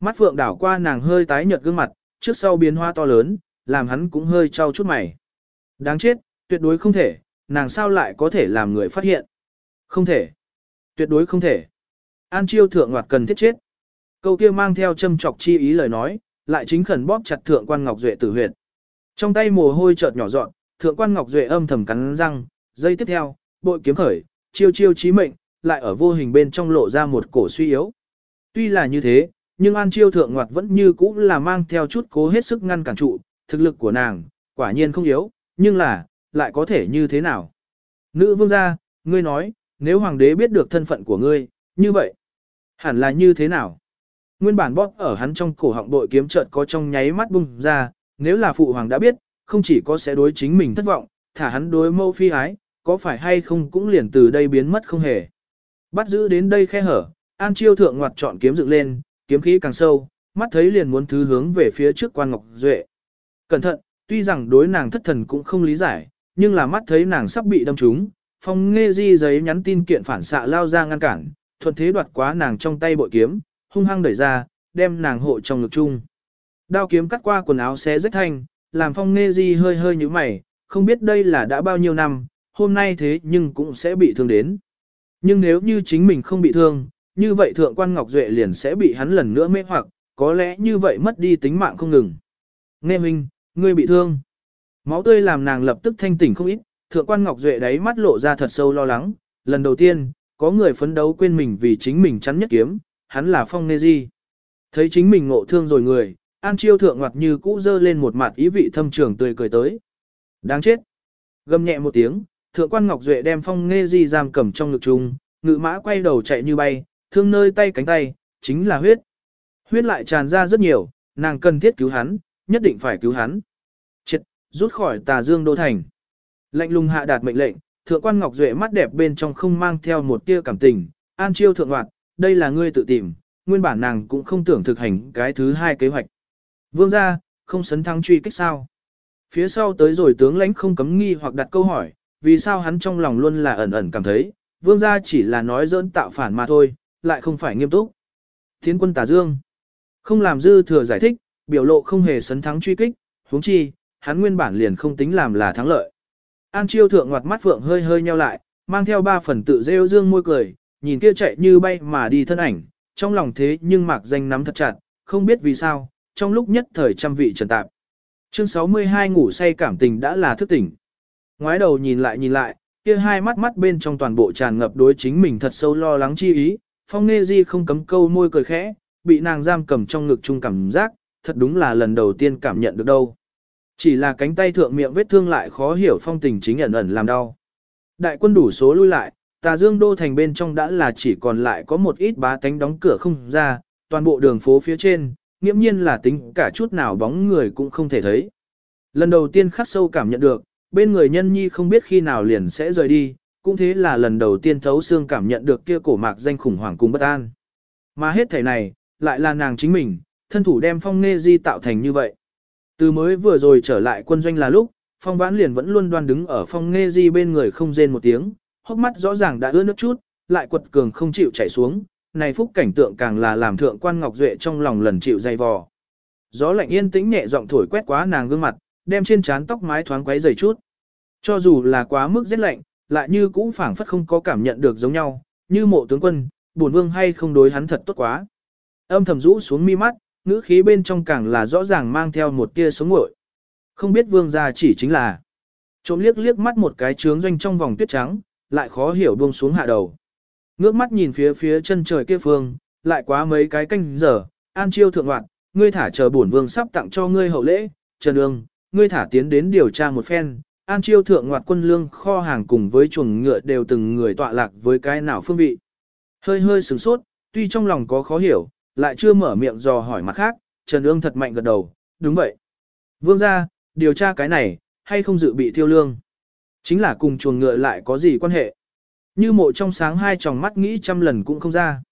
Mắt phượng đảo qua nàng hơi tái nhợt gương mặt, trước sau biến hoa to lớn, làm hắn cũng hơi trao chút mày. Đáng chết, tuyệt đối không thể, nàng sao lại có thể làm người phát hiện. Không thể. Tuyệt đối không thể. An chiêu thượng ngoặt cần thiết chết. Câu kia mang theo châm chọc chi ý lời nói, lại chính khẩn bóp chặt thượng quan Ngọc Duệ tử huyệt. Trong tay mồ hôi chợt nhỏ dọn, thượng quan Ngọc Duệ âm thầm cắn răng, giây tiếp theo, bội kiếm khởi, chiêu chiêu chí mệnh, lại ở vô hình bên trong lộ ra một cổ suy yếu. Tuy là như thế, nhưng An Chiêu thượng ngoặt vẫn như cũ là mang theo chút cố hết sức ngăn cản trụ, thực lực của nàng, quả nhiên không yếu, nhưng là, lại có thể như thế nào? Nữ vương gia, ngươi nói, nếu hoàng đế biết được thân phận của ngươi, như vậy, hẳn là như thế nào? Nguyên bản bóp ở hắn trong cổ họng bội kiếm chợt có trong nháy mắt bung ra, nếu là phụ hoàng đã biết, không chỉ có sẽ đối chính mình thất vọng, thả hắn đối mâu phi ái, có phải hay không cũng liền từ đây biến mất không hề. Bắt giữ đến đây khe hở, An Chiêu thượng ngoặt chọn kiếm dựng lên, kiếm khí càng sâu, mắt thấy liền muốn thứ hướng về phía trước quan Ngọc Duệ. Cẩn thận, tuy rằng đối nàng thất thần cũng không lý giải, nhưng là mắt thấy nàng sắp bị đâm trúng, phong nghe di giấy nhắn tin kiện phản xạ lao ra ngăn cản, thuận thế đoạt quá nàng trong tay bội kiếm, hung hăng đẩy ra, đem nàng hộ trong ngực chung. Đao kiếm cắt qua quần áo xé rách thanh, làm phong nghe di hơi hơi như mày, không biết đây là đã bao nhiêu năm, hôm nay thế nhưng cũng sẽ bị thương đến. Nhưng nếu như chính mình không bị thương, như vậy thượng quan Ngọc Duệ liền sẽ bị hắn lần nữa mê hoặc, có lẽ như vậy mất đi tính mạng không ngừng. Nghe huynh, ngươi bị thương. Máu tươi làm nàng lập tức thanh tỉnh không ít, thượng quan Ngọc Duệ đáy mắt lộ ra thật sâu lo lắng. Lần đầu tiên, có người phấn đấu quên mình vì chính mình chắn nhất kiếm, hắn là phong nê di. Thấy chính mình ngộ thương rồi người, An Chiêu thượng ngoặt như cũ dơ lên một mặt ý vị thâm trường tươi cười tới. Đáng chết. Gầm nhẹ một tiếng, thượng quan Ngọc Duệ đem phong nghe di giam cầm trong ngực chung, ngự mã quay đầu chạy như bay, thương nơi tay cánh tay, chính là huyết. Huyết lại tràn ra rất nhiều, nàng cần thiết cứu hắn, nhất định phải cứu hắn. Chết, rút khỏi tà dương đô thành. Lạnh lùng hạ đạt mệnh lệnh, thượng quan Ngọc Duệ mắt đẹp bên trong không mang theo một tia cảm tình, an chiêu thượng hoạt, đây là ngươi tự tìm, nguyên bản nàng cũng không tưởng thực hành cái thứ hai kế hoạch. Vương gia, không sấn thắng truy kích sao. Phía sau tới rồi tướng lãnh không cấm nghi hoặc đặt câu hỏi, vì sao hắn trong lòng luôn là ẩn ẩn cảm thấy, vương gia chỉ là nói dỡn tạo phản mà thôi, lại không phải nghiêm túc. Thiên quân tà dương, không làm dư thừa giải thích, biểu lộ không hề sấn thắng truy kích, huống chi, hắn nguyên bản liền không tính làm là thắng lợi. An chiêu thượng ngoặt mắt phượng hơi hơi nheo lại, mang theo ba phần tự rêu dương môi cười, nhìn kia chạy như bay mà đi thân ảnh, trong lòng thế nhưng mạc danh nắm thật chặt, không biết vì sao, trong lúc nhất thời trăm vị trần tạp. Chương 62 ngủ say cảm tình đã là thức tỉnh. Ngoái đầu nhìn lại nhìn lại, kia hai mắt mắt bên trong toàn bộ tràn ngập đối chính mình thật sâu lo lắng chi ý, phong nghe di không cấm câu môi cười khẽ, bị nàng giam cầm trong ngực chung cảm giác, thật đúng là lần đầu tiên cảm nhận được đâu. Chỉ là cánh tay thượng miệng vết thương lại khó hiểu phong tình chính ẩn ẩn làm đau. Đại quân đủ số lui lại, tà dương đô thành bên trong đã là chỉ còn lại có một ít bá tánh đóng cửa không ra, toàn bộ đường phố phía trên, nghiễm nhiên là tính cả chút nào bóng người cũng không thể thấy. Lần đầu tiên khắc sâu cảm nhận được, bên người nhân nhi không biết khi nào liền sẽ rời đi, cũng thế là lần đầu tiên thấu xương cảm nhận được kia cổ mạc danh khủng hoảng cùng bất an. Mà hết thể này, lại là nàng chính mình, thân thủ đem phong nghe di tạo thành như vậy. Từ mới vừa rồi trở lại quân doanh là lúc, phong vãn liền vẫn luôn đoan đứng ở phong nghe di bên người không rên một tiếng, hốc mắt rõ ràng đã ướt nước chút, lại quật cường không chịu chảy xuống, này phúc cảnh tượng càng là làm thượng quan ngọc duệ trong lòng lần chịu dày vò. Gió lạnh yên tĩnh nhẹ giọng thổi quét quá nàng gương mặt, đem trên trán tóc mái thoáng quấy dày chút. Cho dù là quá mức rét lạnh, lại như cũng phảng phất không có cảm nhận được giống nhau, như mộ tướng quân, bổn vương hay không đối hắn thật tốt quá. Âm thầm rũ xuống mi mắt, ngữ khí bên trong càng là rõ ràng mang theo một tia sống ngội. Không biết vương gia chỉ chính là trộm liếc liếc mắt một cái trướng doanh trong vòng tuyết trắng, lại khó hiểu buông xuống hạ đầu. Ngước mắt nhìn phía phía chân trời kia phương, lại quá mấy cái canh giờ, an chiêu thượng loạn, ngươi thả chờ bổn vương sắp tặng cho ngươi hậu lễ, trần ương, ngươi thả tiến đến điều tra một phen, an chiêu thượng ngoạt quân lương kho hàng cùng với chuồng ngựa đều từng người tọa lạc với cái nào phương vị. Hơi hơi sửng sốt, tuy trong lòng có khó hiểu, lại chưa mở miệng dò hỏi mặt khác, Trần Ương thật mạnh gật đầu, đúng vậy. Vương ra, điều tra cái này, hay không dự bị thiêu lương. Chính là cùng chuồng ngựa lại có gì quan hệ. Như mộ trong sáng hai tròng mắt nghĩ trăm lần cũng không ra.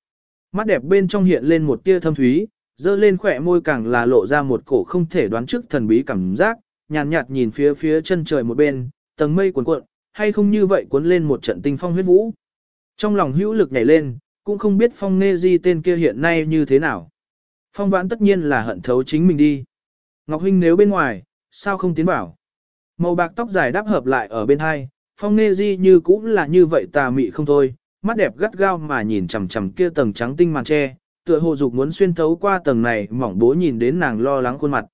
Mắt đẹp bên trong hiện lên một tia thâm thúy, dơ lên khỏe môi càng là lộ ra một cổ không thể đoán trước thần bí cảm giác, nhàn nhạt, nhạt nhìn phía phía chân trời một bên, tầng mây cuồn cuộn, hay không như vậy cuốn lên một trận tinh phong huyết vũ. Trong lòng hữu lực nhảy lên, cũng không biết phong nê di tên kia hiện nay như thế nào. Phong vãn tất nhiên là hận thấu chính mình đi. Ngọc Huynh nếu bên ngoài, sao không tiến bảo. Màu bạc tóc dài đáp hợp lại ở bên hai, phong nê di như cũng là như vậy tà mị không thôi, mắt đẹp gắt gao mà nhìn chằm chằm kia tầng trắng tinh màn tre, tựa hồ dục muốn xuyên thấu qua tầng này mỏng bố nhìn đến nàng lo lắng khuôn mặt.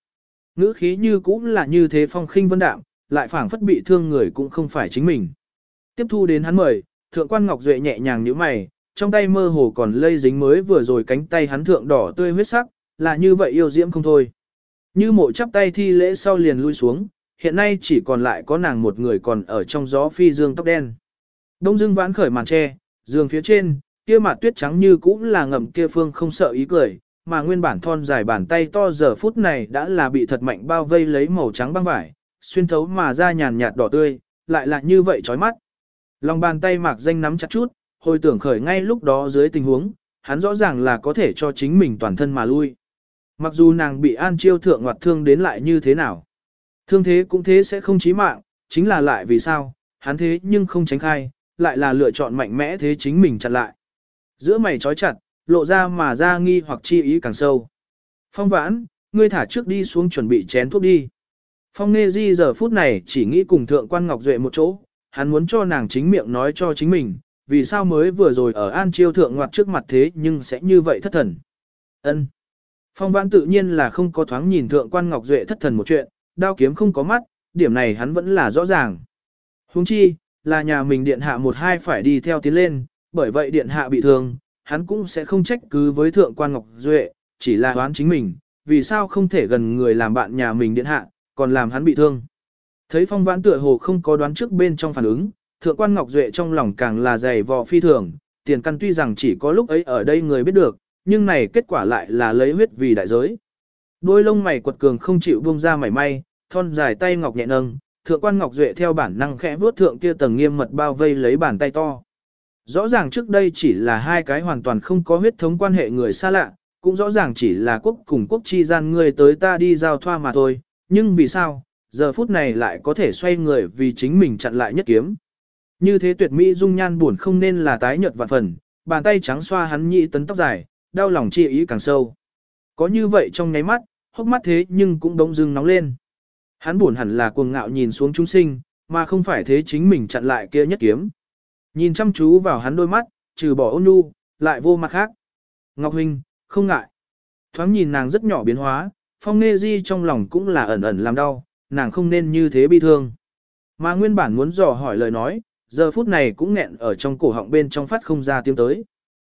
Ngữ khí như cũng là như thế phong khinh vân đạm, lại phảng phất bị thương người cũng không phải chính mình. Tiếp thu đến hắn mời, thượng quan Ngọc Duệ nhẹ nhàng nhíu mày, trong tay mơ hồ còn lây dính mới vừa rồi cánh tay hắn thượng đỏ tươi huyết sắc, là như vậy yêu diễm không thôi. Như mộ chắp tay thi lễ sau liền lui xuống, hiện nay chỉ còn lại có nàng một người còn ở trong gió phi dương tóc đen. Đông dương vãn khởi màn tre, giường phía trên, kia mặt tuyết trắng như cũng là ngậm kia phương không sợ ý cười, mà nguyên bản thon dài bàn tay to giờ phút này đã là bị thật mạnh bao vây lấy màu trắng băng vải, xuyên thấu mà ra nhàn nhạt đỏ tươi, lại là như vậy chói mắt. Lòng bàn tay mạc danh nắm chặt chút, hồi tưởng khởi ngay lúc đó dưới tình huống, hắn rõ ràng là có thể cho chính mình toàn thân mà lui. Mặc dù nàng bị an chiêu thượng ngoặt thương đến lại như thế nào. Thương thế cũng thế sẽ không chí mạng, chính là lại vì sao, hắn thế nhưng không tránh khai, lại là lựa chọn mạnh mẽ thế chính mình chặn lại. Giữa mày trói chặt, lộ ra mà ra nghi hoặc chi ý càng sâu. Phong vãn, ngươi thả trước đi xuống chuẩn bị chén thuốc đi. Phong Nê Di giờ phút này chỉ nghĩ cùng Thượng quan Ngọc Duệ một chỗ, hắn muốn cho nàng chính miệng nói cho chính mình, vì sao mới vừa rồi ở An Chiêu Thượng ngoặt trước mặt thế nhưng sẽ như vậy thất thần. Ân. Phong vãn tự nhiên là không có thoáng nhìn Thượng quan Ngọc Duệ thất thần một chuyện, đao kiếm không có mắt, điểm này hắn vẫn là rõ ràng. Huống chi, là nhà mình điện hạ một hai phải đi theo tiến lên, bởi vậy điện hạ bị thương, hắn cũng sẽ không trách cứ với thượng quan Ngọc Duệ, chỉ là đoán chính mình, vì sao không thể gần người làm bạn nhà mình điện hạ, còn làm hắn bị thương. Thấy phong vãn tựa hồ không có đoán trước bên trong phản ứng, thượng quan Ngọc Duệ trong lòng càng là dày vò phi thường, tiền căn tuy rằng chỉ có lúc ấy ở đây người biết được, nhưng này kết quả lại là lấy huyết vì đại giới. Đôi lông mày quật cường không chịu buông ra mảy may, thon dài tay ngọc nhẹ nâng, thượng quan Ngọc Duệ theo bản năng khẽ vuốt thượng kia tầng nghiêm mật bao vây lấy bàn tay to. Rõ ràng trước đây chỉ là hai cái hoàn toàn không có huyết thống quan hệ người xa lạ, cũng rõ ràng chỉ là quốc cùng quốc chi gian người tới ta đi giao thoa mà thôi, nhưng vì sao, giờ phút này lại có thể xoay người vì chính mình chặn lại nhất kiếm. Như thế tuyệt mỹ dung nhan buồn không nên là tái nhợt vạn phần, bàn tay trắng xoa hắn nhị tấn tóc dài, đau lòng chi ý càng sâu. Có như vậy trong nháy mắt, hốc mắt thế nhưng cũng đống dưng nóng lên. Hắn buồn hẳn là cuồng ngạo nhìn xuống chúng sinh, mà không phải thế chính mình chặn lại kia nhất kiếm. Nhìn chăm chú vào hắn đôi mắt, trừ bỏ ôn nhu, lại vô mặt khác. Ngọc Huynh, không ngại. Thoáng nhìn nàng rất nhỏ biến hóa, phong nghe di trong lòng cũng là ẩn ẩn làm đau, nàng không nên như thế bi thương. Mà nguyên bản muốn dò hỏi lời nói, giờ phút này cũng nghẹn ở trong cổ họng bên trong phát không ra tiếng tới.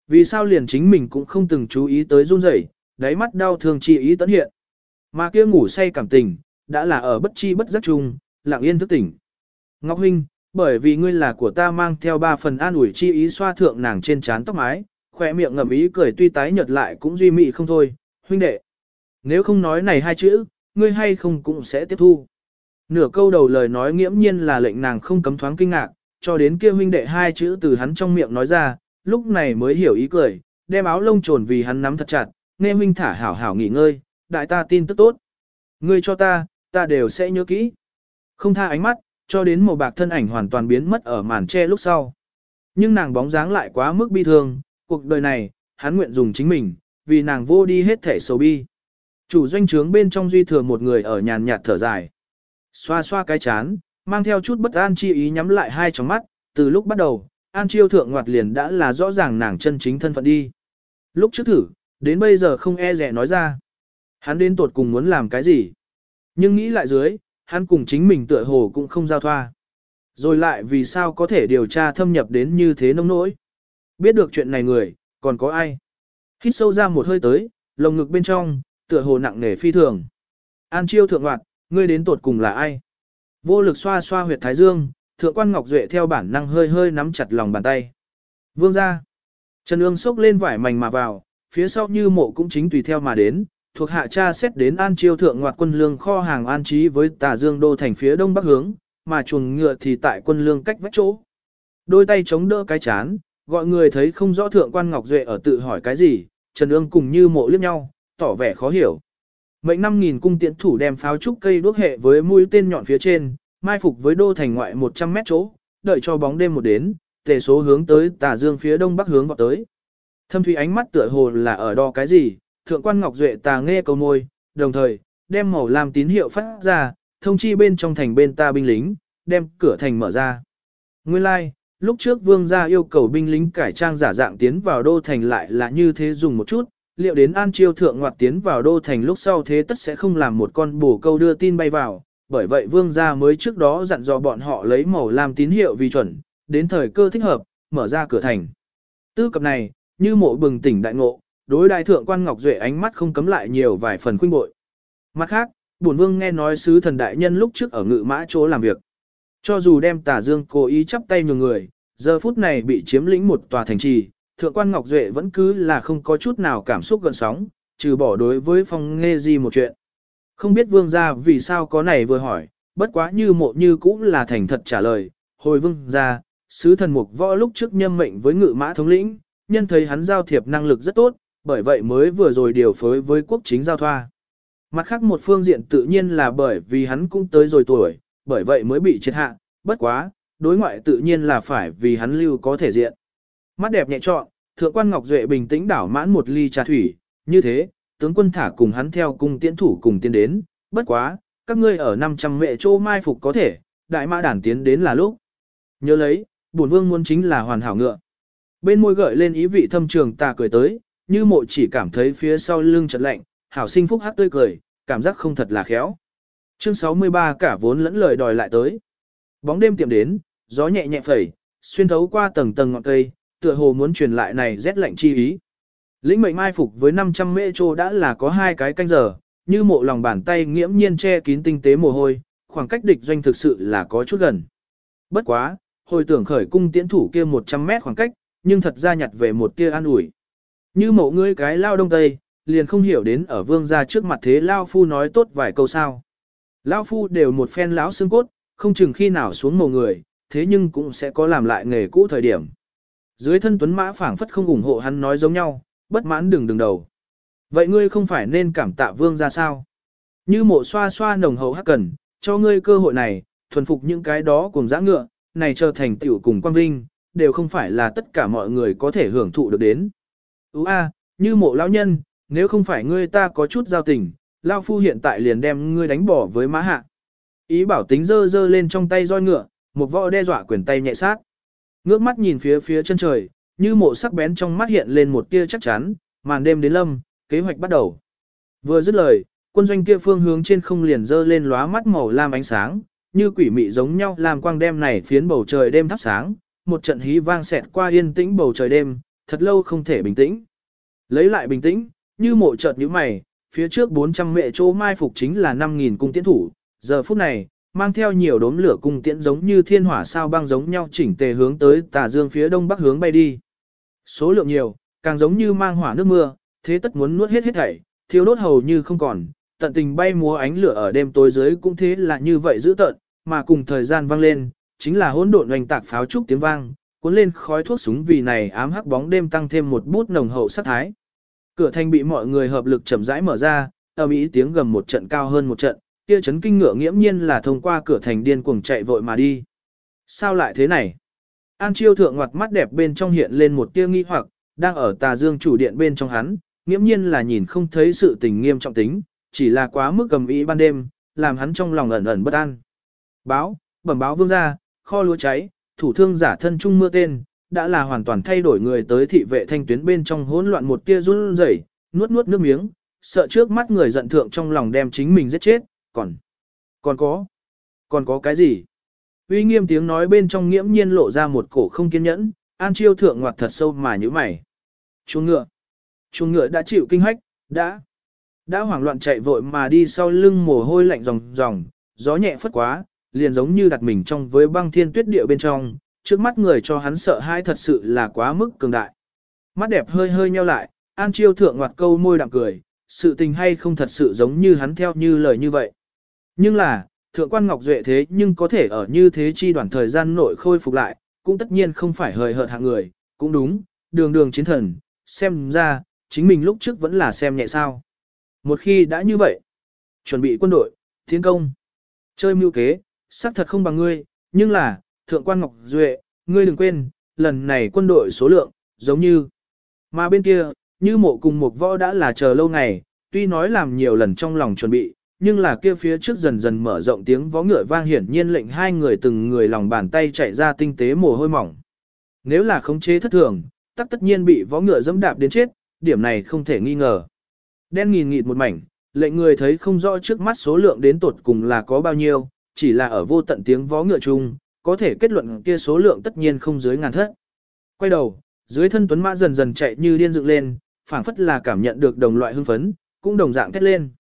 Vì sao liền chính mình cũng không từng chú ý tới run rẩy, đáy mắt đau thương chi ý tấn hiện. Mà kia ngủ say cảm tình, đã là ở bất chi bất giác chung, lặng yên thức tỉnh. Ngọc Huynh, bởi vì ngươi là của ta mang theo ba phần an ủi chi ý xoa thượng nàng trên trán tóc mái, khỏe miệng ngầm ý cười tuy tái nhợt lại cũng duy mị không thôi, huynh đệ. Nếu không nói này hai chữ, ngươi hay không cũng sẽ tiếp thu. Nửa câu đầu lời nói nghiễm nhiên là lệnh nàng không cấm thoáng kinh ngạc, cho đến kia huynh đệ hai chữ từ hắn trong miệng nói ra, lúc này mới hiểu ý cười, đem áo lông trồn vì hắn nắm thật chặt, nghe huynh thả hảo hảo nghỉ ngơi, đại ta tin tức tốt. Ngươi cho ta, ta đều sẽ nhớ kỹ. Không tha ánh mắt, cho đến màu bạc thân ảnh hoàn toàn biến mất ở màn che lúc sau. Nhưng nàng bóng dáng lại quá mức bi thương, cuộc đời này, hắn nguyện dùng chính mình, vì nàng vô đi hết thể sầu bi. Chủ doanh trướng bên trong duy thừa một người ở nhàn nhạt thở dài. Xoa xoa cái chán, mang theo chút bất an chi ý nhắm lại hai tròng mắt, từ lúc bắt đầu, an chiêu thượng ngoặt liền đã là rõ ràng nàng chân chính thân phận đi. Lúc trước thử, đến bây giờ không e rẻ nói ra. Hắn đến tuột cùng muốn làm cái gì? Nhưng nghĩ lại dưới, hắn cùng chính mình tựa hồ cũng không giao thoa. Rồi lại vì sao có thể điều tra thâm nhập đến như thế nông nỗi? Biết được chuyện này người, còn có ai? Hít sâu ra một hơi tới, lồng ngực bên trong, tựa hồ nặng nề phi thường. An chiêu thượng hoạt, ngươi đến tột cùng là ai? Vô lực xoa xoa huyệt thái dương, thượng quan ngọc duệ theo bản năng hơi hơi nắm chặt lòng bàn tay. Vương ra. Trần ương sốc lên vải mảnh mà vào, phía sau như mộ cũng chính tùy theo mà đến, thuộc hạ cha xét đến an chiêu thượng ngoạt quân lương kho hàng an trí với tà dương đô thành phía đông bắc hướng, mà chuồng ngựa thì tại quân lương cách vách chỗ. Đôi tay chống đỡ cái chán, gọi người thấy không rõ thượng quan ngọc duệ ở tự hỏi cái gì, Trần ương cùng như mộ liếc nhau, tỏ vẻ khó hiểu. Mệnh 5.000 cung tiễn thủ đem pháo trúc cây đuốc hệ với mũi tên nhọn phía trên, mai phục với đô thành ngoại 100 mét chỗ, đợi cho bóng đêm một đến, tề số hướng tới tà dương phía đông bắc hướng vào tới. Thâm thủy ánh mắt tựa hồ là ở đo cái gì, thượng quan ngọc duệ tà nghe cầu môi, đồng thời, đem màu làm tín hiệu phát ra, thông chi bên trong thành bên ta binh lính, đem cửa thành mở ra. Nguyên lai, like, lúc trước vương gia yêu cầu binh lính cải trang giả dạng tiến vào đô thành lại là như thế dùng một chút, liệu đến An Chiêu thượng ngoặt tiến vào đô thành lúc sau thế tất sẽ không làm một con bổ câu đưa tin bay vào, bởi vậy vương gia mới trước đó dặn dò bọn họ lấy màu làm tín hiệu vì chuẩn, đến thời cơ thích hợp, mở ra cửa thành. Tư cập này, như mộ bừng tỉnh đại ngộ, đối đại thượng quan Ngọc Duệ ánh mắt không cấm lại nhiều vài phần khuynh bội. Mặt khác, bổn vương nghe nói sứ thần đại nhân lúc trước ở ngự mã chỗ làm việc. Cho dù đem tà dương cố ý chắp tay nhường người, giờ phút này bị chiếm lĩnh một tòa thành trì, thượng quan Ngọc Duệ vẫn cứ là không có chút nào cảm xúc gần sóng, trừ bỏ đối với phong nghe gì một chuyện. Không biết vương gia vì sao có này vừa hỏi, bất quá như mộ như cũng là thành thật trả lời, hồi vương gia, sứ thần mục võ lúc trước nhâm mệnh với ngự mã thống lĩnh, nhân thấy hắn giao thiệp năng lực rất tốt, bởi vậy mới vừa rồi điều phối với quốc chính giao thoa. Mặt khác một phương diện tự nhiên là bởi vì hắn cũng tới rồi tuổi, bởi vậy mới bị triệt hạ, bất quá, đối ngoại tự nhiên là phải vì hắn lưu có thể diện. Mắt đẹp nhẹ trọn, thượng quan Ngọc Duệ bình tĩnh đảo mãn một ly trà thủy, như thế, tướng quân thả cùng hắn theo cung tiễn thủ cùng tiến đến, bất quá, các ngươi ở 500 mẹ chỗ mai phục có thể, đại mã đản tiến đến là lúc. Nhớ lấy, bổn vương muốn chính là hoàn hảo ngựa. Bên môi gợi lên ý vị thâm trường ta cười tới, như mộ chỉ cảm thấy phía sau lưng chợt lạnh, hảo sinh phúc hát tươi cười, cảm giác không thật là khéo. Chương 63 cả vốn lẫn lời đòi lại tới. Bóng đêm tiệm đến, gió nhẹ nhẹ phẩy, xuyên thấu qua tầng tầng ngọn cây, tựa hồ muốn truyền lại này rét lạnh chi ý. Lĩnh mệnh mai phục với 500 mễ trô đã là có hai cái canh giờ, như mộ lòng bàn tay nghiễm nhiên che kín tinh tế mồ hôi, khoảng cách địch doanh thực sự là có chút gần. Bất quá, hồi tưởng khởi cung tiễn thủ kia 100 mét khoảng cách, nhưng thật ra nhặt về một tia an ủi. Như mộ ngươi cái lao đông tây, liền không hiểu đến ở vương gia trước mặt thế lao phu nói tốt vài câu sao. Lao phu đều một phen lão xương cốt, không chừng khi nào xuống mồ người, thế nhưng cũng sẽ có làm lại nghề cũ thời điểm. Dưới thân tuấn mã phảng phất không ủng hộ hắn nói giống nhau, bất mãn đừng đừng đầu. Vậy ngươi không phải nên cảm tạ vương ra sao? Như mộ xoa xoa nồng hậu hắc cần, cho ngươi cơ hội này, thuần phục những cái đó cùng dã ngựa, này trở thành tiểu cùng quan vinh, đều không phải là tất cả mọi người có thể hưởng thụ được đến. Ú a, như mộ lão nhân, nếu không phải ngươi ta có chút giao tình, lão phu hiện tại liền đem ngươi đánh bỏ với mã hạ. Ý bảo tính dơ dơ lên trong tay roi ngựa, một võ đe dọa quyền tay nhẹ sát. Ngước mắt nhìn phía phía chân trời, như mộ sắc bén trong mắt hiện lên một tia chắc chắn, màn đêm đến lâm, kế hoạch bắt đầu. Vừa dứt lời, quân doanh kia phương hướng trên không liền dơ lên lóa mắt màu lam ánh sáng, như quỷ mị giống nhau làm quang đêm này phiến bầu trời đêm thắp sáng, một trận hí vang xẹt qua yên tĩnh bầu trời đêm, thật lâu không thể bình tĩnh. Lấy lại bình tĩnh, như mộ chợt như mày, phía trước 400 mẹ chỗ mai phục chính là 5.000 cung tiễn thủ, giờ phút này, mang theo nhiều đốm lửa cung tiễn giống như thiên hỏa sao băng giống nhau chỉnh tề hướng tới tà dương phía đông bắc hướng bay đi. Số lượng nhiều, càng giống như mang hỏa nước mưa, thế tất muốn nuốt hết hết thảy, thiếu đốt hầu như không còn, tận tình bay múa ánh lửa ở đêm tối dưới cũng thế là như vậy giữ tận, mà cùng thời gian vang lên, chính là hỗn độn oanh tạc pháo trúc tiếng vang, cuốn lên khói thuốc súng vì này ám hắc bóng đêm tăng thêm một bút nồng hậu sát thái. Cửa thành bị mọi người hợp lực chậm rãi mở ra, âm mỹ tiếng gầm một trận cao hơn một trận, kia chấn kinh ngựa nghiễm nhiên là thông qua cửa thành điên cuồng chạy vội mà đi. Sao lại thế này? An chiêu thượng ngoặt mắt đẹp bên trong hiện lên một tia nghi hoặc, đang ở tà dương chủ điện bên trong hắn, nghiễm nhiên là nhìn không thấy sự tình nghiêm trọng tính, chỉ là quá mức cầm ý ban đêm, làm hắn trong lòng ẩn ẩn bất an. Báo, bẩm báo vương gia, kho lúa cháy, thủ thương giả thân trung mưa tên, đã là hoàn toàn thay đổi người tới thị vệ thanh tuyến bên trong hỗn loạn một tia run rẩy, nuốt nuốt nước miếng, sợ trước mắt người giận thượng trong lòng đem chính mình giết chết, còn, còn có, còn có cái gì? Uy nghiêm tiếng nói bên trong nghiễm nhiên lộ ra một cổ không kiên nhẫn, an chiêu thượng ngoặt thật sâu mà nhíu mày. chuồng ngựa, chuồng ngựa đã chịu kinh hách, đã, đã hoảng loạn chạy vội mà đi sau lưng mồ hôi lạnh ròng ròng, gió nhẹ phất quá, liền giống như đặt mình trong với băng thiên tuyết địa bên trong, trước mắt người cho hắn sợ hãi thật sự là quá mức cường đại. Mắt đẹp hơi hơi nheo lại, An Chiêu thượng ngoặt câu môi đạm cười, sự tình hay không thật sự giống như hắn theo như lời như vậy. Nhưng là, thượng quan Ngọc Duệ thế nhưng có thể ở như thế chi đoạn thời gian nội khôi phục lại, cũng tất nhiên không phải hời hợt hạng người, cũng đúng, đường đường chiến thần, xem ra, chính mình lúc trước vẫn là xem nhẹ sao. Một khi đã như vậy, chuẩn bị quân đội, tiến công, chơi mưu kế, xác thật không bằng ngươi, nhưng là, thượng quan Ngọc Duệ, ngươi đừng quên, lần này quân đội số lượng, giống như. Mà bên kia, như mộ cùng một võ đã là chờ lâu ngày, tuy nói làm nhiều lần trong lòng chuẩn bị, nhưng là kia phía trước dần dần mở rộng tiếng vó ngựa vang hiển nhiên lệnh hai người từng người lòng bàn tay chạy ra tinh tế mồ hôi mỏng. Nếu là khống chế thất thường, tắc tất nhiên bị võ ngựa dẫm đạp đến chết, điểm này không thể nghi ngờ. Đen nghìn nghịt một mảnh, lệnh người thấy không rõ trước mắt số lượng đến tột cùng là có bao nhiêu, chỉ là ở vô tận tiếng vó ngựa chung, có thể kết luận kia số lượng tất nhiên không dưới ngàn thất. Quay đầu, dưới thân tuấn mã dần dần chạy như điên dựng lên, phảng phất là cảm nhận được đồng loại hưng phấn, cũng đồng dạng thét lên.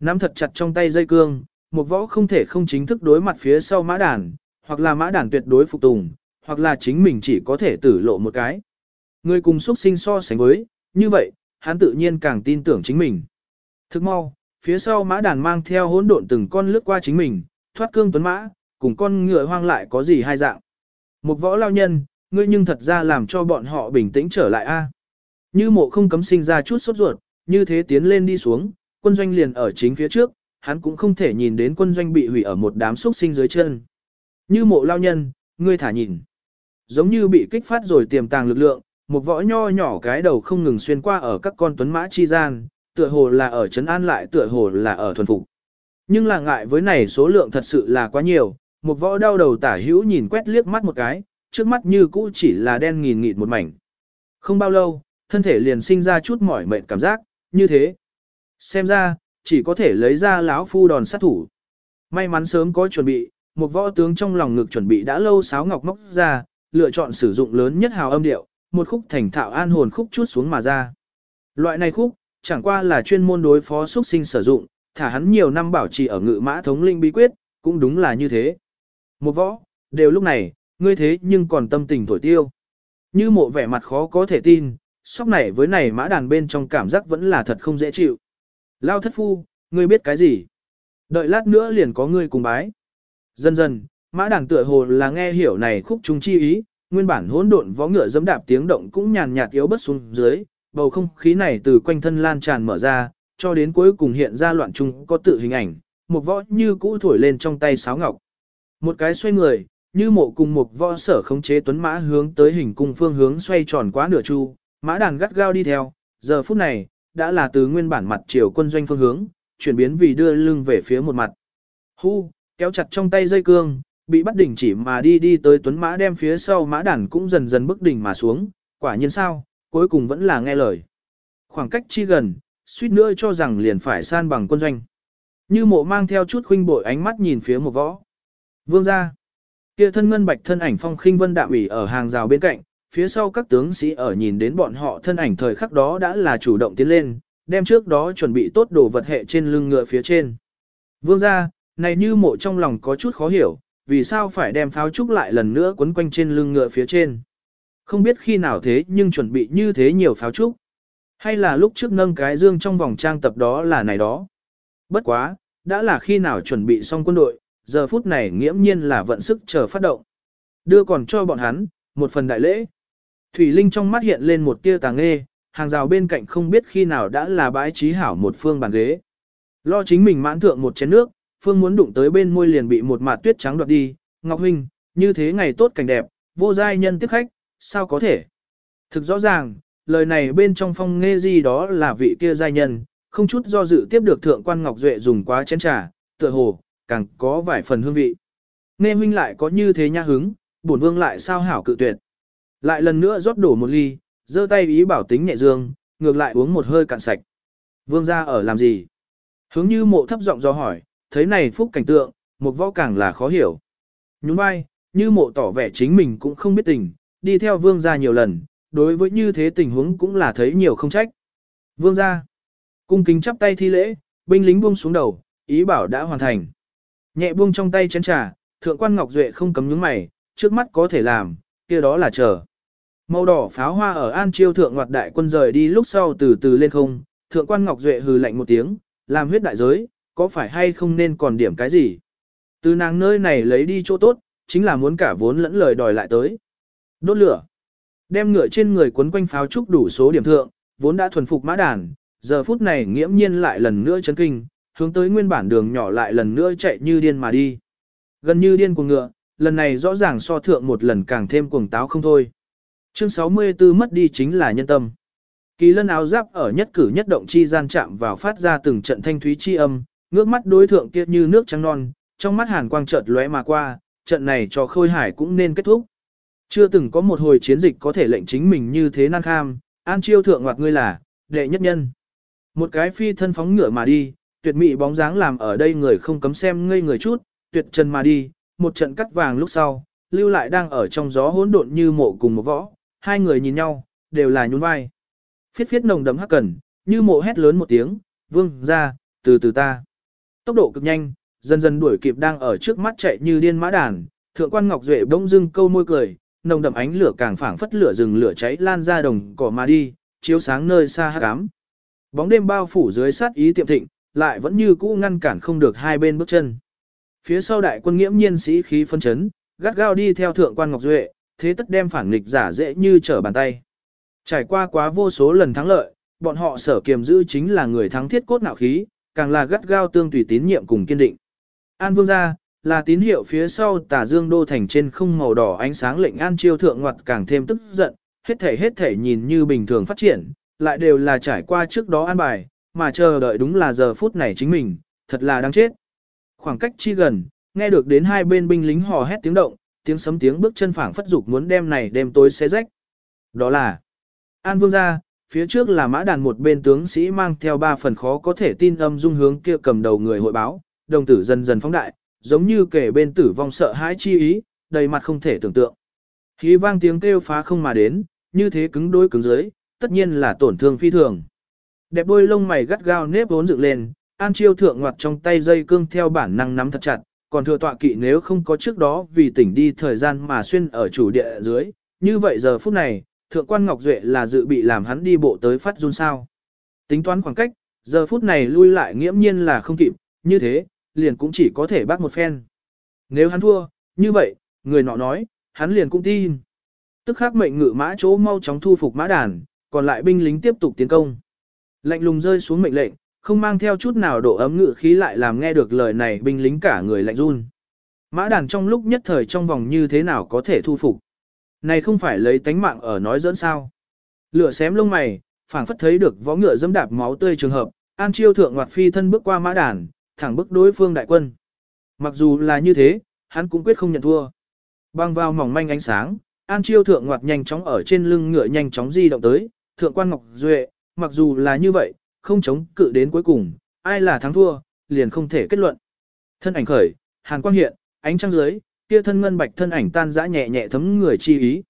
Nắm thật chặt trong tay dây cương, một võ không thể không chính thức đối mặt phía sau mã đàn, hoặc là mã đàn tuyệt đối phục tùng, hoặc là chính mình chỉ có thể tử lộ một cái. Người cùng xuất sinh so sánh với, như vậy, hắn tự nhiên càng tin tưởng chính mình. Thức mau, phía sau mã đàn mang theo hỗn độn từng con lướt qua chính mình, thoát cương tuấn mã, cùng con ngựa hoang lại có gì hai dạng. Một võ lao nhân, ngươi nhưng thật ra làm cho bọn họ bình tĩnh trở lại a. Như mộ không cấm sinh ra chút sốt ruột, như thế tiến lên đi xuống, quân doanh liền ở chính phía trước, hắn cũng không thể nhìn đến quân doanh bị hủy ở một đám xúc sinh dưới chân. Như mộ lao nhân, ngươi thả nhìn. Giống như bị kích phát rồi tiềm tàng lực lượng, một võ nho nhỏ cái đầu không ngừng xuyên qua ở các con tuấn mã chi gian, tựa hồ là ở trấn an lại tựa hồ là ở thuần phục. Nhưng là ngại với này số lượng thật sự là quá nhiều, một võ đau đầu tả hữu nhìn quét liếc mắt một cái, trước mắt như cũ chỉ là đen nghìn nghịt một mảnh. Không bao lâu, thân thể liền sinh ra chút mỏi mệt cảm giác, như thế. Xem ra, chỉ có thể lấy ra lão phu đòn sát thủ. May mắn sớm có chuẩn bị, một võ tướng trong lòng ngực chuẩn bị đã lâu sáo ngọc móc ra, lựa chọn sử dụng lớn nhất hào âm điệu, một khúc thành thạo an hồn khúc chút xuống mà ra. Loại này khúc, chẳng qua là chuyên môn đối phó xuất sinh sử dụng, thả hắn nhiều năm bảo trì ở ngự mã thống linh bí quyết, cũng đúng là như thế. Một võ, đều lúc này, ngươi thế nhưng còn tâm tình thổi tiêu. Như mộ vẻ mặt khó có thể tin, sóc này với này mã đàn bên trong cảm giác vẫn là thật không dễ chịu. Lao thất phu, ngươi biết cái gì? Đợi lát nữa liền có ngươi cùng bái. Dần dần, mã đàn tựa hồ là nghe hiểu này khúc chúng chi ý, nguyên bản hỗn độn vó ngựa dẫm đạp tiếng động cũng nhàn nhạt yếu bớt xuống dưới, bầu không khí này từ quanh thân lan tràn mở ra, cho đến cuối cùng hiện ra loạn trung có tự hình ảnh, một võ như cũ thổi lên trong tay sáo ngọc. Một cái xoay người, như mộ cùng một võ sở khống chế tuấn mã hướng tới hình cung phương hướng xoay tròn quá nửa chu, mã đàn gắt gao đi theo, giờ phút này, đã là từ nguyên bản mặt chiều quân doanh phương hướng, chuyển biến vì đưa lưng về phía một mặt. Hu, kéo chặt trong tay dây cương, bị bắt đỉnh chỉ mà đi đi tới tuấn mã đem phía sau mã đàn cũng dần dần bước đỉnh mà xuống, quả nhiên sao, cuối cùng vẫn là nghe lời. Khoảng cách chi gần, suýt nữa cho rằng liền phải san bằng quân doanh. Như mộ mang theo chút khuynh bội ánh mắt nhìn phía một võ. Vương ra. Kia thân ngân bạch thân ảnh phong khinh vân đạm ủy ở hàng rào bên cạnh, phía sau các tướng sĩ ở nhìn đến bọn họ thân ảnh thời khắc đó đã là chủ động tiến lên, đem trước đó chuẩn bị tốt đồ vật hệ trên lưng ngựa phía trên. Vương ra, này như mộ trong lòng có chút khó hiểu, vì sao phải đem pháo trúc lại lần nữa quấn quanh trên lưng ngựa phía trên. Không biết khi nào thế nhưng chuẩn bị như thế nhiều pháo trúc. Hay là lúc trước nâng cái dương trong vòng trang tập đó là này đó. Bất quá, đã là khi nào chuẩn bị xong quân đội, giờ phút này nghiễm nhiên là vận sức chờ phát động. Đưa còn cho bọn hắn, một phần đại lễ. Thủy Linh trong mắt hiện lên một tia tàng nghê, hàng rào bên cạnh không biết khi nào đã là bãi trí hảo một phương bàn ghế. Lo chính mình mãn thượng một chén nước, phương muốn đụng tới bên môi liền bị một mạt tuyết trắng đoạt đi, Ngọc Huynh, như thế ngày tốt cảnh đẹp, vô giai nhân tiếp khách, sao có thể? Thực rõ ràng, lời này bên trong phong nghe gì đó là vị kia giai nhân, không chút do dự tiếp được thượng quan Ngọc Duệ dùng quá chén trà, tựa hồ, càng có vài phần hương vị. Nghe huynh lại có như thế nha hứng, bổn vương lại sao hảo cự tuyệt. Lại lần nữa rót đổ một ly, giơ tay ý bảo tính nhẹ dương, ngược lại uống một hơi cạn sạch. Vương gia ở làm gì? Hướng như mộ thấp giọng do hỏi, thấy này phúc cảnh tượng, một võ càng là khó hiểu. Nhún vai, như mộ tỏ vẻ chính mình cũng không biết tình, đi theo vương gia nhiều lần, đối với như thế tình huống cũng là thấy nhiều không trách. Vương gia, cung kính chắp tay thi lễ, binh lính buông xuống đầu, ý bảo đã hoàn thành. Nhẹ buông trong tay chén trà, thượng quan Ngọc Duệ không cấm nhướng mày, trước mắt có thể làm, kia đó là chờ. Màu đỏ pháo hoa ở An Chiêu thượng ngoặt đại quân rời đi lúc sau từ từ lên không, thượng quan Ngọc Duệ hừ lạnh một tiếng, làm huyết đại giới, có phải hay không nên còn điểm cái gì? Từ nàng nơi này lấy đi chỗ tốt, chính là muốn cả vốn lẫn lời đòi lại tới. Đốt lửa. Đem ngựa trên người quấn quanh pháo trúc đủ số điểm thượng, vốn đã thuần phục mã đàn, giờ phút này nghiễm nhiên lại lần nữa chấn kinh, hướng tới nguyên bản đường nhỏ lại lần nữa chạy như điên mà đi. Gần như điên của ngựa, lần này rõ ràng so thượng một lần càng thêm cuồng táo không thôi. Chương 64 mất đi chính là nhân tâm. Kỳ lân áo giáp ở nhất cử nhất động chi gian chạm vào phát ra từng trận thanh thúy chi âm, ngước mắt đối thượng kia như nước trắng non, trong mắt hàn quang chợt lóe mà qua, trận này cho khôi hải cũng nên kết thúc. Chưa từng có một hồi chiến dịch có thể lệnh chính mình như thế nan kham, an chiêu thượng ngoặt ngươi là, đệ nhất nhân. Một cái phi thân phóng ngựa mà đi, tuyệt mỹ bóng dáng làm ở đây người không cấm xem ngây người chút, tuyệt trần mà đi, một trận cắt vàng lúc sau, lưu lại đang ở trong gió hỗn độn như mộ cùng một võ, hai người nhìn nhau, đều là nhún vai. Phiết phiết nồng đấm hắc cần, như mộ hét lớn một tiếng, vương ra, từ từ ta. Tốc độ cực nhanh, dần dần đuổi kịp đang ở trước mắt chạy như điên mã đàn, thượng quan ngọc duệ bỗng dưng câu môi cười, nồng đậm ánh lửa càng phảng phất lửa rừng lửa cháy lan ra đồng cỏ mà đi, chiếu sáng nơi xa hắc ám. Bóng đêm bao phủ dưới sát ý tiệm thịnh, lại vẫn như cũ ngăn cản không được hai bên bước chân. Phía sau đại quân nghiễm nhiên sĩ khí phân chấn, gắt gao đi theo thượng quan Ngọc Duệ, thế tất đem phản nghịch giả dễ như trở bàn tay. Trải qua quá vô số lần thắng lợi, bọn họ sở kiềm giữ chính là người thắng thiết cốt nạo khí, càng là gắt gao tương tùy tín nhiệm cùng kiên định. An Vương gia là tín hiệu phía sau tà dương đô thành trên không màu đỏ ánh sáng lệnh An Chiêu thượng ngoặt càng thêm tức giận, hết thể hết thể nhìn như bình thường phát triển, lại đều là trải qua trước đó an bài, mà chờ đợi đúng là giờ phút này chính mình, thật là đáng chết. Khoảng cách chi gần, nghe được đến hai bên binh lính hò hét tiếng động, tiếng sấm tiếng bước chân phảng phất dục muốn đem này đêm tối xé rách. Đó là An Vương gia, phía trước là mã đàn một bên tướng sĩ mang theo ba phần khó có thể tin âm dung hướng kia cầm đầu người hội báo, đồng tử dần dần phóng đại, giống như kể bên tử vong sợ hãi chi ý, đầy mặt không thể tưởng tượng. Khí vang tiếng kêu phá không mà đến, như thế cứng đôi cứng dưới, tất nhiên là tổn thương phi thường. Đẹp đôi lông mày gắt gao nếp vốn dựng lên, An Chiêu thượng ngoặt trong tay dây cương theo bản năng nắm thật chặt, còn thừa tọa kỵ nếu không có trước đó vì tỉnh đi thời gian mà xuyên ở chủ địa dưới, như vậy giờ phút này, thượng quan Ngọc Duệ là dự bị làm hắn đi bộ tới phát run sao. Tính toán khoảng cách, giờ phút này lui lại nghiễm nhiên là không kịp, như thế, liền cũng chỉ có thể bác một phen. Nếu hắn thua, như vậy, người nọ nói, hắn liền cũng tin. Tức khắc mệnh ngự mã chỗ mau chóng thu phục mã đàn, còn lại binh lính tiếp tục tiến công. Lạnh lùng rơi xuống mệnh lệnh, không mang theo chút nào độ ấm ngự khí lại làm nghe được lời này binh lính cả người lạnh run. Mã đàn trong lúc nhất thời trong vòng như thế nào có thể thu phục. Này không phải lấy tánh mạng ở nói dẫn sao. Lửa xém lông mày, phảng phất thấy được võ ngựa dẫm đạp máu tươi trường hợp, An Chiêu thượng ngoặt phi thân bước qua mã đàn, thẳng bức đối phương đại quân. Mặc dù là như thế, hắn cũng quyết không nhận thua. Băng vào mỏng manh ánh sáng, An Chiêu thượng ngoặt nhanh chóng ở trên lưng ngựa nhanh chóng di động tới, thượng quan Ngọc Duệ, mặc dù là như vậy, không chống cự đến cuối cùng, ai là thắng thua, liền không thể kết luận. Thân ảnh khởi, hàn quang hiện, ánh trăng dưới, kia thân ngân bạch thân ảnh tan dã nhẹ nhẹ thấm người chi ý.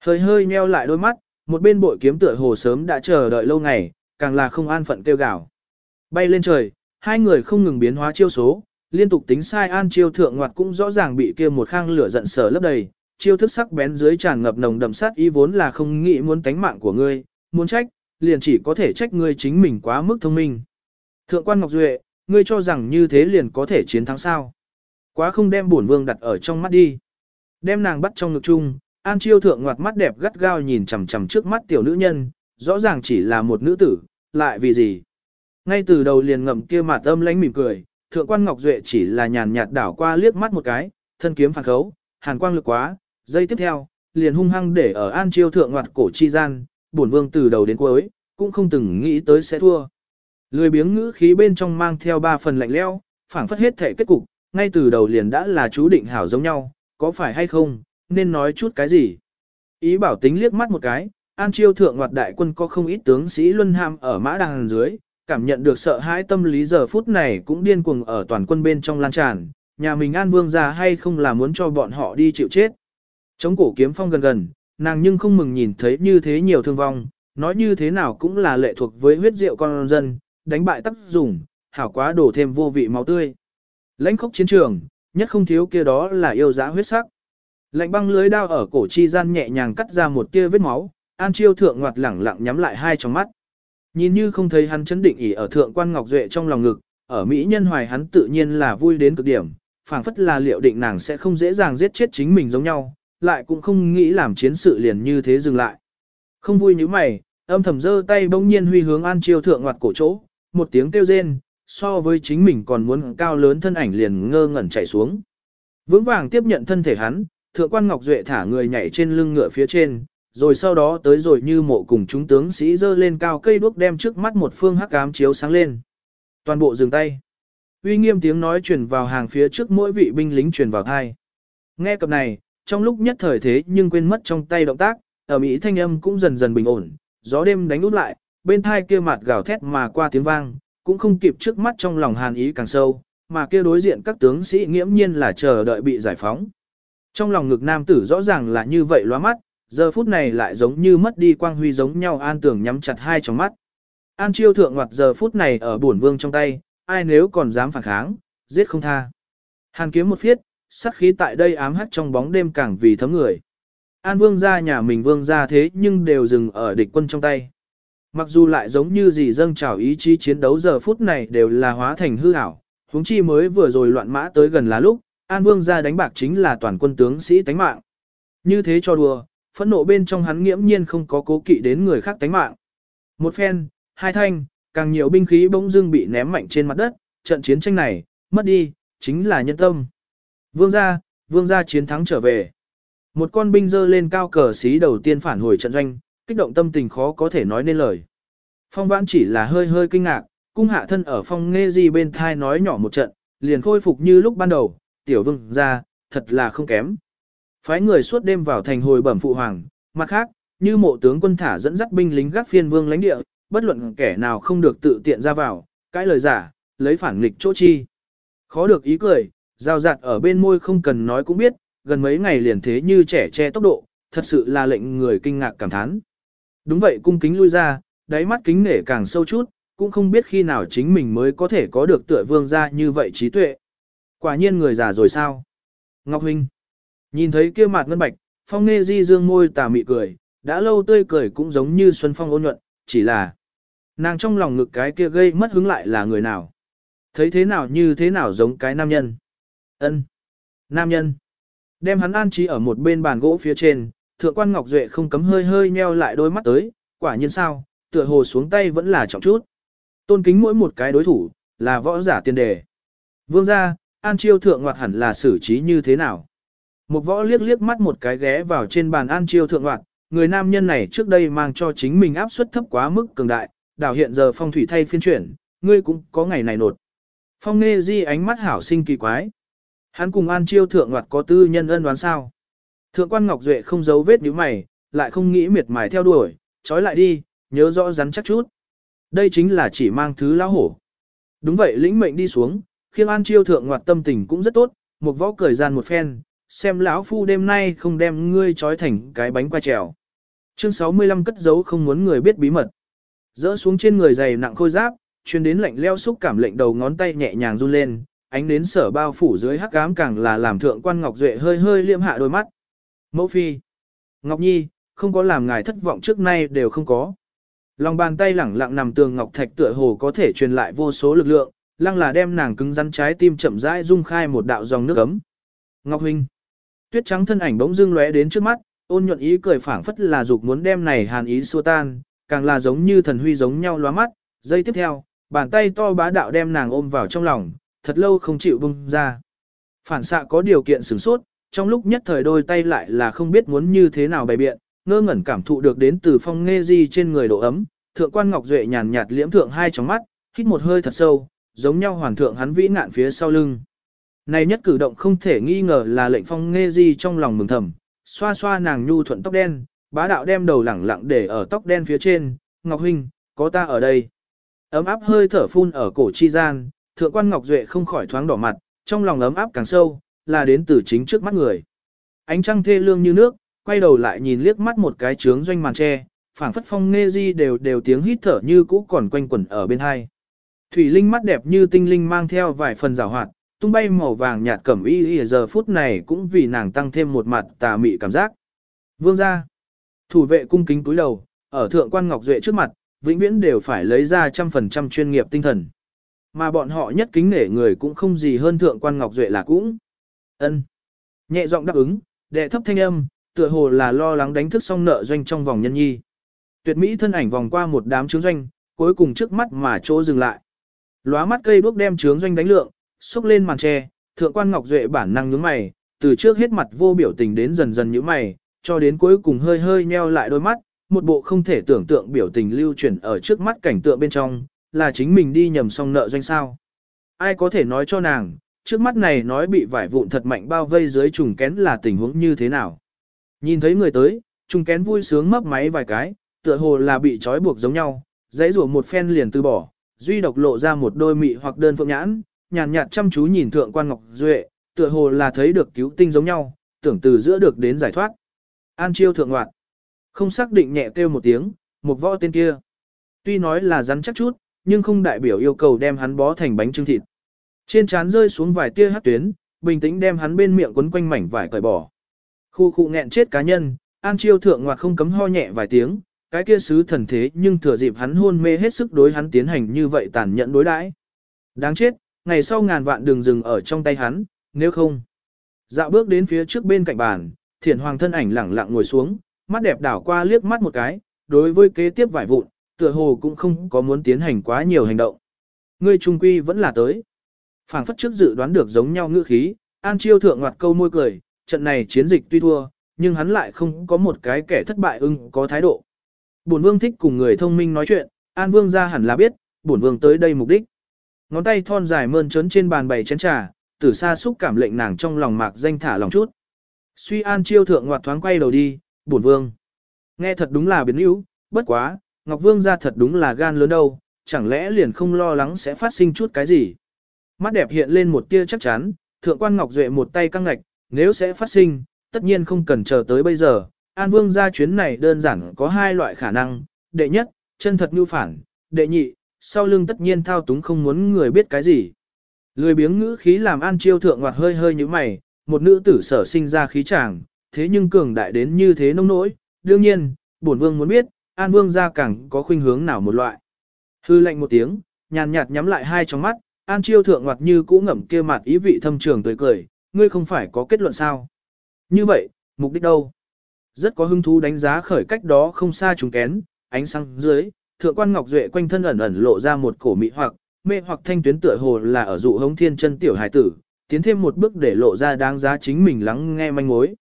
Hơi hơi nheo lại đôi mắt, một bên bội kiếm tựa hồ sớm đã chờ đợi lâu ngày, càng là không an phận kêu gào. Bay lên trời, hai người không ngừng biến hóa chiêu số, liên tục tính sai an chiêu thượng ngoặt cũng rõ ràng bị kia một khang lửa giận sở lấp đầy, chiêu thức sắc bén dưới tràn ngập nồng đậm sát ý vốn là không nghĩ muốn tánh mạng của ngươi, muốn trách, liền chỉ có thể trách ngươi chính mình quá mức thông minh. Thượng quan Ngọc Duệ, ngươi cho rằng như thế liền có thể chiến thắng sao? Quá không đem bổn vương đặt ở trong mắt đi. Đem nàng bắt trong ngực chung, An Chiêu thượng ngoặt mắt đẹp gắt gao nhìn chằm chằm trước mắt tiểu nữ nhân, rõ ràng chỉ là một nữ tử, lại vì gì? Ngay từ đầu liền ngậm kia mà tâm lánh mỉm cười, thượng quan Ngọc Duệ chỉ là nhàn nhạt đảo qua liếc mắt một cái, thân kiếm phản khấu, hàn quang lực quá, giây tiếp theo, liền hung hăng để ở An Chiêu thượng ngoặt cổ chi gian, bổn vương từ đầu đến cuối, cũng không từng nghĩ tới sẽ thua. Lười biếng ngữ khí bên trong mang theo ba phần lạnh lẽo phảng phất hết thể kết cục, ngay từ đầu liền đã là chú định hảo giống nhau, có phải hay không, nên nói chút cái gì. Ý bảo tính liếc mắt một cái, An Chiêu thượng ngoặt đại quân có không ít tướng sĩ luân ham ở mã đằng dưới, cảm nhận được sợ hãi tâm lý giờ phút này cũng điên cuồng ở toàn quân bên trong lan tràn, nhà mình An Vương ra hay không là muốn cho bọn họ đi chịu chết. Chống cổ kiếm phong gần gần, nàng nhưng không mừng nhìn thấy như thế nhiều thương vong, nói như thế nào cũng là lệ thuộc với huyết rượu con dân, đánh bại tác dụng, hảo quá đổ thêm vô vị máu tươi. Lãnh khốc chiến trường, nhất không thiếu kia đó là yêu dã huyết sắc. Lạnh băng lưới đao ở cổ chi gian nhẹ nhàng cắt ra một tia vết máu, An Chiêu thượng ngoặt lẳng lặng nhắm lại hai tròng mắt. Nhìn như không thấy hắn chấn định ỉ ở thượng quan ngọc duệ trong lòng ngực, ở mỹ nhân hoài hắn tự nhiên là vui đến cực điểm, phảng phất là liệu định nàng sẽ không dễ dàng giết chết chính mình giống nhau, lại cũng không nghĩ làm chiến sự liền như thế dừng lại. Không vui như mày, âm thầm giơ tay bỗng nhiên huy hướng An Chiêu thượng ngoặt cổ chỗ, một tiếng kêu rên, so với chính mình còn muốn cao lớn thân ảnh liền ngơ ngẩn chạy xuống. Vững vàng tiếp nhận thân thể hắn, thượng quan Ngọc Duệ thả người nhảy trên lưng ngựa phía trên, rồi sau đó tới rồi như mộ cùng chúng tướng sĩ dơ lên cao cây đuốc đem trước mắt một phương hắc ám chiếu sáng lên. Toàn bộ dừng tay. Uy nghiêm tiếng nói truyền vào hàng phía trước mỗi vị binh lính truyền vào thai. Nghe cập này, trong lúc nhất thời thế nhưng quên mất trong tay động tác, ở Mỹ thanh âm cũng dần dần bình ổn, gió đêm đánh út lại, bên thai kia mặt gào thét mà qua tiếng vang, cũng không kịp trước mắt trong lòng hàn ý càng sâu, mà kia đối diện các tướng sĩ nghiễm nhiên là chờ đợi bị giải phóng. Trong lòng ngực nam tử rõ ràng là như vậy loa mắt, giờ phút này lại giống như mất đi quang huy giống nhau an tưởng nhắm chặt hai tròng mắt. An chiêu thượng ngoặt giờ phút này ở bổn vương trong tay, ai nếu còn dám phản kháng, giết không tha. Hàn kiếm một phiết, sát khí tại đây ám hắt trong bóng đêm càng vì thấm người. An vương ra nhà mình vương ra thế nhưng đều dừng ở địch quân trong tay. Mặc dù lại giống như gì dâng trào ý chí chiến đấu giờ phút này đều là hóa thành hư ảo, huống chi mới vừa rồi loạn mã tới gần là lúc, An Vương ra đánh bạc chính là toàn quân tướng sĩ tánh mạng. Như thế cho đùa, phẫn nộ bên trong hắn nghiễm nhiên không có cố kỵ đến người khác tánh mạng. Một phen, hai thanh, càng nhiều binh khí bỗng dưng bị ném mạnh trên mặt đất, trận chiến tranh này, mất đi, chính là nhân tâm. Vương gia, vương gia chiến thắng trở về. Một con binh dơ lên cao cờ xí đầu tiên phản hồi trận doanh, kích động tâm tình khó có thể nói nên lời. Phong vãn chỉ là hơi hơi kinh ngạc, cung hạ thân ở phong nghe gì bên thai nói nhỏ một trận, liền khôi phục như lúc ban đầu, tiểu vương gia thật là không kém. Phái người suốt đêm vào thành hồi bẩm phụ hoàng, mặt khác, như mộ tướng quân thả dẫn dắt binh lính gác phiên vương lãnh địa, bất luận kẻ nào không được tự tiện ra vào, cái lời giả, lấy phản nghịch chỗ chi. Khó được ý cười, giao giặt ở bên môi không cần nói cũng biết, gần mấy ngày liền thế như trẻ che tốc độ, thật sự là lệnh người kinh ngạc cảm thán. Đúng vậy cung kính lui ra, đáy mắt kính nể càng sâu chút, cũng không biết khi nào chính mình mới có thể có được tựa vương ra như vậy trí tuệ. Quả nhiên người già rồi sao? Ngọc Huynh. Nhìn thấy kia mặt ngân bạch, phong nê di dương môi tà mị cười, đã lâu tươi cười cũng giống như xuân phong ôn nhuận, chỉ là nàng trong lòng ngực cái kia gây mất hứng lại là người nào. Thấy thế nào như thế nào giống cái nam nhân. ân Nam nhân. Đem hắn an trí ở một bên bàn gỗ phía trên, thượng quan Ngọc Duệ không cấm hơi hơi nheo lại đôi mắt tới, quả nhiên sao, tựa hồ xuống tay vẫn là trọng chút. Tôn kính mỗi một cái đối thủ, là võ giả tiền đề. Vương gia, an chiêu thượng ngoặt hẳn là xử trí như thế nào? Một võ liếc liếc mắt một cái ghé vào trên bàn an chiêu thượng ngoặt, người nam nhân này trước đây mang cho chính mình áp suất thấp quá mức cường đại, đảo hiện giờ phong thủy thay phiên chuyển, ngươi cũng có ngày này nột. Phong nghe di ánh mắt hảo sinh kỳ quái. Hắn cùng an chiêu thượng ngoặt có tư nhân ân đoán sao? Thượng quan Ngọc Duệ không giấu vết nhíu mày, lại không nghĩ miệt mài theo đuổi, trói lại đi, nhớ rõ rắn chắc chút. Đây chính là chỉ mang thứ lão hổ. Đúng vậy lĩnh mệnh đi xuống, khiêng an chiêu thượng ngoặt tâm tình cũng rất tốt, một võ cười gian một phen, xem lão phu đêm nay không đem ngươi trói thành cái bánh qua trèo. Chương 65 cất giấu không muốn người biết bí mật. Dỡ xuống trên người dày nặng khôi giáp, chuyên đến lạnh leo xúc cảm lệnh đầu ngón tay nhẹ nhàng run lên, ánh đến sở bao phủ dưới hắc ám càng là làm thượng quan Ngọc Duệ hơi hơi liêm hạ đôi mắt. Mẫu phi. Ngọc Nhi, không có làm ngài thất vọng trước nay đều không có. Lòng bàn tay lẳng lặng nằm tường ngọc thạch tựa hồ có thể truyền lại vô số lực lượng, lăng là đem nàng cứng rắn trái tim chậm rãi dung khai một đạo dòng nước ấm. Ngọc huynh. Tuyết trắng thân ảnh bỗng dưng lóe đến trước mắt, ôn nhuận ý cười phảng phất là dục muốn đem này hàn ý xua tan, càng là giống như thần huy giống nhau lóa mắt. Giây tiếp theo, bàn tay to bá đạo đem nàng ôm vào trong lòng, thật lâu không chịu bung ra. Phản xạ có điều kiện sửng sốt, trong lúc nhất thời đôi tay lại là không biết muốn như thế nào bày biện, ngơ ngẩn cảm thụ được đến từ phong nghe di trên người độ ấm, thượng quan ngọc duệ nhàn nhạt liễm thượng hai tròng mắt, hít một hơi thật sâu, giống nhau hoàn thượng hắn vĩ ngạn phía sau lưng. Này nhất cử động không thể nghi ngờ là lệnh phong nghe di trong lòng mừng thầm, xoa xoa nàng nhu thuận tóc đen, bá đạo đem đầu lẳng lặng để ở tóc đen phía trên, Ngọc Huynh, có ta ở đây. Ấm áp hơi thở phun ở cổ chi gian, thượng quan Ngọc Duệ không khỏi thoáng đỏ mặt, trong lòng ấm áp càng sâu, là đến từ chính trước mắt người. Ánh trăng thê lương như nước, quay đầu lại nhìn liếc mắt một cái trướng doanh màn tre, phảng phất phong nghe di đều đều tiếng hít thở như cũ còn quanh quẩn ở bên hai. Thủy linh mắt đẹp như tinh linh mang theo vài phần rào hoạt, tung bay màu vàng nhạt cẩm y y giờ phút này cũng vì nàng tăng thêm một mặt tà mị cảm giác. Vương gia, thủ vệ cung kính cúi đầu, ở thượng quan ngọc duệ trước mặt, vĩnh viễn đều phải lấy ra trăm phần trăm chuyên nghiệp tinh thần. Mà bọn họ nhất kính nể người cũng không gì hơn thượng quan ngọc duệ là cũng. ân Nhẹ giọng đáp ứng, đệ thấp thanh âm, tựa hồ là lo lắng đánh thức xong nợ doanh trong vòng nhân nhi. Tuyệt mỹ thân ảnh vòng qua một đám trướng doanh, cuối cùng trước mắt mà chỗ dừng lại. Lóa mắt cây đuốc đem trướng doanh đánh lượng, xúc lên màn tre, thượng quan ngọc duệ bản năng nhướng mày, từ trước hết mặt vô biểu tình đến dần dần nhướng mày, cho đến cuối cùng hơi hơi nheo lại đôi mắt, một bộ không thể tưởng tượng biểu tình lưu chuyển ở trước mắt cảnh tượng bên trong, là chính mình đi nhầm xong nợ doanh sao. Ai có thể nói cho nàng, trước mắt này nói bị vải vụn thật mạnh bao vây dưới trùng kén là tình huống như thế nào. Nhìn thấy người tới, trùng kén vui sướng mấp máy vài cái, tựa hồ là bị trói buộc giống nhau, dãy rủa một phen liền từ bỏ, duy độc lộ ra một đôi mị hoặc đơn phượng nhãn, nhàn nhạt chăm chú nhìn thượng quan ngọc duệ, tựa hồ là thấy được cứu tinh giống nhau, tưởng từ giữa được đến giải thoát. An chiêu thượng ngoạn, không xác định nhẹ kêu một tiếng, một võ tên kia. Tuy nói là rắn chắc chút, nhưng không đại biểu yêu cầu đem hắn bó thành bánh trưng thịt. Trên trán rơi xuống vài tia hát tuyến, bình tĩnh đem hắn bên miệng quấn quanh mảnh vải cởi bỏ. Khu khu nghẹn chết cá nhân, An Chiêu thượng ngoạn không cấm ho nhẹ vài tiếng, cái kia sứ thần thế nhưng thừa dịp hắn hôn mê hết sức đối hắn tiến hành như vậy tàn nhẫn đối đãi. Đáng chết, ngày sau ngàn vạn đường dừng ở trong tay hắn, nếu không. Dạo bước đến phía trước bên cạnh bàn, thiền hoàng thân ảnh lẳng lặng ngồi xuống, mắt đẹp đảo qua liếc mắt một cái, đối với kế tiếp vải vụn, tựa hồ cũng không có muốn tiến hành quá nhiều hành động. Ngươi trung quy vẫn là tới. phảng phất trước dự đoán được giống nhau ngữ khí, An Chiêu thượng ngoặt câu môi cười, trận này chiến dịch tuy thua, nhưng hắn lại không có một cái kẻ thất bại ưng có thái độ. Bổn vương thích cùng người thông minh nói chuyện, An Vương ra hẳn là biết, bổn vương tới đây mục đích. Ngón tay thon dài mơn trớn trên bàn bày chén trà, từ xa xúc cảm lệnh nàng trong lòng mạc danh thả lòng chút. Suy An chiêu thượng ngoặt thoáng quay đầu đi, bổn vương. Nghe thật đúng là biến yếu, bất quá, Ngọc Vương ra thật đúng là gan lớn đâu, chẳng lẽ liền không lo lắng sẽ phát sinh chút cái gì. Mắt đẹp hiện lên một tia chắc chắn, thượng quan Ngọc Duệ một tay căng ngạch, nếu sẽ phát sinh, tất nhiên không cần chờ tới bây giờ. An Vương ra chuyến này đơn giản có hai loại khả năng, đệ nhất, chân thật như phản, đệ nhị, sau lưng tất nhiên thao túng không muốn người biết cái gì. Lười biếng ngữ khí làm An Chiêu thượng hoạt hơi hơi như mày, một nữ tử sở sinh ra khí chàng, thế nhưng cường đại đến như thế nông nỗi, đương nhiên, bổn vương muốn biết, An Vương ra càng có khuynh hướng nào một loại. Hư lệnh một tiếng, nhàn nhạt nhắm lại hai trong mắt, An Chiêu thượng ngoặt như cũ ngậm kia mặt ý vị thâm trường tươi cười, ngươi không phải có kết luận sao? Như vậy, mục đích đâu? Rất có hứng thú đánh giá khởi cách đó không xa trùng kén, ánh sáng dưới, thượng quan ngọc duệ quanh thân ẩn ẩn lộ ra một cổ mị hoặc, mê hoặc thanh tuyến tựa hồ là ở dụ hống thiên chân tiểu hải tử, tiến thêm một bước để lộ ra đáng giá chính mình lắng nghe manh mối.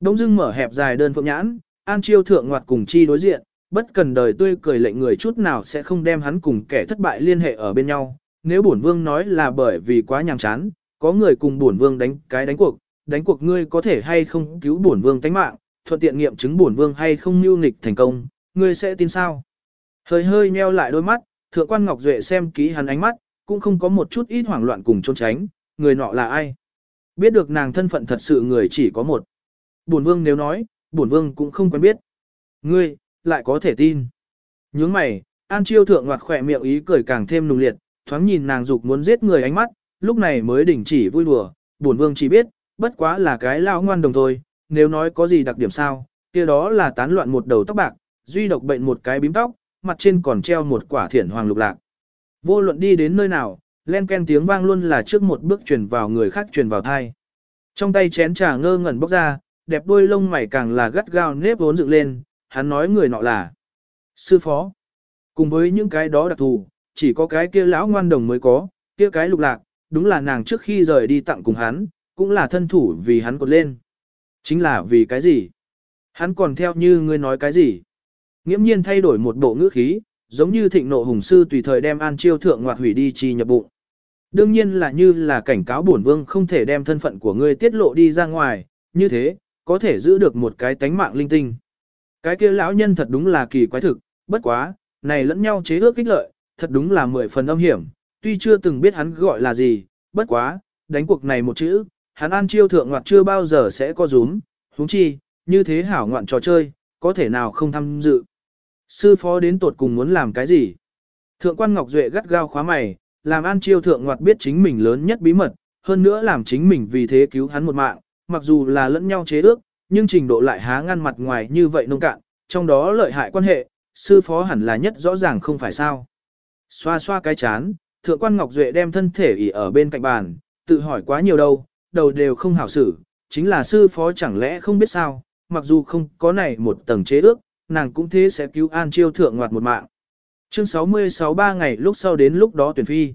Đông dưng mở hẹp dài đơn phượng nhãn, an chiêu thượng ngoặt cùng chi đối diện, bất cần đời tươi cười lệnh người chút nào sẽ không đem hắn cùng kẻ thất bại liên hệ ở bên nhau. Nếu bổn vương nói là bởi vì quá nhàm chán, có người cùng bổn vương đánh cái đánh cuộc, đánh cuộc ngươi có thể hay không cứu bổn vương tánh mạng, thuận tiện nghiệm chứng bổn vương hay không mưu nghịch thành công, ngươi sẽ tin sao? Hơi hơi nheo lại đôi mắt, thượng quan Ngọc Duệ xem kỹ hắn ánh mắt, cũng không có một chút ít hoảng loạn cùng trốn tránh, người nọ là ai? Biết được nàng thân phận thật sự người chỉ có một. Bổn vương nếu nói, bổn vương cũng không quen biết. Ngươi, lại có thể tin. Nhướng mày, An Chiêu thượng ngoặt khỏe miệng ý cười càng thêm nùng liệt, thoáng nhìn nàng dục muốn giết người ánh mắt, lúc này mới đình chỉ vui đùa, bổn vương chỉ biết, bất quá là cái lao ngoan đồng thôi, nếu nói có gì đặc điểm sao, kia đó là tán loạn một đầu tóc bạc, duy độc bệnh một cái bím tóc, mặt trên còn treo một quả thiển hoàng lục lạc. Vô luận đi đến nơi nào, len ken tiếng vang luôn là trước một bước truyền vào người khác truyền vào thai. Trong tay chén trà ngơ ngẩn bốc ra, đẹp đôi lông mày càng là gắt gao nếp vốn dựng lên, hắn nói người nọ là sư phó. Cùng với những cái đó đặc thù, chỉ có cái kia lão ngoan đồng mới có, kia cái lục lạc, đúng là nàng trước khi rời đi tặng cùng hắn, cũng là thân thủ vì hắn cột lên. Chính là vì cái gì? Hắn còn theo như ngươi nói cái gì? Nghiễm nhiên thay đổi một bộ ngữ khí, giống như thịnh nộ hùng sư tùy thời đem an chiêu thượng ngoạt hủy đi chi nhập bụng. Đương nhiên là như là cảnh cáo bổn vương không thể đem thân phận của ngươi tiết lộ đi ra ngoài, như thế, có thể giữ được một cái tánh mạng linh tinh. Cái kia lão nhân thật đúng là kỳ quái thực, bất quá, này lẫn nhau chế ước kích lợi, thật đúng là mười phần âm hiểm, tuy chưa từng biết hắn gọi là gì, bất quá, đánh cuộc này một chữ, hắn an chiêu thượng ngoạt chưa bao giờ sẽ có rúm, huống chi, như thế hảo ngoạn trò chơi, có thể nào không tham dự. Sư phó đến tột cùng muốn làm cái gì? Thượng quan Ngọc Duệ gắt gao khóa mày, làm an chiêu thượng ngoặt biết chính mình lớn nhất bí mật, hơn nữa làm chính mình vì thế cứu hắn một mạng, mặc dù là lẫn nhau chế ước, nhưng trình độ lại há ngăn mặt ngoài như vậy nông cạn, trong đó lợi hại quan hệ, sư phó hẳn là nhất rõ ràng không phải sao. Xoa xoa cái chán, thượng quan Ngọc Duệ đem thân thể ỉ ở bên cạnh bàn, tự hỏi quá nhiều đâu, đầu đều không hảo xử, chính là sư phó chẳng lẽ không biết sao, mặc dù không có này một tầng chế ước, nàng cũng thế sẽ cứu An Chiêu thượng ngoạt một mạng. Chương 66 ba ngày lúc sau đến lúc đó tuyển phi.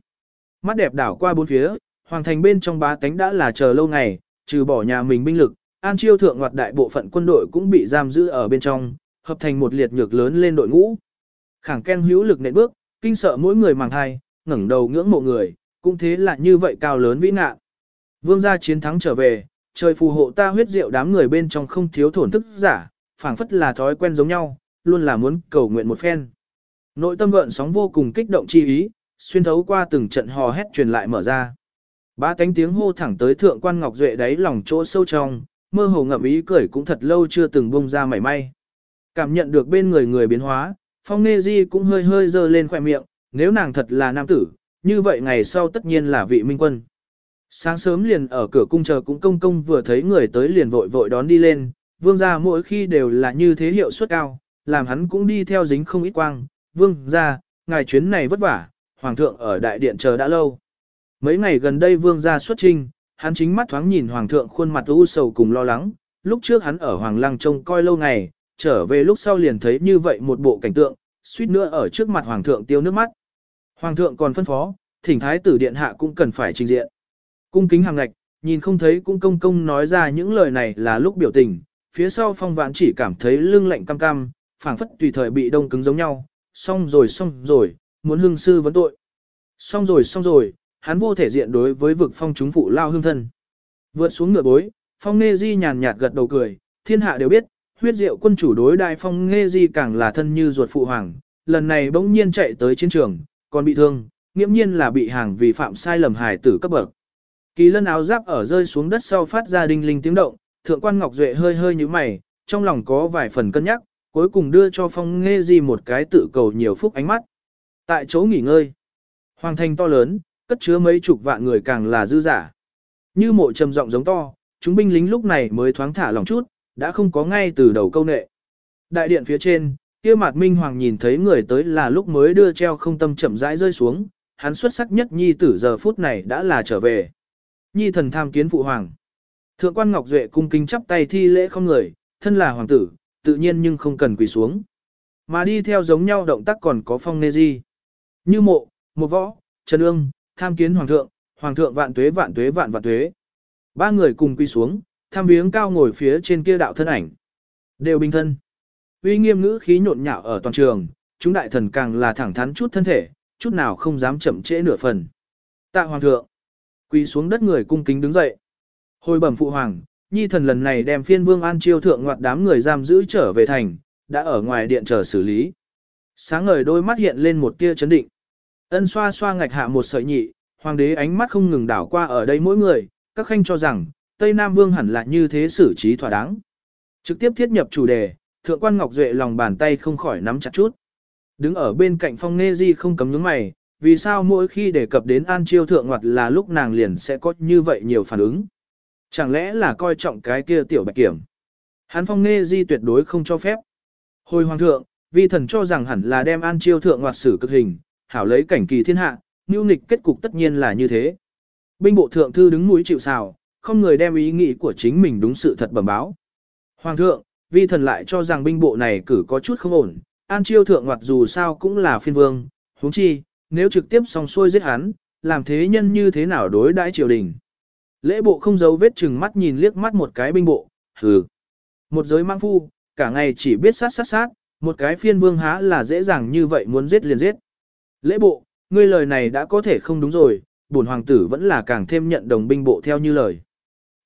Mắt đẹp đảo qua bốn phía, hoàng thành bên trong bá tánh đã là chờ lâu ngày, trừ bỏ nhà mình binh lực, An Chiêu thượng ngoạt đại bộ phận quân đội cũng bị giam giữ ở bên trong, hợp thành một liệt nhược lớn lên đội ngũ. Khẳng ken hữu lực nện bước, kinh sợ mỗi người màng hai, ngẩng đầu ngưỡng mộ người, cũng thế là như vậy cao lớn vĩ nạn. Vương gia chiến thắng trở về, trời phù hộ ta huyết rượu đám người bên trong không thiếu thổn thức giả, phảng phất là thói quen giống nhau, luôn là muốn cầu nguyện một phen. Nội tâm gợn sóng vô cùng kích động chi ý, xuyên thấu qua từng trận hò hét truyền lại mở ra. Ba cánh tiếng hô thẳng tới thượng quan ngọc duệ đáy lòng chỗ sâu trong, mơ hồ ngậm ý cười cũng thật lâu chưa từng bông ra mảy may. Cảm nhận được bên người người biến hóa, phong nê di cũng hơi hơi dơ lên khỏe miệng, nếu nàng thật là nam tử, như vậy ngày sau tất nhiên là vị minh quân. Sáng sớm liền ở cửa cung chờ cũng công công vừa thấy người tới liền vội vội đón đi lên, vương gia mỗi khi đều là như thế hiệu suất cao, làm hắn cũng đi theo dính không ít quang, vương gia, ngài chuyến này vất vả, hoàng thượng ở đại điện chờ đã lâu. Mấy ngày gần đây vương gia xuất trinh, hắn chính mắt thoáng nhìn hoàng thượng khuôn mặt u sầu cùng lo lắng, lúc trước hắn ở hoàng lăng trông coi lâu ngày, trở về lúc sau liền thấy như vậy một bộ cảnh tượng, suýt nữa ở trước mặt hoàng thượng tiêu nước mắt. Hoàng thượng còn phân phó, thỉnh thái tử điện hạ cũng cần phải trình diện. Cung kính hàng ngạch, nhìn không thấy cũng công công nói ra những lời này là lúc biểu tình, phía sau phong vãn chỉ cảm thấy lưng lạnh cam cam, phảng phất tùy thời bị đông cứng giống nhau, xong rồi xong rồi, muốn hương sư vấn tội. Xong rồi xong rồi, hắn vô thể diện đối với vực phong chúng phụ lao hương thân. Vượt xuống ngựa bối, phong nghe di nhàn nhạt gật đầu cười, thiên hạ đều biết, huyết diệu quân chủ đối đại phong nghe di càng là thân như ruột phụ hoàng, lần này bỗng nhiên chạy tới chiến trường, còn bị thương, nghiễm nhiên là bị hàng vì phạm sai lầm hài tử cấp bậc. Kỳ lân áo giáp ở rơi xuống đất sau phát ra đinh linh tiếng động, thượng quan Ngọc Duệ hơi hơi như mày, trong lòng có vài phần cân nhắc, cuối cùng đưa cho phong nghe di một cái tự cầu nhiều phúc ánh mắt. Tại chỗ nghỉ ngơi, hoàng thành to lớn, cất chứa mấy chục vạn người càng là dư giả. Như mộ trầm rộng giống to, chúng binh lính lúc này mới thoáng thả lòng chút, đã không có ngay từ đầu câu nệ. Đại điện phía trên, kia mặt minh hoàng nhìn thấy người tới là lúc mới đưa treo không tâm chậm rãi rơi xuống, hắn xuất sắc nhất nhi tử giờ phút này đã là trở về. Nhi thần tham kiến phụ hoàng. Thượng quan Ngọc Duệ cung kính chắp tay thi lễ không người, thân là hoàng tử, tự nhiên nhưng không cần quỳ xuống. Mà đi theo giống nhau động tác còn có phong nê di. Như mộ, một võ, trần ương, tham kiến hoàng thượng, hoàng thượng vạn tuế vạn tuế vạn vạn tuế. Ba người cùng quỳ xuống, tham viếng cao ngồi phía trên kia đạo thân ảnh. Đều bình thân. Uy nghiêm ngữ khí nhộn nhạo ở toàn trường, chúng đại thần càng là thẳng thắn chút thân thể, chút nào không dám chậm trễ nửa phần. Tạ hoàng thượng. Quỳ xuống đất người cung kính đứng dậy. Hồi bẩm phụ hoàng, nhi thần lần này đem phiên vương an chiêu thượng ngoặt đám người giam giữ trở về thành, đã ở ngoài điện chờ xử lý. Sáng ngời đôi mắt hiện lên một tia chấn định. Ân xoa xoa ngạch hạ một sợi nhị, hoàng đế ánh mắt không ngừng đảo qua ở đây mỗi người, các khanh cho rằng, Tây Nam Vương hẳn là như thế xử trí thỏa đáng. Trực tiếp thiết nhập chủ đề, thượng quan Ngọc Duệ lòng bàn tay không khỏi nắm chặt chút. Đứng ở bên cạnh phong nê di không cấm nhướng mày, vì sao mỗi khi đề cập đến an chiêu thượng ngoặt là lúc nàng liền sẽ có như vậy nhiều phản ứng. Chẳng lẽ là coi trọng cái kia tiểu bạch kiểm. Hắn phong nê di tuyệt đối không cho phép. Hồi hoàng thượng, vi thần cho rằng hẳn là đem an chiêu thượng hoạt xử cực hình, hảo lấy cảnh kỳ thiên hạ, nưu nghịch kết cục tất nhiên là như thế. Binh bộ thượng thư đứng mũi chịu sào, không người đem ý nghĩ của chính mình đúng sự thật bẩm báo. Hoàng thượng, vi thần lại cho rằng binh bộ này cử có chút không ổn, an chiêu thượng hoạt dù sao cũng là phiên vương, huống chi, nếu trực tiếp xong xuôi giết hắn, làm thế nhân như thế nào đối đãi triều đình. Lễ bộ không giấu vết chừng mắt nhìn liếc mắt một cái binh bộ, hừ. Một giới mang phu, cả ngày chỉ biết sát sát sát, một cái phiên vương há là dễ dàng như vậy muốn giết liền giết. Lễ bộ, ngươi lời này đã có thể không đúng rồi, bổn hoàng tử vẫn là càng thêm nhận đồng binh bộ theo như lời.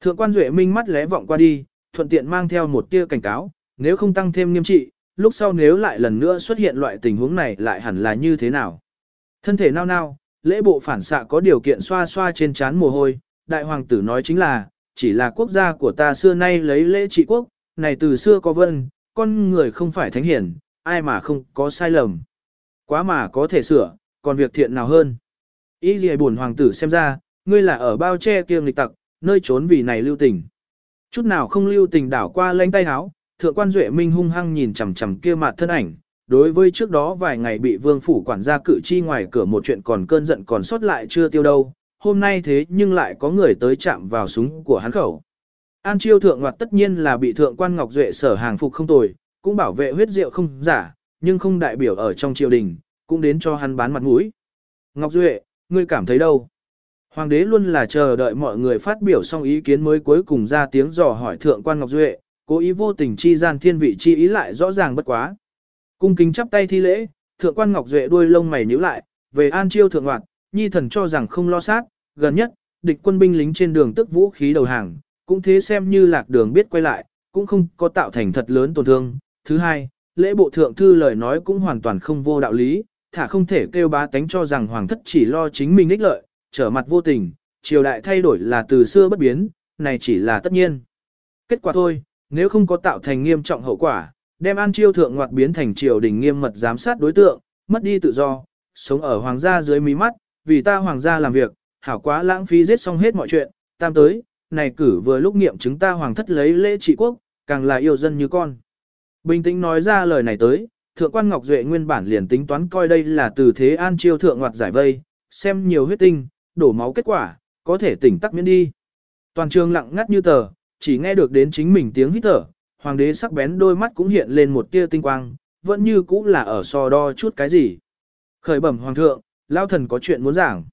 Thượng quan Duệ minh mắt lé vọng qua đi, thuận tiện mang theo một tia cảnh cáo, nếu không tăng thêm nghiêm trị, lúc sau nếu lại lần nữa xuất hiện loại tình huống này lại hẳn là như thế nào. Thân thể nao nao, lễ bộ phản xạ có điều kiện xoa xoa trên trán mồ hôi, đại hoàng tử nói chính là, chỉ là quốc gia của ta xưa nay lấy lễ trị quốc, này từ xưa có vân, con người không phải thánh hiển, ai mà không có sai lầm. Quá mà có thể sửa, còn việc thiện nào hơn. Ý gì buồn hoàng tử xem ra, ngươi là ở bao che kiêng lịch tặc, nơi trốn vì này lưu tình. Chút nào không lưu tình đảo qua lanh tay háo, thượng quan duệ minh hung hăng nhìn chằm chằm kia mặt thân ảnh. Đối với trước đó vài ngày bị vương phủ quản gia cự chi ngoài cửa một chuyện còn cơn giận còn sót lại chưa tiêu đâu, hôm nay thế nhưng lại có người tới chạm vào súng của hắn khẩu. An chiêu thượng ngoặt tất nhiên là bị thượng quan Ngọc Duệ sở hàng phục không tồi, cũng bảo vệ huyết rượu không giả, nhưng không đại biểu ở trong triều đình, cũng đến cho hắn bán mặt mũi. Ngọc Duệ, ngươi cảm thấy đâu? Hoàng đế luôn là chờ đợi mọi người phát biểu xong ý kiến mới cuối cùng ra tiếng dò hỏi thượng quan Ngọc Duệ, cố ý vô tình chi gian thiên vị chi ý lại rõ ràng bất quá. Cung kính chắp tay thi lễ, thượng quan Ngọc Duệ đuôi lông mày nhíu lại, về an chiêu thượng ngoặt, nhi thần cho rằng không lo sát, gần nhất, địch quân binh lính trên đường tức vũ khí đầu hàng, cũng thế xem như lạc đường biết quay lại, cũng không có tạo thành thật lớn tổn thương. Thứ hai, lễ bộ thượng thư lời nói cũng hoàn toàn không vô đạo lý, thả không thể kêu bá tánh cho rằng hoàng thất chỉ lo chính mình ích lợi, trở mặt vô tình, triều đại thay đổi là từ xưa bất biến, này chỉ là tất nhiên. Kết quả thôi, nếu không có tạo thành nghiêm trọng hậu quả, đem an chiêu thượng ngoặt biến thành triều đình nghiêm mật giám sát đối tượng, mất đi tự do, sống ở hoàng gia dưới mí mắt, vì ta hoàng gia làm việc, hảo quá lãng phí giết xong hết mọi chuyện, tam tới, này cử vừa lúc nghiệm chứng ta hoàng thất lấy lễ trị quốc, càng là yêu dân như con. Bình tĩnh nói ra lời này tới, thượng quan Ngọc Duệ nguyên bản liền tính toán coi đây là từ thế an chiêu thượng ngoặt giải vây, xem nhiều huyết tinh, đổ máu kết quả, có thể tỉnh tắc miễn đi. Toàn trường lặng ngắt như tờ, chỉ nghe được đến chính mình tiếng hít thở, hoàng đế sắc bén đôi mắt cũng hiện lên một tia tinh quang, vẫn như cũ là ở so đo chút cái gì. Khởi bẩm hoàng thượng, lao thần có chuyện muốn giảng.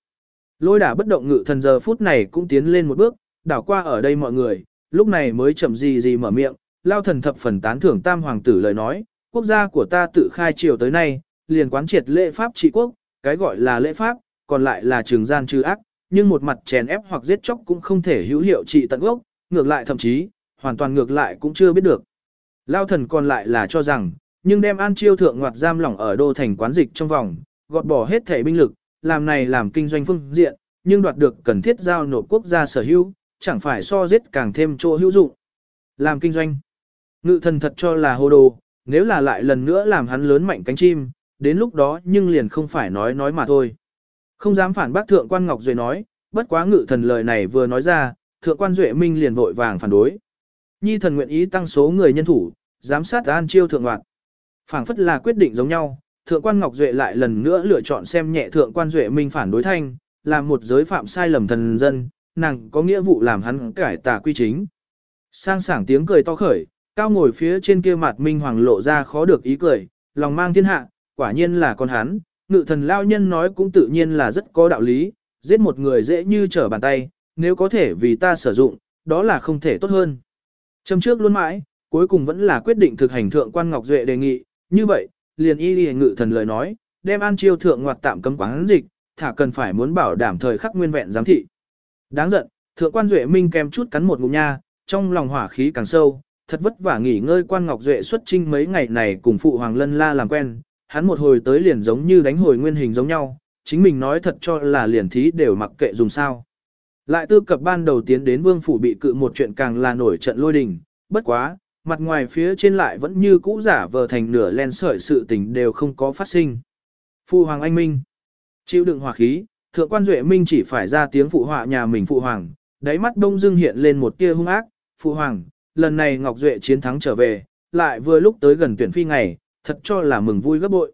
Lôi đả bất động ngự thần giờ phút này cũng tiến lên một bước, đảo qua ở đây mọi người, lúc này mới chậm gì gì mở miệng, lao thần thập phần tán thưởng tam hoàng tử lời nói, quốc gia của ta tự khai triều tới nay, liền quán triệt lễ pháp trị quốc, cái gọi là lễ pháp, còn lại là trường gian trừ ác, nhưng một mặt chèn ép hoặc giết chóc cũng không thể hữu hiệu trị tận gốc, ngược lại thậm chí, hoàn toàn ngược lại cũng chưa biết được. Lao thần còn lại là cho rằng, nhưng đem an chiêu thượng ngoặt giam lỏng ở đô thành quán dịch trong vòng, gọt bỏ hết thể binh lực, làm này làm kinh doanh phương diện, nhưng đoạt được cần thiết giao nộp quốc gia sở hữu, chẳng phải so giết càng thêm chỗ hữu dụng. Làm kinh doanh. Ngự thần thật cho là hồ đồ, nếu là lại lần nữa làm hắn lớn mạnh cánh chim, đến lúc đó nhưng liền không phải nói nói mà thôi. Không dám phản bác thượng quan Ngọc Duệ nói, bất quá ngự thần lời này vừa nói ra, thượng quan Duệ Minh liền vội vàng phản đối. Nhi thần nguyện ý tăng số người nhân thủ, giám sát an chiêu thượng loạt. phảng phất là quyết định giống nhau, thượng quan Ngọc Duệ lại lần nữa lựa chọn xem nhẹ thượng quan Duệ Minh phản đối thanh, làm một giới phạm sai lầm thần dân, nàng có nghĩa vụ làm hắn cải tà quy chính, Sang sảng tiếng cười to khởi, cao ngồi phía trên kia mặt minh hoàng lộ ra khó được ý cười, lòng mang thiên hạ, quả nhiên là con hắn, ngự thần lao nhân nói cũng tự nhiên là rất có đạo lý, giết một người dễ như trở bàn tay, nếu có thể vì ta sử dụng, đó là không thể tốt hơn. Châm trước luôn mãi, cuối cùng vẫn là quyết định thực hành thượng quan Ngọc Duệ đề nghị, như vậy, liền y y ngự thần lời nói, đem an chiêu thượng ngoặt tạm cấm quán dịch, thả cần phải muốn bảo đảm thời khắc nguyên vẹn giám thị. Đáng giận, thượng quan Duệ Minh kèm chút cắn một ngụm nha, trong lòng hỏa khí càng sâu, thật vất vả nghỉ ngơi quan Ngọc Duệ xuất trinh mấy ngày này cùng phụ hoàng lân la làm quen, hắn một hồi tới liền giống như đánh hồi nguyên hình giống nhau, chính mình nói thật cho là liền thí đều mặc kệ dùng sao. Lại tư cập ban đầu tiến đến vương phủ bị cự một chuyện càng là nổi trận lôi đình, bất quá, mặt ngoài phía trên lại vẫn như cũ giả vờ thành nửa len sợi sự tình đều không có phát sinh. Phụ hoàng anh minh, chịu đựng hỏa khí, thượng quan duệ minh chỉ phải ra tiếng phụ họa nhà mình phụ hoàng, đáy mắt đông dưng hiện lên một tia hung ác, phụ hoàng, lần này Ngọc Duệ chiến thắng trở về, lại vừa lúc tới gần tuyển phi ngày, thật cho là mừng vui gấp bội.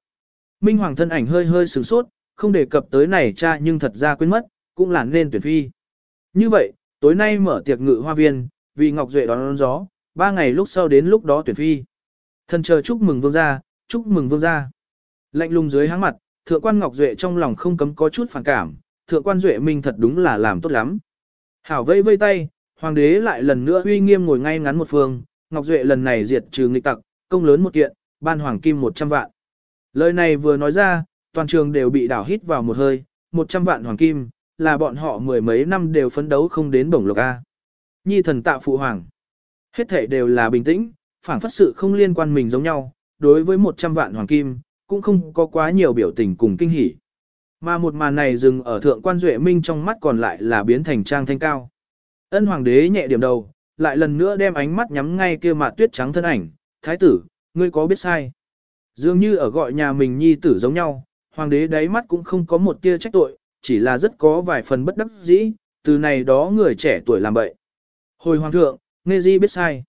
Minh Hoàng thân ảnh hơi hơi sửng sốt, không đề cập tới này cha nhưng thật ra quên mất, cũng là nên tuyển phi. Như vậy, tối nay mở tiệc ngự hoa viên, vì Ngọc Duệ đón, đón gió, ba ngày lúc sau đến lúc đó tuyển phi. Thần chờ chúc mừng vương gia, chúc mừng vương gia. Lạnh lùng dưới háng mặt, thượng quan Ngọc Duệ trong lòng không cấm có chút phản cảm, thượng quan Duệ Minh thật đúng là làm tốt lắm. Hảo vây vây tay, hoàng đế lại lần nữa uy nghiêm ngồi ngay ngắn một phương, Ngọc Duệ lần này diệt trừ nghịch tặc, công lớn một kiện, ban hoàng kim 100 vạn. Lời này vừa nói ra, toàn trường đều bị đảo hít vào một hơi, 100 vạn hoàng kim, là bọn họ mười mấy năm đều phấn đấu không đến bổng lộc A. Nhi thần tạ phụ hoàng. Hết thể đều là bình tĩnh, phản phất sự không liên quan mình giống nhau, đối với 100 vạn hoàng kim, cũng không có quá nhiều biểu tình cùng kinh hỉ. Mà một màn này dừng ở thượng quan duệ minh trong mắt còn lại là biến thành trang thanh cao. Ân hoàng đế nhẹ điểm đầu, lại lần nữa đem ánh mắt nhắm ngay kia mặt tuyết trắng thân ảnh, thái tử, ngươi có biết sai. Dường như ở gọi nhà mình nhi tử giống nhau, hoàng đế đáy mắt cũng không có một tia trách tội, chỉ là rất có vài phần bất đắc dĩ, từ này đó người trẻ tuổi làm bậy. Hồi hoàng thượng, nghe di biết sai.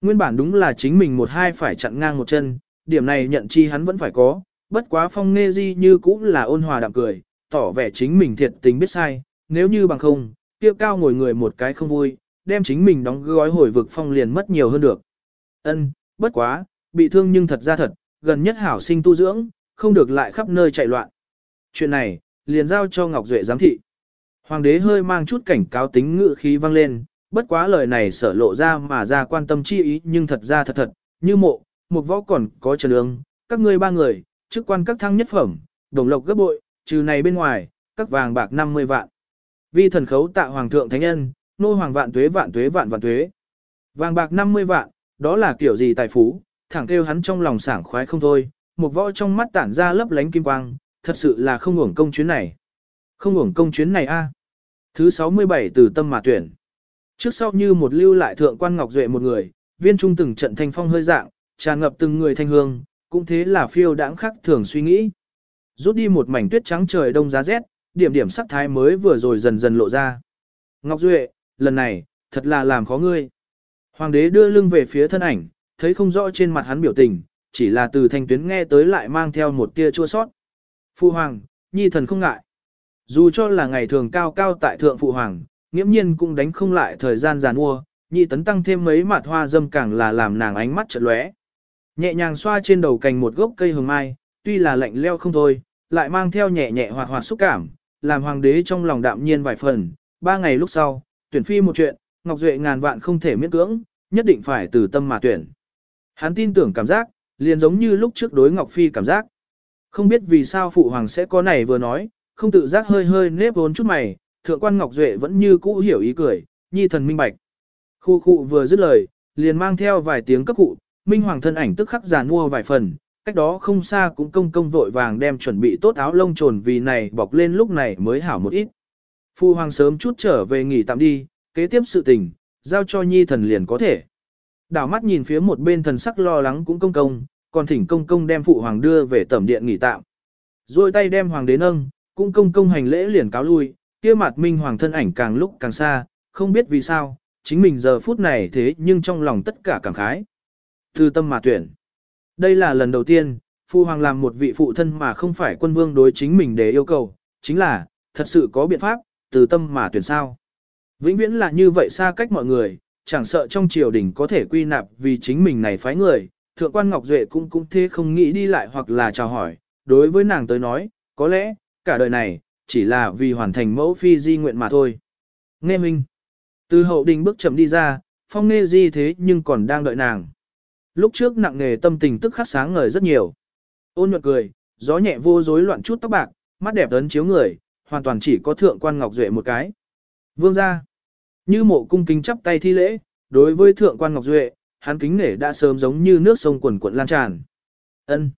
Nguyên bản đúng là chính mình một hai phải chặn ngang một chân, điểm này nhận chi hắn vẫn phải có, bất quá phong nghe di như cũng là ôn hòa đạm cười, tỏ vẻ chính mình thiệt tình biết sai, nếu như bằng không, tiêu cao ngồi người một cái không vui, đem chính mình đóng gói hồi vực phong liền mất nhiều hơn được. Ân, bất quá, bị thương nhưng thật ra thật, gần nhất hảo sinh tu dưỡng, không được lại khắp nơi chạy loạn. Chuyện này, liền giao cho Ngọc Duệ giám thị. Hoàng đế hơi mang chút cảnh cáo tính ngự khí vang lên, bất quá lời này sở lộ ra mà ra quan tâm chi ý nhưng thật ra thật thật, như mộ, một võ còn có trần ương, các ngươi ba người, chức quan các thăng nhất phẩm, đồng lộc gấp bội, trừ này bên ngoài, các vàng bạc 50 vạn. Vi thần khấu tạ hoàng thượng thánh nhân, nô hoàng vạn tuế vạn tuế vạn vạn tuế. Vàng bạc 50 vạn, đó là kiểu gì tài phú, thẳng kêu hắn trong lòng sảng khoái không thôi, một võ trong mắt tản ra lấp lánh kim quang, thật sự là không hưởng công chuyến này. Không hưởng công chuyến này a. Thứ 67 từ tâm mà tuyển. Trước sau như một lưu lại thượng quan ngọc duệ một người, viên trung từng trận thanh phong hơi dạng, tràn ngập từng người thanh hương, cũng thế là phiêu đãng khắc thường suy nghĩ. Rút đi một mảnh tuyết trắng trời đông giá rét, điểm điểm sắc thái mới vừa rồi dần dần lộ ra. Ngọc Duệ, lần này, thật là làm khó ngươi. Hoàng đế đưa lưng về phía thân ảnh, thấy không rõ trên mặt hắn biểu tình, chỉ là từ thanh tuyến nghe tới lại mang theo một tia chua sót. Phụ hoàng, nhi thần không ngại. Dù cho là ngày thường cao cao tại thượng phụ hoàng, nghiễm nhiên cũng đánh không lại thời gian giàn mua, nhị tấn tăng thêm mấy mạt hoa dâm càng là làm nàng ánh mắt chợt lóe. Nhẹ nhàng xoa trên đầu cành một gốc cây hồng mai, tuy là lạnh leo không thôi, lại mang theo nhẹ nhẹ hoạt hoạt xúc cảm, làm hoàng đế trong lòng đạm nhiên vài phần. Ba ngày lúc sau, tuyển phi một chuyện, Ngọc Duệ ngàn vạn không thể miễn cưỡng, nhất định phải từ tâm mà tuyển. Hắn tin tưởng cảm giác, liền giống như lúc trước đối Ngọc Phi cảm giác. Không biết vì sao phụ hoàng sẽ có này vừa nói, không tự giác hơi hơi nếp vốn chút mày, thượng quan Ngọc Duệ vẫn như cũ hiểu ý cười, nhi thần minh bạch. Khu khu vừa dứt lời, liền mang theo vài tiếng cấp cụ, minh hoàng thân ảnh tức khắc giàn mua vài phần, cách đó không xa cũng công công vội vàng đem chuẩn bị tốt áo lông trồn vì này bọc lên lúc này mới hảo một ít. Phu hoàng sớm chút trở về nghỉ tạm đi, kế tiếp sự tình, giao cho nhi thần liền có thể. Đảo mắt nhìn phía một bên thần sắc lo lắng cũng công công, còn thỉnh công công đem phụ hoàng đưa về tẩm điện nghỉ tạm. Rồi tay đem hoàng đế nâng, cũng công công hành lễ liền cáo lui, kia mặt minh hoàng thân ảnh càng lúc càng xa, không biết vì sao, chính mình giờ phút này thế nhưng trong lòng tất cả cảm khái. Từ tâm mà tuyển. Đây là lần đầu tiên, phụ hoàng làm một vị phụ thân mà không phải quân vương đối chính mình để yêu cầu, chính là, thật sự có biện pháp, từ tâm mà tuyển sao. Vĩnh viễn là như vậy xa cách mọi người, chẳng sợ trong triều đình có thể quy nạp vì chính mình này phái người, thượng quan Ngọc Duệ cũng cũng thế không nghĩ đi lại hoặc là chào hỏi, đối với nàng tới nói, có lẽ, cả đời này, chỉ là vì hoàn thành mẫu phi di nguyện mà thôi. Nghe minh, từ hậu đình bước chậm đi ra, phong nghe di thế nhưng còn đang đợi nàng. Lúc trước nặng nghề tâm tình tức khắc sáng ngời rất nhiều. Ôn nhuận cười, gió nhẹ vô rối loạn chút tóc bạc, mắt đẹp tấn chiếu người, hoàn toàn chỉ có thượng quan Ngọc Duệ một cái. Vương ra, như mộ cung kính chắp tay thi lễ, đối với thượng quan Ngọc Duệ, hắn kính nể đã sớm giống như nước sông quần cuộn lan tràn. Ân.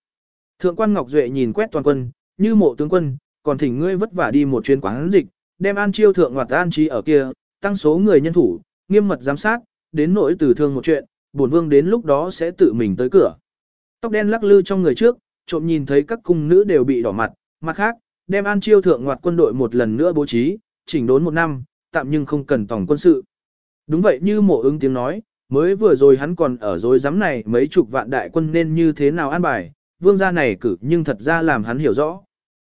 Thượng quan Ngọc Duệ nhìn quét toàn quân, như mộ tướng quân, còn thỉnh ngươi vất vả đi một chuyến quán dịch, đem an chiêu thượng hoặc an trí ở kia, tăng số người nhân thủ, nghiêm mật giám sát, đến nỗi từ thương một chuyện, bổn vương đến lúc đó sẽ tự mình tới cửa. Tóc đen lắc lư trong người trước, trộm nhìn thấy các cung nữ đều bị đỏ mặt, mặt khác, đem an chiêu thượng ngoặt quân đội một lần nữa bố trí, chỉnh đốn một năm, tạm nhưng không cần tổng quân sự. Đúng vậy như mộ ứng tiếng nói, mới vừa rồi hắn còn ở dối giám này mấy chục vạn đại quân nên như thế nào an bài, vương gia này cử nhưng thật ra làm hắn hiểu rõ.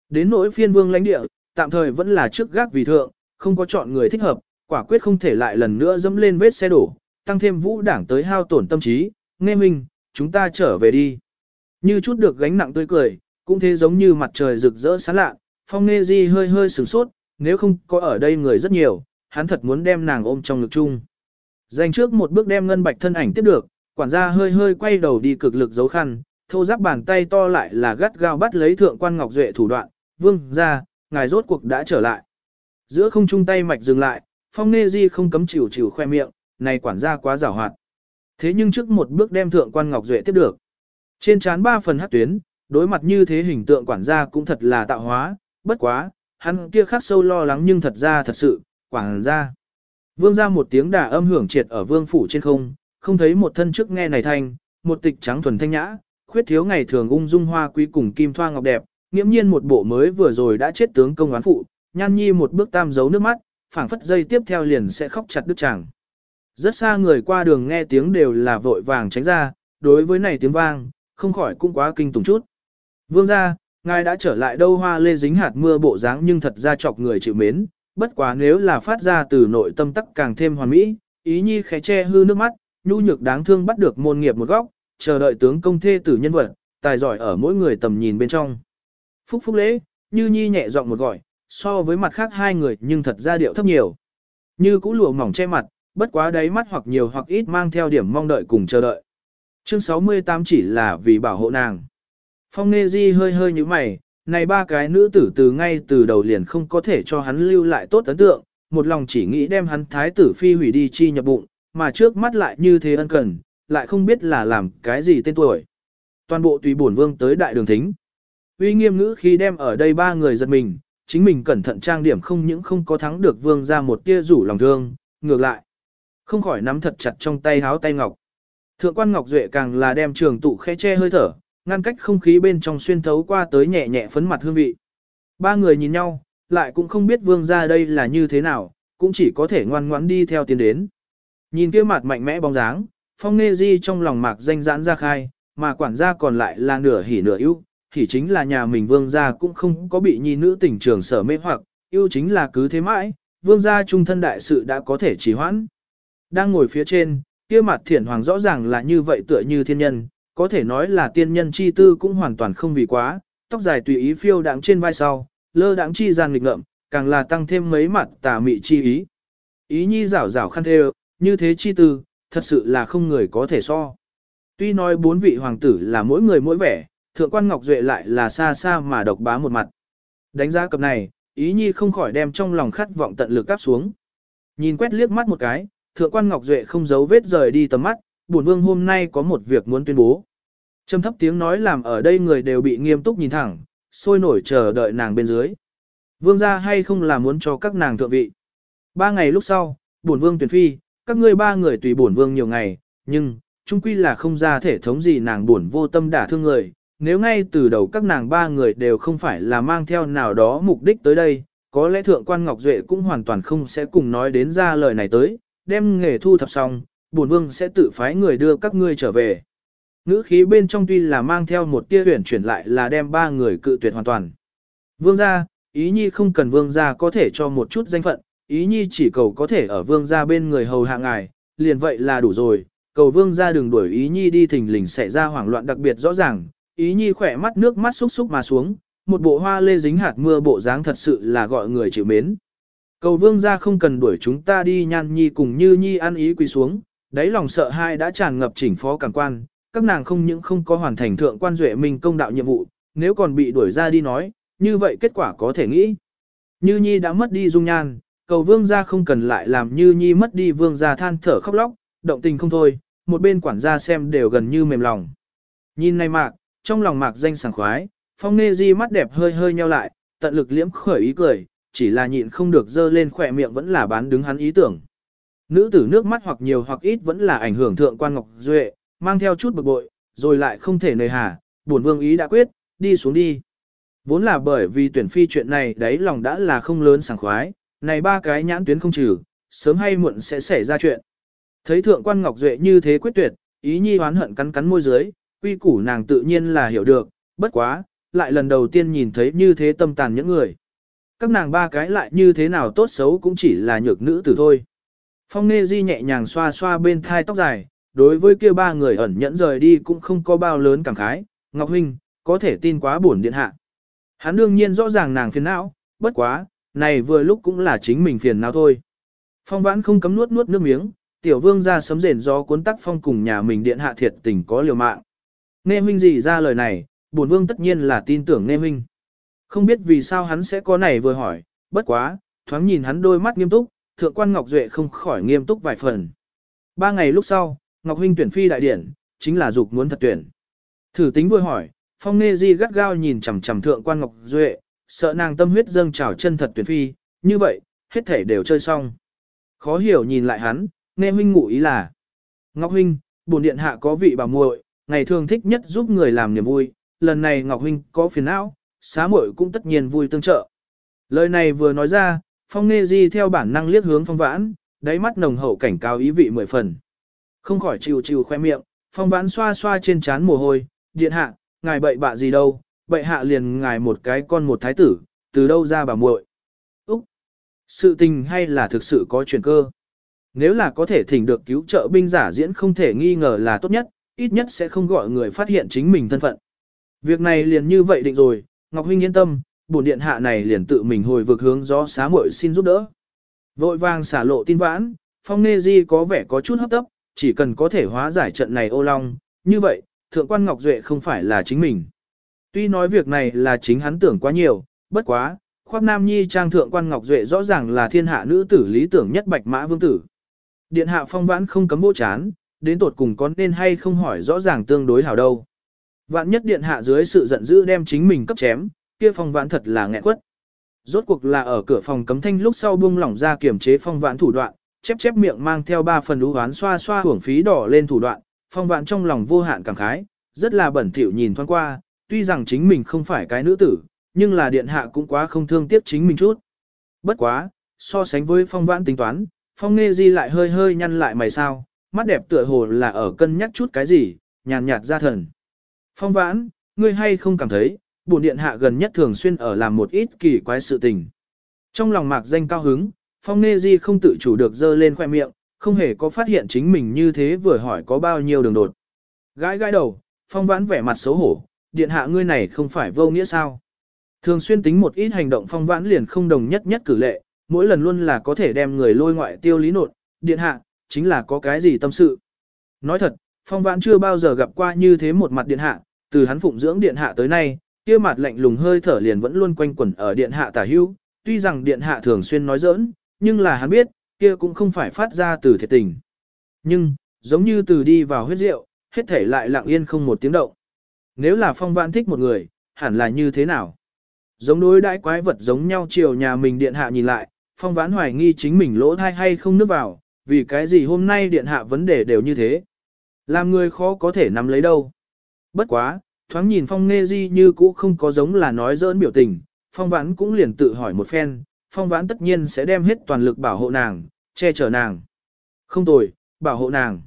Đến nỗi phiên vương lãnh địa, tạm thời vẫn là trước gác vì thượng, không có chọn người thích hợp, quả quyết không thể lại lần nữa dẫm lên vết xe đổ, tăng thêm vũ đảng tới hao tổn tâm trí, nghe mình chúng ta trở về đi. Như chút được gánh nặng tươi cười, cũng thế giống như mặt trời rực rỡ sáng lạ, phong nghe di hơi hơi sửng sốt, nếu không có ở đây người rất nhiều, hắn thật muốn đem nàng ôm trong ngực chung. Dành trước một bước đem ngân bạch thân ảnh tiếp được, quản gia hơi hơi quay đầu đi cực lực giấu khăn, thô giáp bàn tay to lại là gắt gao bắt lấy thượng quan ngọc duệ thủ đoạn, vương ra, ngài rốt cuộc đã trở lại. Giữa không trung tay mạch dừng lại, phong nê di không cấm chịu chịu khoe miệng, này quản gia quá giảo hoạt. Thế nhưng trước một bước đem thượng quan ngọc duệ tiếp được. Trên trán ba phần hát tuyến, đối mặt như thế hình tượng quản gia cũng thật là tạo hóa, bất quá, hắn kia khắc sâu lo lắng nhưng thật ra thật sự, quản gia. Vương ra một tiếng đà âm hưởng triệt ở vương phủ trên không, không thấy một thân trước nghe này thanh, một tịch trắng thuần thanh nhã, khuyết thiếu ngày thường ung dung hoa quý cùng kim thoa ngọc đẹp, nghiễm nhiên một bộ mới vừa rồi đã chết tướng công oán phụ, nhan nhi một bước tam giấu nước mắt, phảng phất dây tiếp theo liền sẽ khóc chặt đứt chàng. Rất xa người qua đường nghe tiếng đều là vội vàng tránh ra, đối với này tiếng vang, không khỏi cũng quá kinh tủng chút. Vương gia, ngài đã trở lại đâu hoa lê dính hạt mưa bộ dáng nhưng thật ra chọc người chịu mến, bất quá nếu là phát ra từ nội tâm tắc càng thêm hoàn mỹ, ý nhi khẽ che hư nước mắt, nhu nhược đáng thương bắt được môn nghiệp một góc, chờ đợi tướng công thê tử nhân vật, tài giỏi ở mỗi người tầm nhìn bên trong. Phúc phúc lễ, như nhi nhẹ giọng một gọi, so với mặt khác hai người nhưng thật ra điệu thấp nhiều. Như cũ lụa mỏng che mặt, bất quá đáy mắt hoặc nhiều hoặc ít mang theo điểm mong đợi cùng chờ đợi. Chương 68 chỉ là vì bảo hộ nàng. Phong Nê Di hơi hơi như mày, này ba cái nữ tử từ ngay từ đầu liền không có thể cho hắn lưu lại tốt ấn tượng, một lòng chỉ nghĩ đem hắn thái tử phi hủy đi chi nhập bụng, mà trước mắt lại như thế ân cần, lại không biết là làm cái gì tên tuổi. Toàn bộ tùy bổn vương tới đại đường thính. Uy nghiêm ngữ khi đem ở đây ba người giật mình, chính mình cẩn thận trang điểm không những không có thắng được vương ra một tia rủ lòng thương, ngược lại. Không khỏi nắm thật chặt trong tay háo tay ngọc. Thượng quan Ngọc Duệ càng là đem trường tụ khẽ che hơi thở, ngăn cách không khí bên trong xuyên thấu qua tới nhẹ nhẹ phấn mặt hương vị. Ba người nhìn nhau, lại cũng không biết vương ra đây là như thế nào, cũng chỉ có thể ngoan ngoãn đi theo tiến đến. Nhìn kia mặt mạnh mẽ bóng dáng, phong nghe di trong lòng mạc danh giãn ra khai, mà quản gia còn lại là nửa hỉ nửa ưu, thì chính là nhà mình vương gia cũng không có bị nhi nữ tình trường sở mê hoặc, yêu chính là cứ thế mãi, vương gia trung thân đại sự đã có thể trì hoãn. Đang ngồi phía trên, kia mặt thiển hoàng rõ ràng là như vậy tựa như thiên nhân, có thể nói là tiên nhân chi tư cũng hoàn toàn không vì quá, tóc dài tùy ý phiêu đáng trên vai sau, lơ đáng chi gian nghịch ngợm, càng là tăng thêm mấy mặt tà mị chi ý. Ý nhi rảo rảo khăn thê như thế chi tư, thật sự là không người có thể so. Tuy nói bốn vị hoàng tử là mỗi người mỗi vẻ, thượng quan Ngọc Duệ lại là xa xa mà độc bá một mặt. Đánh giá cập này, ý nhi không khỏi đem trong lòng khát vọng tận lực áp xuống. Nhìn quét liếc mắt một cái, thượng quan Ngọc Duệ không giấu vết rời đi tầm mắt, bổn vương hôm nay có một việc muốn tuyên bố. Trầm thấp tiếng nói làm ở đây người đều bị nghiêm túc nhìn thẳng, sôi nổi chờ đợi nàng bên dưới. Vương gia hay không là muốn cho các nàng thượng vị. Ba ngày lúc sau, bổn vương tuyển phi, các ngươi ba người tùy bổn vương nhiều ngày, nhưng, chung quy là không ra thể thống gì nàng bổn vô tâm đả thương người. Nếu ngay từ đầu các nàng ba người đều không phải là mang theo nào đó mục đích tới đây, có lẽ thượng quan Ngọc Duệ cũng hoàn toàn không sẽ cùng nói đến ra lời này tới, đem nghề thu thập xong, bổn vương sẽ tự phái người đưa các ngươi trở về. Ngữ khí bên trong tuy là mang theo một tia huyển chuyển lại là đem ba người cự tuyệt hoàn toàn. Vương gia, ý nhi không cần vương gia có thể cho một chút danh phận, ý nhi chỉ cầu có thể ở vương gia bên người hầu hạ ngài, liền vậy là đủ rồi, cầu vương gia đường đuổi ý nhi đi thình lình xảy ra hoảng loạn đặc biệt rõ ràng, ý nhi khỏe mắt nước mắt xúc xúc mà xuống, một bộ hoa lê dính hạt mưa bộ dáng thật sự là gọi người chịu mến. Cầu vương ra không cần đuổi chúng ta đi nhan nhi cùng như nhi ăn ý quỳ xuống, đáy lòng sợ hai đã tràn ngập chỉnh phó cảm quan, các nàng không những không có hoàn thành thượng quan duệ mình công đạo nhiệm vụ, nếu còn bị đuổi ra đi nói, như vậy kết quả có thể nghĩ. Như nhi đã mất đi dung nhan, cầu vương gia không cần lại làm như nhi mất đi vương gia than thở khóc lóc, động tình không thôi, một bên quản gia xem đều gần như mềm lòng. Nhìn này mạc, trong lòng mạc danh sảng khoái, phong nê di mắt đẹp hơi hơi nheo lại, tận lực liễm khởi ý cười, chỉ là nhịn không được dơ lên khỏe miệng vẫn là bán đứng hắn ý tưởng. Nữ tử nước mắt hoặc nhiều hoặc ít vẫn là ảnh hưởng thượng quan Ngọc Duệ, mang theo chút bực bội, rồi lại không thể nề hà, buồn vương ý đã quyết, đi xuống đi. Vốn là bởi vì tuyển phi chuyện này đấy lòng đã là không lớn sảng khoái, này ba cái nhãn tuyến không trừ, sớm hay muộn sẽ xảy ra chuyện. Thấy thượng quan Ngọc Duệ như thế quyết tuyệt, ý nhi hoán hận cắn cắn môi dưới, quy củ nàng tự nhiên là hiểu được, bất quá, lại lần đầu tiên nhìn thấy như thế tâm tàn những người. Các nàng ba cái lại như thế nào tốt xấu cũng chỉ là nhược nữ tử thôi. Phong Nghê Di nhẹ nhàng xoa xoa bên thai tóc dài, đối với kia ba người ẩn nhẫn rời đi cũng không có bao lớn cảm khái, Ngọc Huynh, có thể tin quá buồn điện hạ. Hắn đương nhiên rõ ràng nàng phiền não, bất quá, này vừa lúc cũng là chính mình phiền não thôi. Phong vãn không cấm nuốt nuốt nước miếng, tiểu vương ra sấm rền gió cuốn tắc phong cùng nhà mình điện hạ thiệt tình có liều mạng. Nghe huynh gì ra lời này, bổn vương tất nhiên là tin tưởng nghe huynh. Không biết vì sao hắn sẽ có này vừa hỏi, bất quá, thoáng nhìn hắn đôi mắt nghiêm túc, thượng quan Ngọc Duệ không khỏi nghiêm túc vài phần. Ba ngày lúc sau, Ngọc huynh tuyển phi đại điển, chính là dục muốn thật tuyển. Thử tính vừa hỏi, Phong Nê Di gắt gao nhìn chằm chằm thượng quan Ngọc Duệ, sợ nàng tâm huyết dâng trào chân thật tuyển phi, như vậy, hết thể đều chơi xong. Khó hiểu nhìn lại hắn, nghe huynh ngụ ý là. Ngọc huynh, bổn điện hạ có vị bà muội, ngày thường thích nhất giúp người làm niềm vui, lần này Ngọc huynh có phiền não, xá muội cũng tất nhiên vui tương trợ. Lời này vừa nói ra, Phong Nê Di theo bản năng liếc hướng Phong Vãn, đáy mắt nồng hậu cảnh cáo ý vị mười phần. Không khỏi chịu chịu khoe miệng, Phong Vãn xoa xoa trên trán mồ hôi, điện hạ, ngài bậy bạ gì đâu, bậy hạ liền ngài một cái con một thái tử, từ đâu ra bà muội? Úc! Sự tình hay là thực sự có chuyện cơ? Nếu là có thể thỉnh được cứu trợ binh giả diễn không thể nghi ngờ là tốt nhất, ít nhất sẽ không gọi người phát hiện chính mình thân phận. Việc này liền như vậy định rồi, Ngọc Huynh yên tâm, bổn điện hạ này liền tự mình hồi vực hướng gió xá muội xin giúp đỡ. Vội vàng xả lộ tin vãn, Phong Nê Di có vẻ có chút hấp tấp, chỉ cần có thể hóa giải trận này ô long, như vậy, thượng quan Ngọc Duệ không phải là chính mình. Tuy nói việc này là chính hắn tưởng quá nhiều, bất quá, khoác nam nhi trang thượng quan Ngọc Duệ rõ ràng là thiên hạ nữ tử lý tưởng nhất bạch mã vương tử. Điện hạ phong vãn không cấm vô chán, đến tột cùng có nên hay không hỏi rõ ràng tương đối hảo đâu. Vạn nhất điện hạ dưới sự giận dữ đem chính mình cấp chém, kia phong vãn thật là nghẹn quất. Rốt cuộc là ở cửa phòng cấm thanh lúc sau buông lỏng ra kiểm chế phong vãn thủ đoạn, chép chép miệng mang theo ba phần lũ hoán xoa xoa hưởng phí đỏ lên thủ đoạn, phong vãn trong lòng vô hạn cảm khái, rất là bẩn thỉu nhìn thoáng qua, tuy rằng chính mình không phải cái nữ tử, nhưng là điện hạ cũng quá không thương tiếc chính mình chút. Bất quá, so sánh với phong vãn tính toán, phong nghe di lại hơi hơi nhăn lại mày sao, mắt đẹp tựa hồ là ở cân nhắc chút cái gì, nhàn nhạt ra thần. Phong vãn, ngươi hay không cảm thấy, bổn điện hạ gần nhất thường xuyên ở làm một ít kỳ quái sự tình. Trong lòng mạc danh cao hứng, phong Nê di không tự chủ được dơ lên khoe miệng, không hề có phát hiện chính mình như thế vừa hỏi có bao nhiêu đường đột. Gái gãi đầu, phong vãn vẻ mặt xấu hổ, điện hạ ngươi này không phải vô nghĩa sao. Thường xuyên tính một ít hành động phong vãn liền không đồng nhất nhất cử lệ, mỗi lần luôn là có thể đem người lôi ngoại tiêu lý nột, điện hạ, chính là có cái gì tâm sự. Nói thật, phong vãn chưa bao giờ gặp qua như thế một mặt điện hạ, từ hắn phụng dưỡng điện hạ tới nay, kia mặt lạnh lùng hơi thở liền vẫn luôn quanh quẩn ở điện hạ tả hưu, tuy rằng điện hạ thường xuyên nói giỡn, nhưng là hắn biết, kia cũng không phải phát ra từ thiệt tình. Nhưng, giống như từ đi vào huyết rượu, hết thể lại lặng yên không một tiếng động. Nếu là phong vãn thích một người, hẳn là như thế nào? Giống đối đãi quái vật giống nhau chiều nhà mình điện hạ nhìn lại, phong vãn hoài nghi chính mình lỗ thai hay không nước vào, vì cái gì hôm nay điện hạ vấn đề đều như thế. Làm người khó có thể nắm lấy đâu. Bất quá, thoáng nhìn phong nghe di như cũ không có giống là nói dỡn biểu tình, phong vãn cũng liền tự hỏi một phen, phong vãn tất nhiên sẽ đem hết toàn lực bảo hộ nàng, che chở nàng. Không tồi, bảo hộ nàng.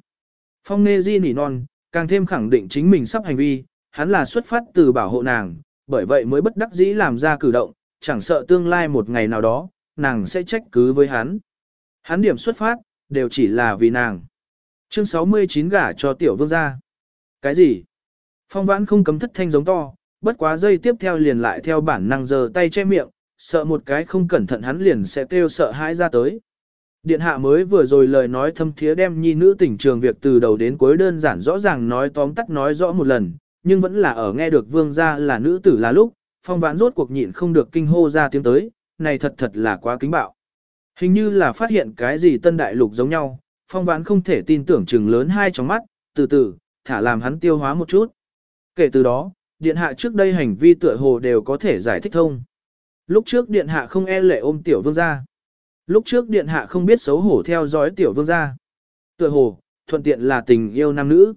Phong nghe di nỉ non, càng thêm khẳng định chính mình sắp hành vi, hắn là xuất phát từ bảo hộ nàng, bởi vậy mới bất đắc dĩ làm ra cử động, chẳng sợ tương lai một ngày nào đó, nàng sẽ trách cứ với hắn. Hắn điểm xuất phát, đều chỉ là vì nàng. Chương 69 gả cho tiểu vương gia. Cái gì? Phong vãn không cấm thất thanh giống to, bất quá dây tiếp theo liền lại theo bản năng giơ tay che miệng, sợ một cái không cẩn thận hắn liền sẽ kêu sợ hãi ra tới. Điện hạ mới vừa rồi lời nói thâm thiế đem nhi nữ tỉnh trường việc từ đầu đến cuối đơn giản rõ ràng nói tóm tắt nói rõ một lần, nhưng vẫn là ở nghe được vương gia là nữ tử là lúc, phong vãn rốt cuộc nhịn không được kinh hô ra tiếng tới, này thật thật là quá kính bạo. Hình như là phát hiện cái gì tân đại lục giống nhau, phong vãn không thể tin tưởng chừng lớn hai trong mắt, từ từ, thả làm hắn tiêu hóa một chút. Kể từ đó, điện hạ trước đây hành vi tựa hồ đều có thể giải thích thông. Lúc trước điện hạ không e lệ ôm tiểu vương gia. Lúc trước điện hạ không biết xấu hổ theo dõi tiểu vương gia. Tựa hồ, thuận tiện là tình yêu nam nữ.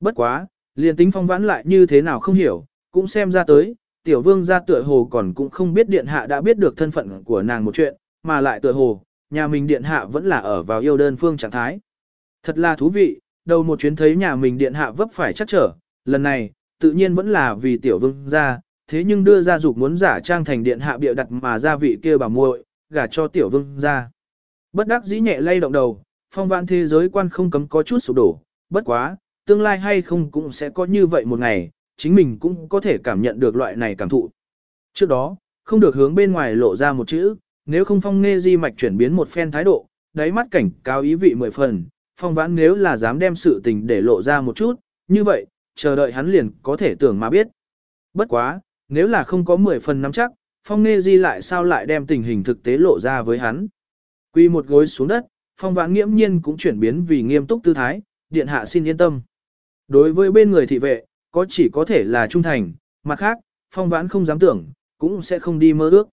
Bất quá, liền tính phong vãn lại như thế nào không hiểu, cũng xem ra tới, tiểu vương gia tựa hồ còn cũng không biết điện hạ đã biết được thân phận của nàng một chuyện, mà lại tựa hồ, nhà mình điện hạ vẫn là ở vào yêu đơn phương trạng thái. Thật là thú vị, đầu một chuyến thấy nhà mình điện hạ vấp phải chắc trở, lần này, tự nhiên vẫn là vì tiểu vương gia, thế nhưng đưa ra dục muốn giả trang thành điện hạ bịa đặt mà gia vị kia bà muội, gả cho tiểu vương gia. Bất đắc dĩ nhẹ lay động đầu, phong vạn thế giới quan không cấm có chút sụp đổ, bất quá, tương lai hay không cũng sẽ có như vậy một ngày, chính mình cũng có thể cảm nhận được loại này cảm thụ. Trước đó, không được hướng bên ngoài lộ ra một chữ, nếu không phong nghe di mạch chuyển biến một phen thái độ, đáy mắt cảnh cao ý vị mười phần, phong vãn nếu là dám đem sự tình để lộ ra một chút, như vậy, chờ đợi hắn liền có thể tưởng mà biết. Bất quá, nếu là không có mười phần nắm chắc, phong nghe di lại sao lại đem tình hình thực tế lộ ra với hắn. Quy một gối xuống đất, phong vãn nghiễm nhiên cũng chuyển biến vì nghiêm túc tư thái, điện hạ xin yên tâm. Đối với bên người thị vệ, có chỉ có thể là trung thành, mặt khác, phong vãn không dám tưởng, cũng sẽ không đi mơ ước.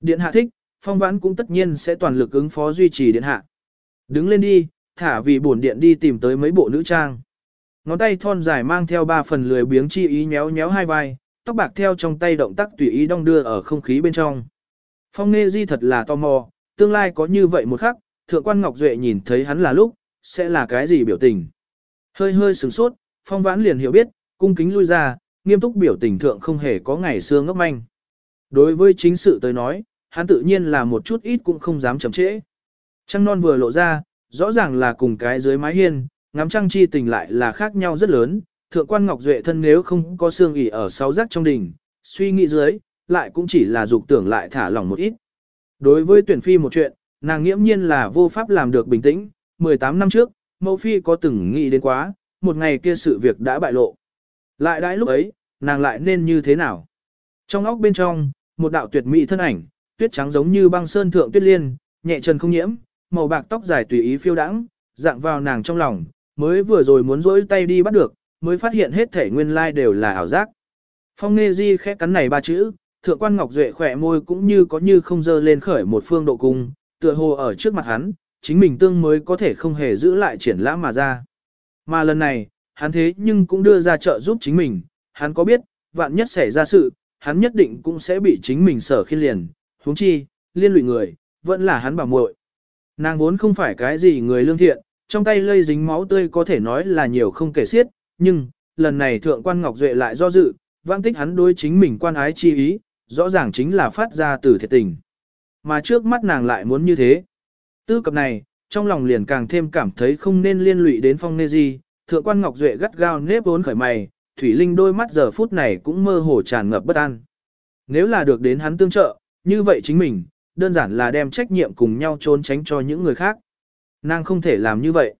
Điện hạ thích, phong vãn cũng tất nhiên sẽ toàn lực ứng phó duy trì điện hạ. Đứng lên đi, thả vì bổn điện đi tìm tới mấy bộ nữ trang. Ngón tay thon dài mang theo ba phần lười biếng chi ý nhéo nhéo hai vai, tóc bạc theo trong tay động tác tùy ý đong đưa ở không khí bên trong. Phong Nghê Di thật là tò mò, tương lai có như vậy một khắc, thượng quan Ngọc Duệ nhìn thấy hắn là lúc, sẽ là cái gì biểu tình. Hơi hơi sửng sốt, Phong Vãn liền hiểu biết, cung kính lui ra, nghiêm túc biểu tình thượng không hề có ngày xưa ngốc manh. Đối với chính sự tới nói, hắn tự nhiên là một chút ít cũng không dám chậm trễ. Trăng non vừa lộ ra, rõ ràng là cùng cái dưới mái hiên, ngắm trăng chi tình lại là khác nhau rất lớn, thượng quan Ngọc Duệ thân nếu không có xương ỉ ở sáu giác trong đỉnh, suy nghĩ dưới, lại cũng chỉ là dục tưởng lại thả lỏng một ít. Đối với tuyển phi một chuyện, nàng nghiễm nhiên là vô pháp làm được bình tĩnh, 18 năm trước, mẫu phi có từng nghĩ đến quá, một ngày kia sự việc đã bại lộ. Lại đãi lúc ấy, nàng lại nên như thế nào? Trong óc bên trong, một đạo tuyệt mỹ thân ảnh, tuyết trắng giống như băng sơn thượng tuyết liên, nhẹ trần không nhiễm, màu bạc tóc dài tùy ý phiêu đãng, dạng vào nàng trong lòng, mới vừa rồi muốn rỗi tay đi bắt được, mới phát hiện hết thể nguyên lai đều là ảo giác. Phong Nê Di khẽ cắn này ba chữ, thượng quan Ngọc Duệ khỏe môi cũng như có như không dơ lên khởi một phương độ cung, tựa hồ ở trước mặt hắn, chính mình tương mới có thể không hề giữ lại triển lãm mà ra. Mà lần này, hắn thế nhưng cũng đưa ra trợ giúp chính mình, hắn có biết, vạn nhất xảy ra sự, hắn nhất định cũng sẽ bị chính mình sở khiên liền, huống chi, liên lụy người, vẫn là hắn bảo muội. Nàng vốn không phải cái gì người lương thiện, trong tay lây dính máu tươi có thể nói là nhiều không kể xiết, nhưng, lần này thượng quan Ngọc Duệ lại do dự, vãng tích hắn đối chính mình quan ái chi ý, rõ ràng chính là phát ra từ thiệt tình. Mà trước mắt nàng lại muốn như thế. Tư cập này, trong lòng liền càng thêm cảm thấy không nên liên lụy đến phong nê di, thượng quan Ngọc Duệ gắt gao nếp vốn khởi mày, Thủy Linh đôi mắt giờ phút này cũng mơ hồ tràn ngập bất an. Nếu là được đến hắn tương trợ, như vậy chính mình, đơn giản là đem trách nhiệm cùng nhau trốn tránh cho những người khác. Nàng không thể làm như vậy.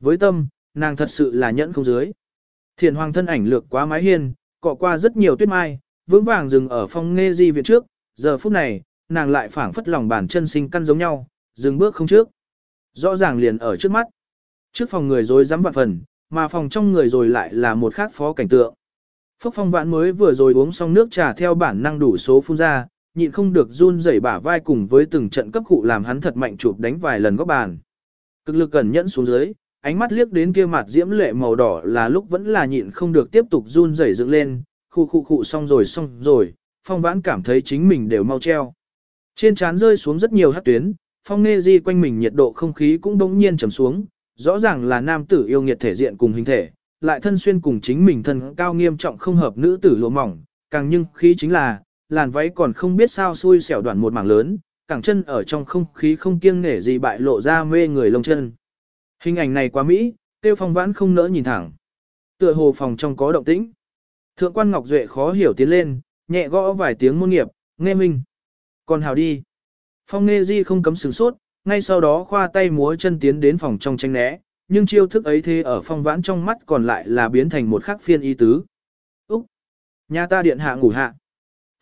Với tâm, nàng thật sự là nhẫn không dưới. Thiền hoàng thân ảnh lược quá mái hiên, cọ qua rất nhiều tuyết mai, vững vàng dừng ở phong nghe di viện trước, giờ phút này, nàng lại phảng phất lòng bàn chân sinh căn giống nhau, dừng bước không trước. Rõ ràng liền ở trước mắt. Trước phòng người rồi dám vạn phần, mà phòng trong người rồi lại là một khác phó cảnh tượng. Phúc phong vãn mới vừa rồi uống xong nước trà theo bản năng đủ số phun ra, nhịn không được run rẩy bả vai cùng với từng trận cấp cụ làm hắn thật mạnh chụp đánh vài lần góc bàn. Cực lực cẩn nhẫn xuống dưới, ánh mắt liếc đến kia mặt diễm lệ màu đỏ là lúc vẫn là nhịn không được tiếp tục run rẩy dựng lên, khu khu khu xong rồi xong rồi, phong vãn cảm thấy chính mình đều mau treo. Trên trán rơi xuống rất nhiều hát tuyến, phong nghe di quanh mình nhiệt độ không khí cũng đống nhiên trầm xuống, rõ ràng là nam tử yêu nghiệt thể diện cùng hình thể, lại thân xuyên cùng chính mình thân cao nghiêm trọng không hợp nữ tử lụa mỏng, càng nhưng khí chính là, làn váy còn không biết sao xui xẻo đoạn một mảng lớn, cẳng chân ở trong không khí không kiêng nể gì bại lộ ra mê người lông chân. Hình ảnh này quá mỹ, tiêu phong vãn không nỡ nhìn thẳng. Tựa hồ phòng trong có động tĩnh. Thượng quan Ngọc Duệ khó hiểu tiến lên, nhẹ gõ vài tiếng môn nghiệp, nghe minh. Còn hào đi. Phong nghe di không cấm sửng sốt, ngay sau đó khoa tay múa chân tiến đến phòng trong tranh né, nhưng chiêu thức ấy thế ở phong vãn trong mắt còn lại là biến thành một khắc phiên y tứ. Úc! Nhà ta điện hạ ngủ hạ.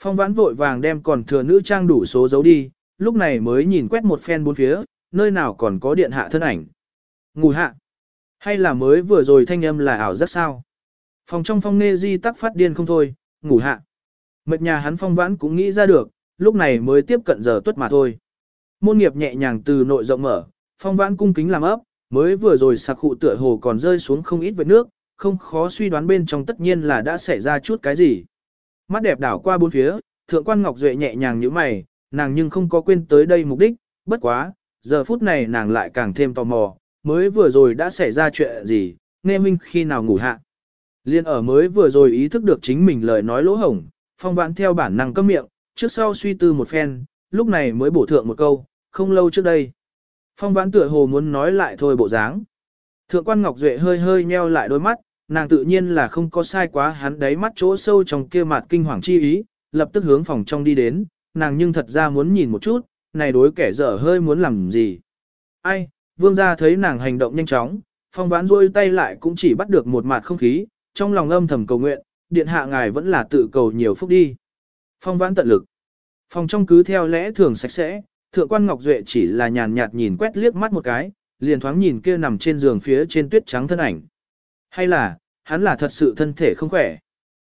Phong vãn vội vàng đem còn thừa nữ trang đủ số giấu đi, lúc này mới nhìn quét một phen bốn phía, nơi nào còn có điện hạ thân ảnh. Ngủ hạ! Hay là mới vừa rồi thanh âm là ảo rất sao? Phòng trong phong nê di tắc phát điên không thôi, ngủ hạ. Mệt nhà hắn phong vãn cũng nghĩ ra được, lúc này mới tiếp cận giờ tuất mà thôi. Môn nghiệp nhẹ nhàng từ nội rộng mở, phong vãn cung kính làm ấp, mới vừa rồi sạc khụ tựa hồ còn rơi xuống không ít vệt nước, không khó suy đoán bên trong tất nhiên là đã xảy ra chút cái gì. Mắt đẹp đảo qua bốn phía, thượng quan Ngọc Duệ nhẹ nhàng như mày, nàng nhưng không có quên tới đây mục đích, bất quá, giờ phút này nàng lại càng thêm tò mò, mới vừa rồi đã xảy ra chuyện gì, nghe minh khi nào ngủ hạ. Liên ở mới vừa rồi ý thức được chính mình lời nói lỗ hổng, phong vãn theo bản năng cấm miệng, trước sau suy tư một phen, lúc này mới bổ thượng một câu, không lâu trước đây. Phong vãn tựa hồ muốn nói lại thôi bộ dáng. Thượng quan Ngọc Duệ hơi hơi nheo lại đôi mắt, nàng tự nhiên là không có sai quá hắn đáy mắt chỗ sâu trong kia mặt kinh hoàng chi ý, lập tức hướng phòng trong đi đến, nàng nhưng thật ra muốn nhìn một chút, này đối kẻ dở hơi muốn làm gì. Ai, vương gia thấy nàng hành động nhanh chóng, phong vãn rôi tay lại cũng chỉ bắt được một mặt không khí, trong lòng âm thầm cầu nguyện, điện hạ ngài vẫn là tự cầu nhiều phúc đi. Phong vãn tận lực. Phòng trong cứ theo lẽ thường sạch sẽ, thượng quan Ngọc Duệ chỉ là nhàn nhạt nhìn quét liếc mắt một cái, liền thoáng nhìn kia nằm trên giường phía trên tuyết trắng thân ảnh. Hay là, hắn là thật sự thân thể không khỏe.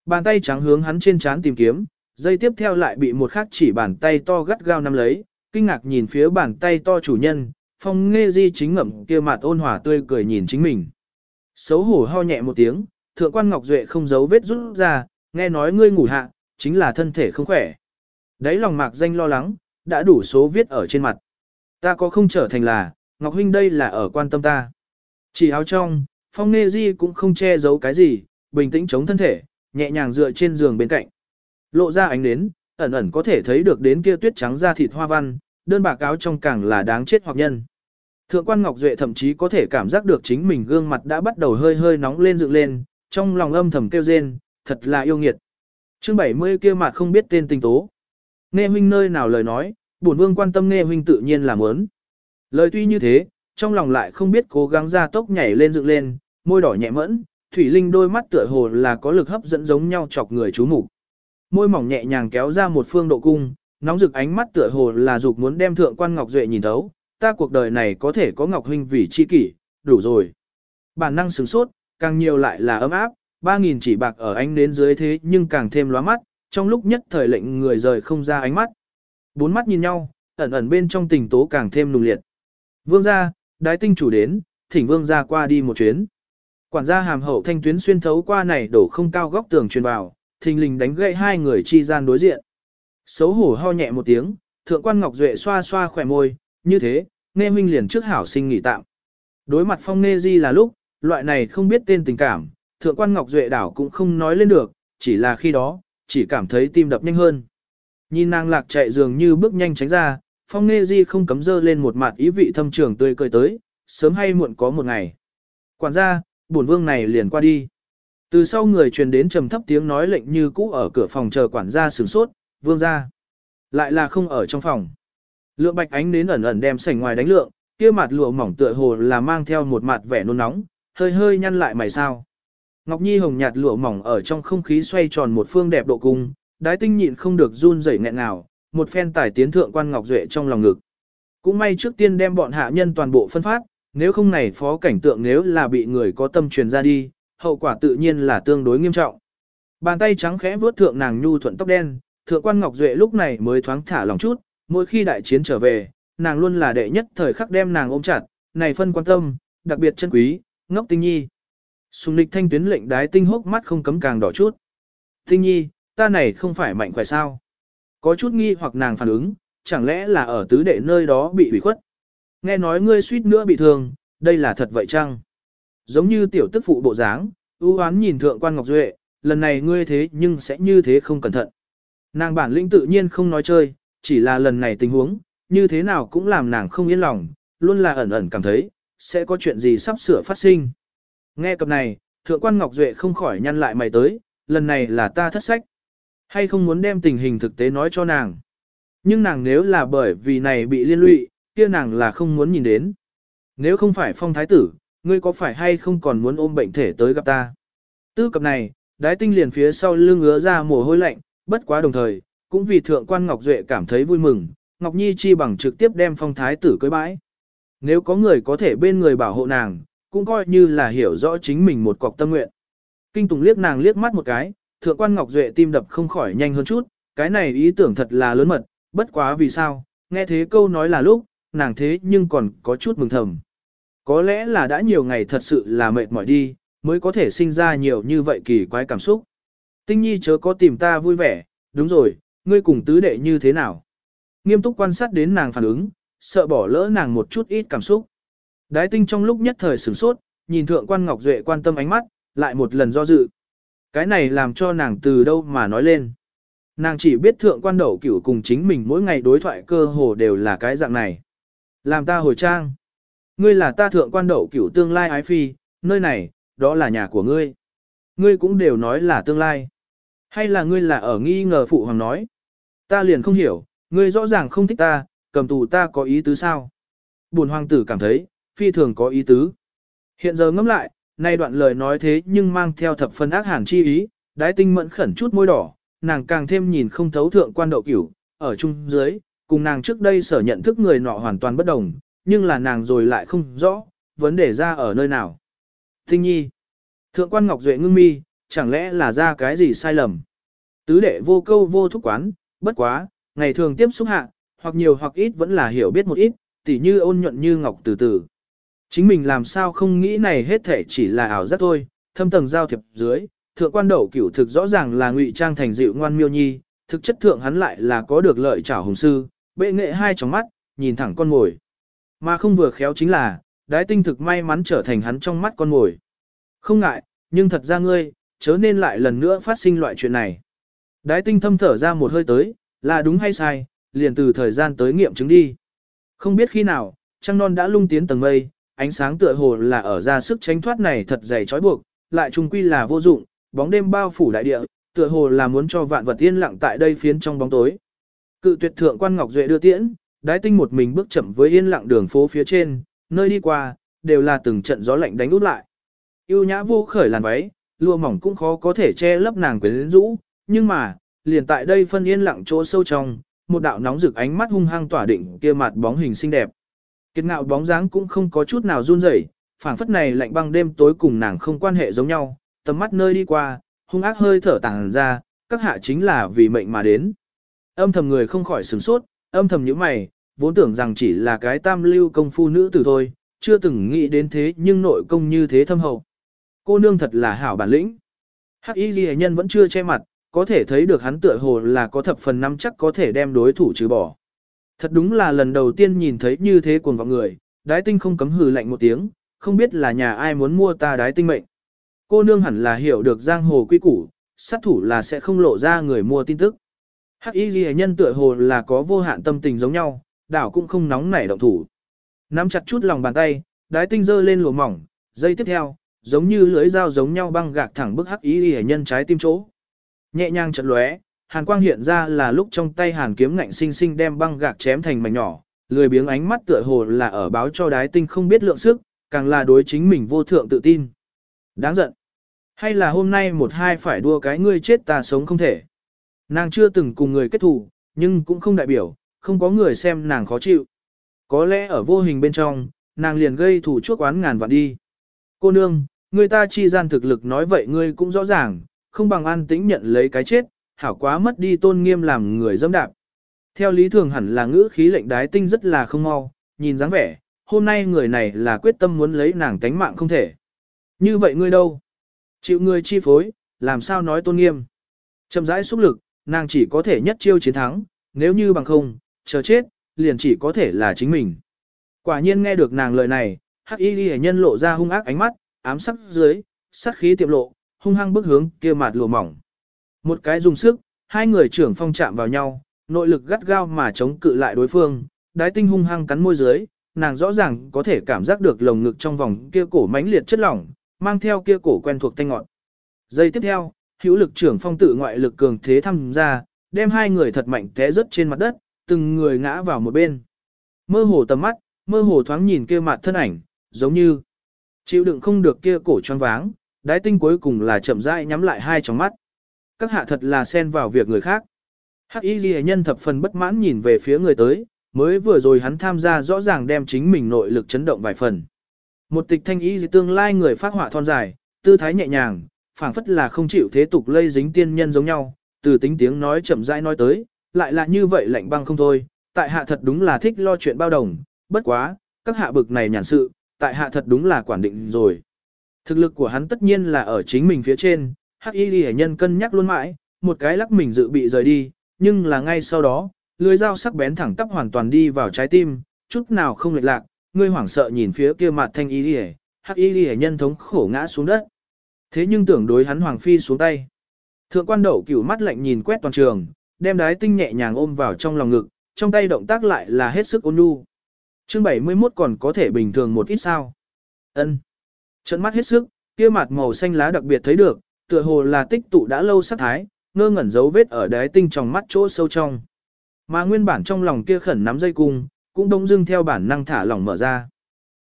Bàn tay trắng hướng hắn trên trán tìm kiếm, dây tiếp theo lại bị một khắc chỉ bàn tay to gắt gao nắm lấy, kinh ngạc nhìn phía bàn tay to chủ nhân, phong nghe di chính ngậm kia mặt ôn hòa tươi cười nhìn chính mình. Xấu hổ ho nhẹ một tiếng, thượng quan Ngọc Duệ không giấu vết rút ra, nghe nói ngươi ngủ hạ, chính là thân thể không khỏe. Đấy lòng mạc danh lo lắng, đã đủ số viết ở trên mặt. Ta có không trở thành là, Ngọc Huynh đây là ở quan tâm ta. Chỉ áo trong, phong nê di cũng không che giấu cái gì, bình tĩnh chống thân thể, nhẹ nhàng dựa trên giường bên cạnh. Lộ ra ánh nến, ẩn ẩn có thể thấy được đến kia tuyết trắng da thịt hoa văn, đơn bạc áo trong càng là đáng chết hoặc nhân. Thượng quan Ngọc Duệ thậm chí có thể cảm giác được chính mình gương mặt đã bắt đầu hơi hơi nóng lên dựng lên, trong lòng âm thầm kêu rên, thật là yêu nghiệt. Chương 70 kia mặt không biết tên tình tố. Nghe huynh nơi nào lời nói, bổn vương quan tâm nghe huynh tự nhiên là muốn. Lời tuy như thế, trong lòng lại không biết cố gắng ra tốc nhảy lên dựng lên, môi đỏ nhẹ mẫn, thủy linh đôi mắt tựa hồ là có lực hấp dẫn giống nhau chọc người chú mục. Môi mỏng nhẹ nhàng kéo ra một phương độ cung, nóng rực ánh mắt tựa hồ là dục muốn đem thượng quan ngọc duệ nhìn thấu, ta cuộc đời này có thể có ngọc huynh vì chi kỷ, đủ rồi. Bản năng sửng sốt, càng nhiều lại là ấm áp, ba nghìn chỉ bạc ở ánh đến dưới thế nhưng càng thêm lóa mắt, trong lúc nhất thời lệnh người rời không ra ánh mắt. Bốn mắt nhìn nhau, ẩn ẩn bên trong tình tố càng thêm nùng liệt. Vương gia, đái tinh chủ đến, thỉnh vương ra qua đi một chuyến. Quản gia hàm hậu thanh tuyến xuyên thấu qua này đổ không cao góc tường truyền vào, thình lình đánh gậy hai người chi gian đối diện. Xấu hổ ho nhẹ một tiếng, thượng quan Ngọc Duệ xoa xoa khỏe môi, như thế, nghe minh liền trước hảo sinh nghỉ tạm. Đối mặt phong nghe di là lúc, loại này không biết tên tình cảm, thượng quan Ngọc Duệ đảo cũng không nói lên được, chỉ là khi đó, chỉ cảm thấy tim đập nhanh hơn. Nhìn nàng lạc chạy dường như bước nhanh tránh ra, phong nê di không cấm dơ lên một mặt ý vị thâm trường tươi cười tới, sớm hay muộn có một ngày. Quản gia, bổn vương này liền qua đi. Từ sau người truyền đến trầm thấp tiếng nói lệnh như cũ ở cửa phòng chờ quản gia sửng sốt, vương gia. Lại là không ở trong phòng. Lượng bạch ánh đến ẩn ẩn đem sảnh ngoài đánh lượng, kia mặt lụa mỏng tựa hồ là mang theo một mặt vẻ nôn nóng, hơi hơi nhăn lại mày sao. Ngọc Nhi hồng nhạt lụa mỏng ở trong không khí xoay tròn một phương đẹp độ cung, đái tinh nhịn không được run rẩy nghẹn nào, một phen tải tiến thượng quan Ngọc Duệ trong lòng ngực. Cũng may trước tiên đem bọn hạ nhân toàn bộ phân phát, nếu không này phó cảnh tượng nếu là bị người có tâm truyền ra đi, hậu quả tự nhiên là tương đối nghiêm trọng. Bàn tay trắng khẽ vuốt thượng nàng nhu thuận tóc đen, thượng quan Ngọc Duệ lúc này mới thoáng thả lòng chút, mỗi khi đại chiến trở về, nàng luôn là đệ nhất thời khắc đem nàng ôm chặt, này phân quan tâm, đặc biệt chân quý, ngốc tinh nhi. Sùng lịch thanh tuyến lệnh đái tinh hốc mắt không cấm càng đỏ chút. Tinh nhi, ta này không phải mạnh khỏe sao? Có chút nghi hoặc nàng phản ứng, chẳng lẽ là ở tứ đệ nơi đó bị hủy khuất? Nghe nói ngươi suýt nữa bị thương, đây là thật vậy chăng? Giống như tiểu tức phụ bộ dáng, ưu hoán nhìn thượng quan Ngọc Duệ, lần này ngươi thế nhưng sẽ như thế không cẩn thận. Nàng bản lĩnh tự nhiên không nói chơi, chỉ là lần này tình huống, như thế nào cũng làm nàng không yên lòng, luôn là ẩn ẩn cảm thấy, sẽ có chuyện gì sắp sửa phát sinh. Nghe cập này, thượng quan Ngọc Duệ không khỏi nhăn lại mày tới, lần này là ta thất sách. Hay không muốn đem tình hình thực tế nói cho nàng. Nhưng nàng nếu là bởi vì này bị liên lụy, kia nàng là không muốn nhìn đến. Nếu không phải phong thái tử, ngươi có phải hay không còn muốn ôm bệnh thể tới gặp ta? Tư cập này, đái tinh liền phía sau lưng ngứa ra mồ hôi lạnh, bất quá đồng thời, cũng vì thượng quan Ngọc Duệ cảm thấy vui mừng, Ngọc Nhi chi bằng trực tiếp đem phong thái tử cưới bãi. Nếu có người có thể bên người bảo hộ nàng, cũng coi như là hiểu rõ chính mình một cọc tâm nguyện. Kinh Tùng liếc nàng liếc mắt một cái, thượng quan Ngọc Duệ tim đập không khỏi nhanh hơn chút, cái này ý tưởng thật là lớn mật, bất quá vì sao, nghe thế câu nói là lúc, nàng thế nhưng còn có chút mừng thầm. Có lẽ là đã nhiều ngày thật sự là mệt mỏi đi, mới có thể sinh ra nhiều như vậy kỳ quái cảm xúc. Tinh nhi chớ có tìm ta vui vẻ, đúng rồi, ngươi cùng tứ đệ như thế nào? Nghiêm túc quan sát đến nàng phản ứng, sợ bỏ lỡ nàng một chút ít cảm xúc. Đái tinh trong lúc nhất thời sửng sốt, nhìn thượng quan Ngọc Duệ quan tâm ánh mắt, lại một lần do dự. Cái này làm cho nàng từ đâu mà nói lên. Nàng chỉ biết thượng quan đậu cửu cùng chính mình mỗi ngày đối thoại cơ hồ đều là cái dạng này. Làm ta hồi trang. Ngươi là ta thượng quan đậu cửu tương lai ái phi, nơi này, đó là nhà của ngươi. Ngươi cũng đều nói là tương lai. Hay là ngươi là ở nghi ngờ phụ hoàng nói. Ta liền không hiểu, ngươi rõ ràng không thích ta, cầm tù ta có ý tứ sao? Bùn hoàng tử cảm thấy, phi thường có ý tứ. Hiện giờ ngẫm lại, nay đoạn lời nói thế nhưng mang theo thập phân ác hàn chi ý, đái tinh mẫn khẩn chút môi đỏ, nàng càng thêm nhìn không thấu thượng quan đậu cửu, ở chung dưới, cùng nàng trước đây sở nhận thức người nọ hoàn toàn bất đồng, nhưng là nàng rồi lại không rõ, vấn đề ra ở nơi nào. Tinh nhi, thượng quan ngọc duệ ngưng mi, chẳng lẽ là ra cái gì sai lầm. Tứ đệ vô câu vô thúc quán, bất quá, ngày thường tiếp xúc hạ, hoặc nhiều hoặc ít vẫn là hiểu biết một ít, tỉ như ôn nhuận như ngọc từ từ. Chính mình làm sao không nghĩ này hết thể chỉ là ảo giác thôi, thâm tầng giao thiệp dưới, thượng quan đậu cửu thực rõ ràng là ngụy trang thành dịu ngoan miêu nhi, thực chất thượng hắn lại là có được lợi trảo hùng sư, bệ nghệ hai tròng mắt, nhìn thẳng con ngồi. Mà không vừa khéo chính là, đái tinh thực may mắn trở thành hắn trong mắt con ngồi. Không ngại, nhưng thật ra ngươi, chớ nên lại lần nữa phát sinh loại chuyện này. Đái tinh thâm thở ra một hơi tới, là đúng hay sai, liền từ thời gian tới nghiệm chứng đi. Không biết khi nào, trăng non đã lung tiến tầng mây, ánh sáng tựa hồ là ở ra sức tránh thoát này thật dày trói buộc, lại trung quy là vô dụng, bóng đêm bao phủ đại địa, tựa hồ là muốn cho vạn vật yên lặng tại đây phiến trong bóng tối. Cự tuyệt thượng quan Ngọc Duệ đưa tiễn, đái tinh một mình bước chậm với yên lặng đường phố phía trên, nơi đi qua, đều là từng trận gió lạnh đánh út lại. Yêu nhã vô khởi làn váy, lụa mỏng cũng khó có thể che lấp nàng quyến rũ, nhưng mà, liền tại đây phân yên lặng chỗ sâu trong, một đạo nóng rực ánh mắt hung hăng tỏa định kia mặt bóng hình xinh đẹp. Kiệt ngạo bóng dáng cũng không có chút nào run rẩy, phảng phất này lạnh băng đêm tối cùng nàng không quan hệ giống nhau, tầm mắt nơi đi qua, hung ác hơi thở tàng ra, các hạ chính là vì mệnh mà đến. Âm thầm người không khỏi sửng sốt, âm thầm những mày, vốn tưởng rằng chỉ là cái tam lưu công phu nữ tử thôi, chưa từng nghĩ đến thế nhưng nội công như thế thâm hậu. Cô nương thật là hảo bản lĩnh. Hắc y ghi nhân vẫn chưa che mặt, có thể thấy được hắn tựa hồ là có thập phần năm chắc có thể đem đối thủ trừ bỏ. Thật đúng là lần đầu tiên nhìn thấy như thế cuồng vọng người, đái tinh không cấm hừ lạnh một tiếng, không biết là nhà ai muốn mua ta đái tinh mệnh. Cô nương hẳn là hiểu được giang hồ quy củ, sát thủ là sẽ không lộ ra người mua tin tức. Hắc y ghi nhân tựa hồ là có vô hạn tâm tình giống nhau, đảo cũng không nóng nảy động thủ. Nắm chặt chút lòng bàn tay, đái tinh dơ lên lùa mỏng, dây tiếp theo, giống như lưới dao giống nhau băng gạc thẳng bức hắc y ghi nhân trái tim chỗ. Nhẹ nhàng chật lóe, hàn quang hiện ra là lúc trong tay hàn kiếm ngạnh sinh sinh đem băng gạc chém thành mảnh nhỏ, lười biếng ánh mắt tựa hồ là ở báo cho đái tinh không biết lượng sức, càng là đối chính mình vô thượng tự tin. Đáng giận. Hay là hôm nay một hai phải đua cái ngươi chết ta sống không thể. Nàng chưa từng cùng người kết thù, nhưng cũng không đại biểu, không có người xem nàng khó chịu. Có lẽ ở vô hình bên trong, nàng liền gây thủ chuốc oán ngàn vạn đi. Cô nương, người ta chi gian thực lực nói vậy ngươi cũng rõ ràng, không bằng an tĩnh nhận lấy cái chết, hảo quá mất đi tôn nghiêm làm người dâm đạp. Theo lý thường hẳn là ngữ khí lệnh đái tinh rất là không mau, nhìn dáng vẻ, hôm nay người này là quyết tâm muốn lấy nàng tánh mạng không thể. Như vậy ngươi đâu? Chịu ngươi chi phối, làm sao nói tôn nghiêm? Chậm rãi xúc lực, nàng chỉ có thể nhất chiêu chiến thắng, nếu như bằng không, chờ chết, liền chỉ có thể là chính mình. Quả nhiên nghe được nàng lời này, hắc y ghi nhân lộ ra hung ác ánh mắt, ám sắc dưới, sát khí tiệm lộ, hung hăng bước hướng kia mặt lùa mỏng. Một cái dùng sức, hai người trưởng phong chạm vào nhau, nội lực gắt gao mà chống cự lại đối phương, đái tinh hung hăng cắn môi dưới, nàng rõ ràng có thể cảm giác được lồng ngực trong vòng kia cổ mãnh liệt chất lỏng, mang theo kia cổ quen thuộc thanh ngọn. Giây tiếp theo, hữu lực trưởng phong tự ngoại lực cường thế tham gia, đem hai người thật mạnh té rớt trên mặt đất, từng người ngã vào một bên. Mơ hồ tầm mắt, mơ hồ thoáng nhìn kia mặt thân ảnh, giống như chịu đựng không được kia cổ choáng váng, đái tinh cuối cùng là chậm rãi nhắm lại hai tròng mắt. Các hạ thật là xen vào việc người khác. Hắc y ghi nhân thập phần bất mãn nhìn về phía người tới, mới vừa rồi hắn tham gia rõ ràng đem chính mình nội lực chấn động vài phần. Một tịch thanh y tương lai người phát họa thon dài, tư thái nhẹ nhàng, phảng phất là không chịu thế tục lây dính tiên nhân giống nhau, từ tính tiếng nói chậm rãi nói tới, lại là như vậy lạnh băng không thôi, tại hạ thật đúng là thích lo chuyện bao đồng, bất quá, các hạ bực này nhàn sự, tại hạ thật đúng là quản định rồi. Thực lực của hắn tất nhiên là ở chính mình phía trên, hắc y ghi nhân cân nhắc luôn mãi, một cái lắc mình dự bị rời đi, nhưng là ngay sau đó, lưới dao sắc bén thẳng tắp hoàn toàn đi vào trái tim, chút nào không lệch lạc, ngươi hoảng sợ nhìn phía kia mặt thanh y ghi hắc y ghi nhân thống khổ ngã xuống đất. Thế nhưng tưởng đối hắn hoàng phi xuống tay. Thượng quan đậu cửu mắt lạnh nhìn quét toàn trường, đem đái tinh nhẹ nhàng ôm vào trong lòng ngực, trong tay động tác lại là hết sức ôn nhu. Chương 71 còn có thể bình thường một ít sao. Ân. Trận mắt hết sức, kia mặt màu xanh lá đặc biệt thấy được, tựa hồ là tích tụ đã lâu sát thái, ngơ ngẩn dấu vết ở đáy tinh trong mắt chỗ sâu trong. Mà nguyên bản trong lòng kia khẩn nắm dây cung, cũng đông dưng theo bản năng thả lỏng mở ra.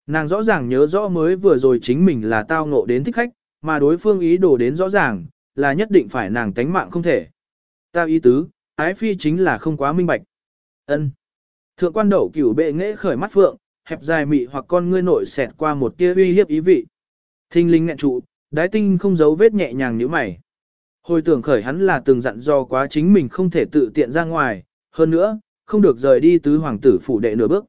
Nàng rõ ràng nhớ rõ mới vừa rồi chính mình là tao ngộ đến thích khách, mà đối phương ý đồ đến rõ ràng, là nhất định phải nàng tánh mạng không thể. tao ý tứ, ái phi chính là không quá minh bạch. ân Thượng quan đậu cửu bệ nghệ khởi mắt phượng, hẹp dài mị hoặc con ngươi nội xẹt qua một tia uy hiếp ý vị. Thinh linh ngẹn trụ, đái tinh không giấu vết nhẹ nhàng như mày. Hồi tưởng khởi hắn là từng dặn do quá chính mình không thể tự tiện ra ngoài, hơn nữa, không được rời đi tứ hoàng tử phủ đệ nửa bước.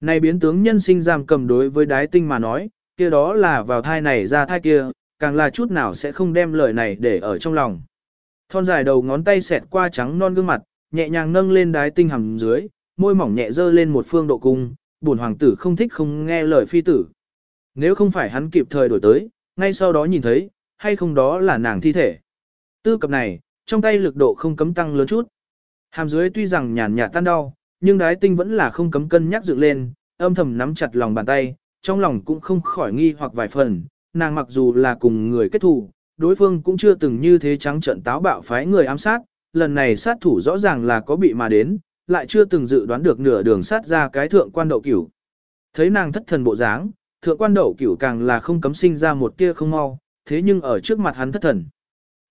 Này biến tướng nhân sinh giam cầm đối với đái tinh mà nói, kia đó là vào thai này ra thai kia, càng là chút nào sẽ không đem lời này để ở trong lòng. Thon dài đầu ngón tay xẹt qua trắng non gương mặt, nhẹ nhàng nâng lên đái tinh hầm dưới, môi mỏng nhẹ dơ lên một phương độ cung, buồn hoàng tử không thích không nghe lời phi tử. Nếu không phải hắn kịp thời đổi tới, ngay sau đó nhìn thấy, hay không đó là nàng thi thể. Tư cập này, trong tay lực độ không cấm tăng lớn chút. Hàm dưới tuy rằng nhàn nhạt tan đau, nhưng đái tinh vẫn là không cấm cân nhắc dựng lên, âm thầm nắm chặt lòng bàn tay, trong lòng cũng không khỏi nghi hoặc vài phần, nàng mặc dù là cùng người kết thù, đối phương cũng chưa từng như thế trắng trận táo bạo phái người ám sát, lần này sát thủ rõ ràng là có bị mà đến, lại chưa từng dự đoán được nửa đường sát ra cái thượng quan đậu cửu. Thấy nàng thất thần bộ dáng, thượng quan đậu cửu càng là không cấm sinh ra một tia không mau, thế nhưng ở trước mặt hắn thất thần.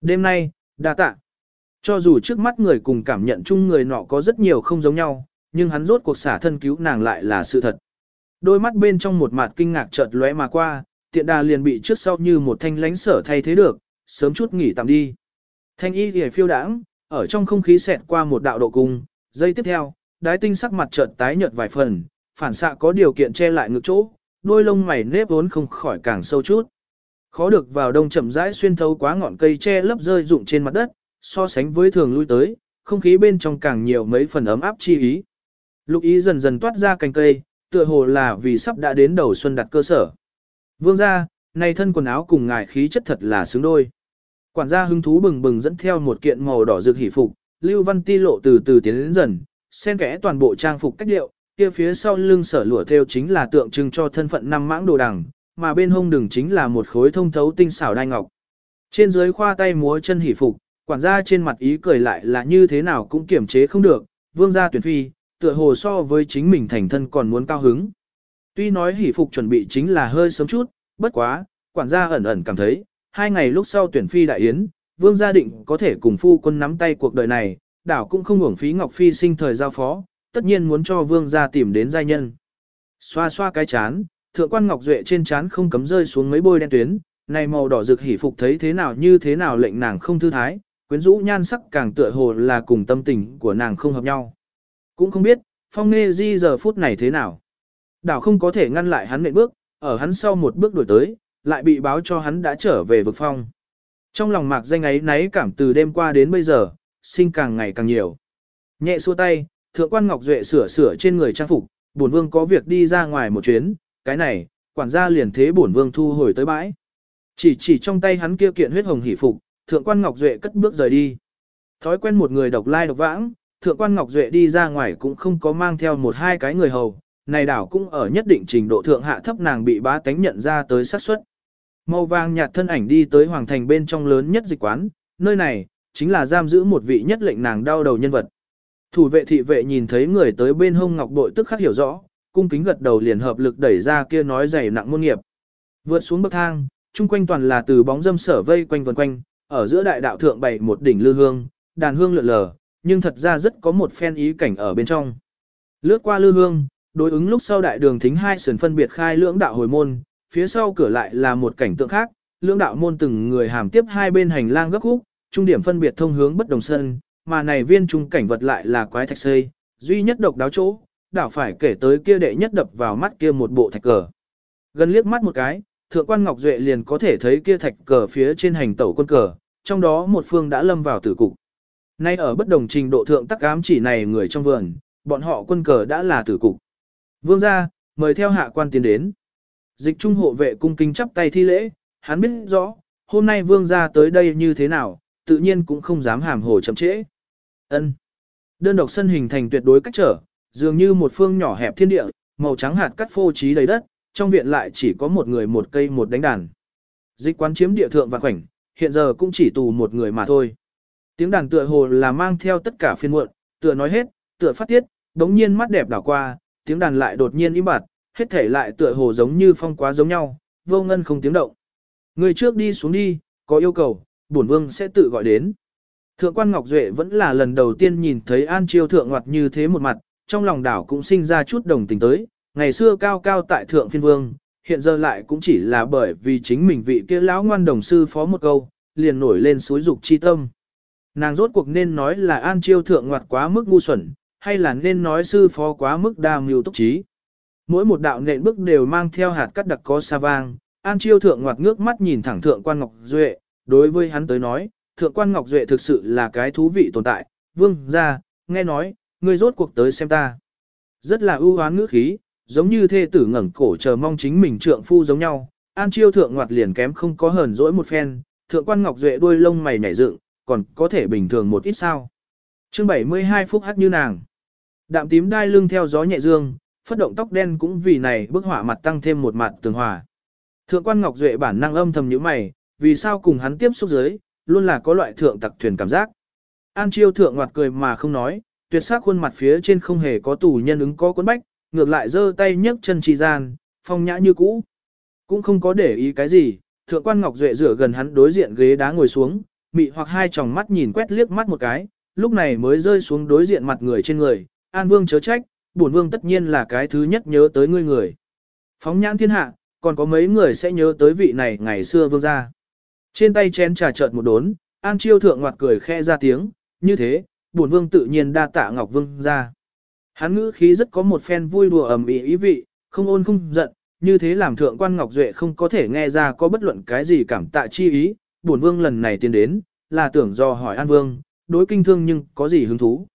Đêm nay, đa tạ. Cho dù trước mắt người cùng cảm nhận chung người nọ có rất nhiều không giống nhau, nhưng hắn rốt cuộc xả thân cứu nàng lại là sự thật. Đôi mắt bên trong một mặt kinh ngạc chợt lóe mà qua, tiện đà liền bị trước sau như một thanh lánh sở thay thế được, sớm chút nghỉ tạm đi. Thanh y thì phiêu đãng, ở trong không khí xẹt qua một đạo độ cung, giây tiếp theo, đái tinh sắc mặt chợt tái nhợt vài phần, phản xạ có điều kiện che lại ngực chỗ, đôi lông mày nếp vốn không khỏi càng sâu chút. Khó được vào đông chậm rãi xuyên thấu quá ngọn cây che lấp rơi rụng trên mặt đất, so sánh với thường lui tới, không khí bên trong càng nhiều mấy phần ấm áp chi ý. Lục ý dần dần toát ra cành cây, tựa hồ là vì sắp đã đến đầu xuân đặt cơ sở. Vương gia, này thân quần áo cùng ngài khí chất thật là xứng đôi. Quản gia hứng thú bừng bừng dẫn theo một kiện màu đỏ rực hỉ phục, Lưu Văn Ti lộ từ từ tiến đến dần, xen kẽ toàn bộ trang phục cách điệu, kia phía sau lưng sở lụa theo chính là tượng trưng cho thân phận năm mãng đồ đằng, mà bên hông đường chính là một khối thông thấu tinh xảo đai ngọc. Trên dưới khoa tay múa chân hỉ phục, quản gia trên mặt ý cười lại là như thế nào cũng kiểm chế không được, vương gia tuyển phi, tựa hồ so với chính mình thành thân còn muốn cao hứng. Tuy nói hỉ phục chuẩn bị chính là hơi sớm chút, bất quá, quản gia ẩn ẩn cảm thấy, hai ngày lúc sau tuyển phi đại yến, vương gia định có thể cùng phu quân nắm tay cuộc đời này, đảo cũng không hưởng phí Ngọc Phi sinh thời giao phó, tất nhiên muốn cho vương gia tìm đến giai nhân. Xoa xoa cái chán, thượng quan Ngọc Duệ trên chán không cấm rơi xuống mấy bôi đen tuyến, này màu đỏ rực hỉ phục thấy thế nào như thế nào lệnh nàng không thư thái, quyến rũ nhan sắc càng tựa hồ là cùng tâm tình của nàng không hợp nhau. Cũng không biết, phong nghe di giờ phút này thế nào. Đảo không có thể ngăn lại hắn nệm bước, ở hắn sau một bước đổi tới, lại bị báo cho hắn đã trở về vực phong. Trong lòng mạc danh ấy náy cảm từ đêm qua đến bây giờ, sinh càng ngày càng nhiều. Nhẹ xua tay, thượng quan Ngọc Duệ sửa sửa trên người trang phục, bổn vương có việc đi ra ngoài một chuyến, cái này, quản gia liền thế bổn vương thu hồi tới bãi. Chỉ chỉ trong tay hắn kia kiện huyết hồng hỷ phục, thượng quan Ngọc Duệ cất bước rời đi. Thói quen một người độc lai độc vãng, thượng quan Ngọc Duệ đi ra ngoài cũng không có mang theo một hai cái người hầu, này đảo cũng ở nhất định trình độ thượng hạ thấp nàng bị bá tánh nhận ra tới xác suất. Màu vàng nhạt thân ảnh đi tới hoàng thành bên trong lớn nhất dịch quán, nơi này, chính là giam giữ một vị nhất lệnh nàng đau đầu nhân vật. Thủ vệ thị vệ nhìn thấy người tới bên hông ngọc bội tức khắc hiểu rõ, cung kính gật đầu liền hợp lực đẩy ra kia nói dày nặng môn nghiệp. Vượt xuống bậc thang, chung quanh toàn là từ bóng dâm sở vây quanh vần quanh, ở giữa đại đạo thượng bày một đỉnh lư hương, đàn hương lượn lờ, nhưng thật ra rất có một phen ý cảnh ở bên trong. Lướt qua lư hương, đối ứng lúc sau đại đường thính hai sườn phân biệt khai lưỡng đạo hồi môn, phía sau cửa lại là một cảnh tượng khác, lưỡng đạo môn từng người hàm tiếp hai bên hành lang gấp khúc, trung điểm phân biệt thông hướng bất đồng sân, mà này viên trung cảnh vật lại là quái thạch xây, duy nhất độc đáo chỗ, đảo phải kể tới kia đệ nhất đập vào mắt kia một bộ thạch cờ. Gần liếc mắt một cái, thượng quan Ngọc Duệ liền có thể thấy kia thạch cờ phía trên hành tẩu quân cờ, trong đó một phương đã lâm vào tử cục. Nay ở bất đồng trình độ thượng tắc ám chỉ này người trong vườn, bọn họ quân cờ đã là tử cục. Vương gia, mời theo hạ quan tiến đến. Dịch trung hộ vệ cung kính chắp tay thi lễ, hắn biết rõ, hôm nay vương gia tới đây như thế nào, tự nhiên cũng không dám hàm hồ chậm trễ. Ân. Đơn độc sân hình thành tuyệt đối cách trở, dường như một phương nhỏ hẹp thiên địa, màu trắng hạt cắt phô trí đầy đất, trong viện lại chỉ có một người một cây một đánh đàn. Dịch quán chiếm địa thượng và khoảnh, hiện giờ cũng chỉ tù một người mà thôi. Tiếng đàn tựa hồ là mang theo tất cả phiên muộn, tựa nói hết, tựa phát tiết, đống nhiên mắt đẹp đảo qua, tiếng đàn lại đột nhiên im bặt, hết thể lại tựa hồ giống như phong quá giống nhau, vô ngân không tiếng động. Người trước đi xuống đi, có yêu cầu, bổn vương sẽ tự gọi đến. Thượng quan Ngọc Duệ vẫn là lần đầu tiên nhìn thấy An Chiêu thượng ngoặt như thế một mặt, trong lòng đảo cũng sinh ra chút đồng tình tới, ngày xưa cao cao tại thượng phiên vương, hiện giờ lại cũng chỉ là bởi vì chính mình vị kia lão ngoan đồng sư phó một câu, liền nổi lên suối dục chi tâm. Nàng rốt cuộc nên nói là An Chiêu thượng ngoặt quá mức ngu xuẩn, hay là nên nói sư phó quá mức đa mưu túc trí. Mỗi một đạo nện bước đều mang theo hạt cắt đặc có sa vang, An Chiêu thượng ngoặt ngước mắt nhìn thẳng thượng quan Ngọc Duệ, đối với hắn tới nói, thượng quan Ngọc Duệ thực sự là cái thú vị tồn tại, vương ra, nghe nói, ngươi rốt cuộc tới xem ta. Rất là ưu hoán ngữ khí, giống như thê tử ngẩng cổ chờ mong chính mình trượng phu giống nhau, An Chiêu thượng ngoặt liền kém không có hờn dỗi một phen, thượng quan Ngọc Duệ đuôi lông mày nhảy dựng, còn có thể bình thường một ít sao. Chương 72 phút hát như nàng. Đạm tím đai lưng theo gió nhẹ dương, phất động tóc đen cũng vì này bức họa mặt tăng thêm một mặt tường hòa. Thượng quan Ngọc Duệ bản năng âm thầm nhíu mày, vì sao cùng hắn tiếp xúc dưới, luôn là có loại thượng tặc thuyền cảm giác. An Chiêu thượng ngoặt cười mà không nói, tuyệt sắc khuôn mặt phía trên không hề có tù nhân ứng có cuốn bách, ngược lại giơ tay nhấc chân trì gian, phong nhã như cũ. Cũng không có để ý cái gì, thượng quan Ngọc Duệ rửa gần hắn đối diện ghế đá ngồi xuống, mị hoặc hai tròng mắt nhìn quét liếc mắt một cái, lúc này mới rơi xuống đối diện mặt người trên người, An Vương chớ trách, bổn Vương tất nhiên là cái thứ nhất nhớ tới ngươi người. Phóng nhãn thiên hạ, còn có mấy người sẽ nhớ tới vị này ngày xưa Vương gia. Trên tay chén trà chợt một đốn, An Chiêu thượng ngoặt cười khẽ ra tiếng, như thế, bổn Vương tự nhiên đa tạ Ngọc Vương gia. Hắn ngữ khí rất có một phen vui đùa ầm ĩ ý vị, không ôn không giận, như thế làm thượng quan Ngọc Duệ không có thể nghe ra có bất luận cái gì cảm tạ chi ý, bổn vương lần này tiến đến, là tưởng do hỏi An Vương, đối kinh thương nhưng có gì hứng thú.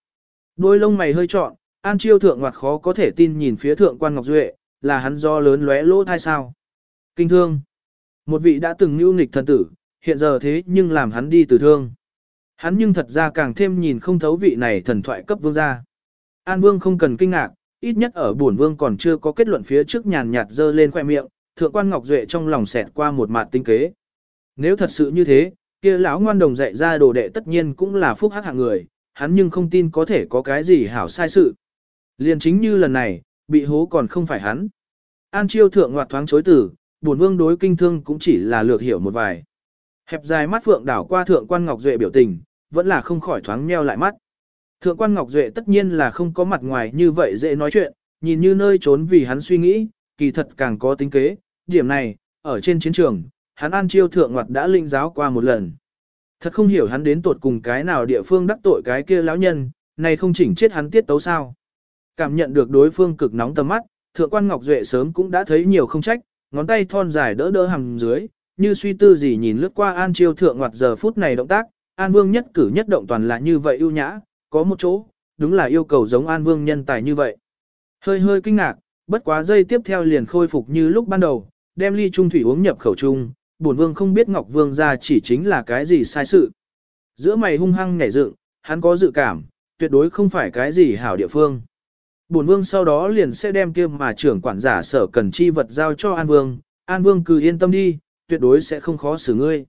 Đôi lông mày hơi trọn, An Chiêu thượng ngoặt khó có thể tin nhìn phía thượng quan Ngọc Duệ, là hắn do lớn lóe lỗ thai sao. Kinh thương. Một vị đã từng nhu nghịch thần tử, hiện giờ thế nhưng làm hắn đi từ thương. Hắn nhưng thật ra càng thêm nhìn không thấu vị này thần thoại cấp vương gia. An Vương không cần kinh ngạc, ít nhất ở bổn vương còn chưa có kết luận phía trước nhàn nhạt dơ lên khoe miệng, thượng quan Ngọc Duệ trong lòng xẹt qua một mặt tinh kế. Nếu thật sự như thế, kia lão ngoan đồng dạy ra đồ đệ tất nhiên cũng là phúc hắc hạng người, hắn nhưng không tin có thể có cái gì hảo sai sự. Liền chính như lần này, bị hố còn không phải hắn. An chiêu thượng ngoạt thoáng chối tử, bổn vương đối kinh thương cũng chỉ là lược hiểu một vài. Hẹp dài mắt phượng đảo qua thượng quan Ngọc Duệ biểu tình, vẫn là không khỏi thoáng nheo lại mắt. Thượng quan Ngọc Duệ tất nhiên là không có mặt ngoài như vậy dễ nói chuyện, nhìn như nơi trốn vì hắn suy nghĩ, kỳ thật càng có tính kế, điểm này, ở trên chiến trường, hắn an chiêu thượng ngoặt đã linh giáo qua một lần. Thật không hiểu hắn đến tột cùng cái nào địa phương đắc tội cái kia lão nhân, này không chỉnh chết hắn tiết tấu sao. Cảm nhận được đối phương cực nóng tầm mắt, thượng quan Ngọc Duệ sớm cũng đã thấy nhiều không trách, ngón tay thon dài đỡ đỡ hầm dưới, như suy tư gì nhìn lướt qua an chiêu thượng ngoặt giờ phút này động tác, an vương nhất cử nhất động toàn là như vậy ưu nhã, có một chỗ, đúng là yêu cầu giống an vương nhân tài như vậy. Hơi hơi kinh ngạc, bất quá giây tiếp theo liền khôi phục như lúc ban đầu, đem ly trung thủy uống nhập khẩu trung, bổn vương không biết Ngọc Vương ra chỉ chính là cái gì sai sự. Giữa mày hung hăng nhảy dựng, hắn có dự cảm, tuyệt đối không phải cái gì hảo địa phương. Bổn vương sau đó liền sẽ đem kia mà trưởng quản giả sở cần chi vật giao cho An Vương, An Vương cứ yên tâm đi, tuyệt đối sẽ không khó xử ngươi.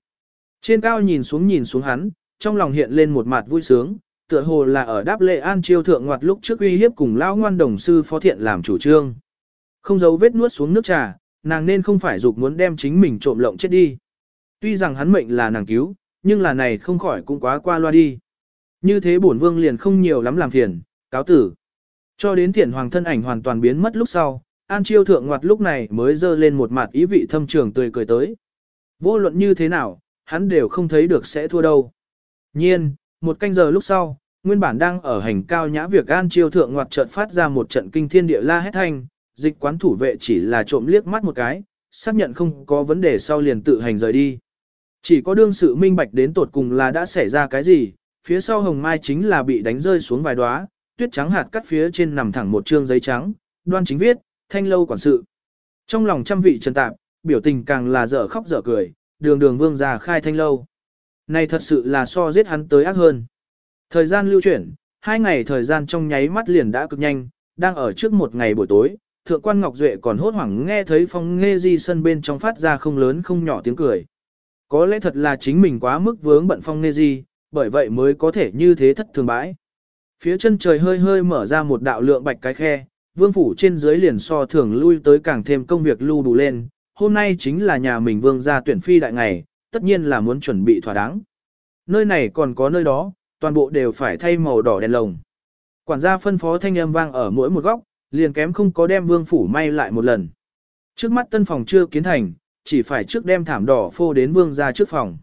Trên cao nhìn xuống nhìn xuống hắn, trong lòng hiện lên một mặt vui sướng, tựa hồ là ở đáp lệ an chiêu thượng ngoặt lúc trước uy hiếp cùng lão ngoan đồng sư phó thiện làm chủ trương. Không giấu vết nuốt xuống nước trà, nàng nên không phải dục muốn đem chính mình trộm lộng chết đi. Tuy rằng hắn mệnh là nàng cứu, nhưng là này không khỏi cũng quá qua loa đi. Như thế bổn vương liền không nhiều lắm làm phiền, cáo tử. Cho đến thiện hoàng thân ảnh hoàn toàn biến mất lúc sau, An Chiêu thượng ngoặt lúc này mới dơ lên một mặt ý vị thâm trường tươi cười tới. Vô luận như thế nào, hắn đều không thấy được sẽ thua đâu. Nhiên, một canh giờ lúc sau, nguyên bản đang ở hành cao nhã việc An Chiêu thượng ngoặt chợt phát ra một trận kinh thiên địa la hét thanh, dịch quán thủ vệ chỉ là trộm liếc mắt một cái, xác nhận không có vấn đề sau liền tự hành rời đi. Chỉ có đương sự minh bạch đến tột cùng là đã xảy ra cái gì, phía sau hồng mai chính là bị đánh rơi xuống vài đóa, tuyết trắng hạt cắt phía trên nằm thẳng một trương giấy trắng, đoan chính viết, thanh lâu quản sự. Trong lòng trăm vị trần tạp, biểu tình càng là dở khóc dở cười, đường đường vương già khai thanh lâu. Này thật sự là so giết hắn tới ác hơn. Thời gian lưu chuyển, hai ngày thời gian trong nháy mắt liền đã cực nhanh, đang ở trước một ngày buổi tối, thượng quan Ngọc Duệ còn hốt hoảng nghe thấy phong nghe di sân bên trong phát ra không lớn không nhỏ tiếng cười. Có lẽ thật là chính mình quá mức vướng bận phong nghe di, bởi vậy mới có thể như thế thất thường bãi. Phía chân trời hơi hơi mở ra một đạo lượng bạch cái khe, vương phủ trên dưới liền so thường lui tới càng thêm công việc lưu đủ lên, hôm nay chính là nhà mình vương gia tuyển phi đại ngày, tất nhiên là muốn chuẩn bị thỏa đáng. Nơi này còn có nơi đó, toàn bộ đều phải thay màu đỏ đèn lồng. Quản gia phân phó thanh âm vang ở mỗi một góc, liền kém không có đem vương phủ may lại một lần. Trước mắt tân phòng chưa kiến thành, chỉ phải trước đem thảm đỏ phô đến vương gia trước phòng.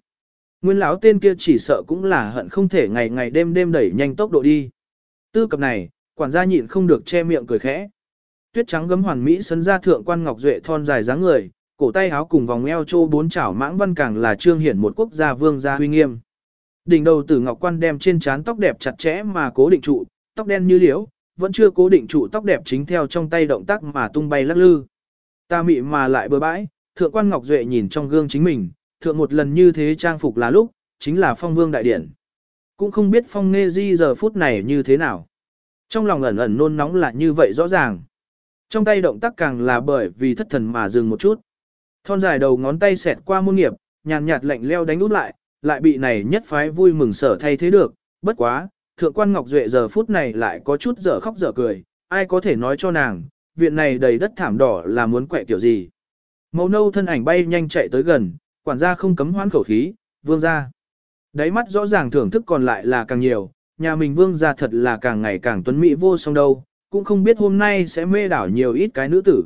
Nguyên lão tên kia chỉ sợ cũng là hận không thể ngày ngày đêm đêm đẩy nhanh tốc độ đi. Tư cập này, quản gia nhịn không được che miệng cười khẽ. Tuyết trắng gấm hoàn mỹ sấn ra thượng quan ngọc duệ thon dài dáng người, cổ tay áo cùng vòng eo trô bốn chảo mãng văn càng là trương hiển một quốc gia vương gia huy nghiêm. Đỉnh đầu tử ngọc quan đem trên trán tóc đẹp chặt chẽ mà cố định trụ, tóc đen như liễu, vẫn chưa cố định trụ tóc đẹp chính theo trong tay động tác mà tung bay lắc lư. Ta mị mà lại bừa bãi, thượng quan ngọc duệ nhìn trong gương chính mình, thượng một lần như thế trang phục là lúc, chính là phong vương đại điển. Cũng không biết phong nghe di giờ phút này như thế nào. Trong lòng ẩn ẩn nôn nóng là như vậy rõ ràng. Trong tay động tác càng là bởi vì thất thần mà dừng một chút. Thon dài đầu ngón tay xẹt qua môn nghiệp, nhàn nhạt lạnh leo đánh út lại, lại bị này nhất phái vui mừng sở thay thế được. Bất quá, thượng quan Ngọc Duệ giờ phút này lại có chút dở khóc dở cười, ai có thể nói cho nàng, viện này đầy đất thảm đỏ là muốn quẹ kiểu gì. Màu nâu thân ảnh bay nhanh chạy tới gần, quản gia không cấm hoán khẩu khí, vương gia, Đáy mắt rõ ràng thưởng thức còn lại là càng nhiều, nhà mình vương gia thật là càng ngày càng tuấn mỹ vô song đâu, cũng không biết hôm nay sẽ mê đảo nhiều ít cái nữ tử.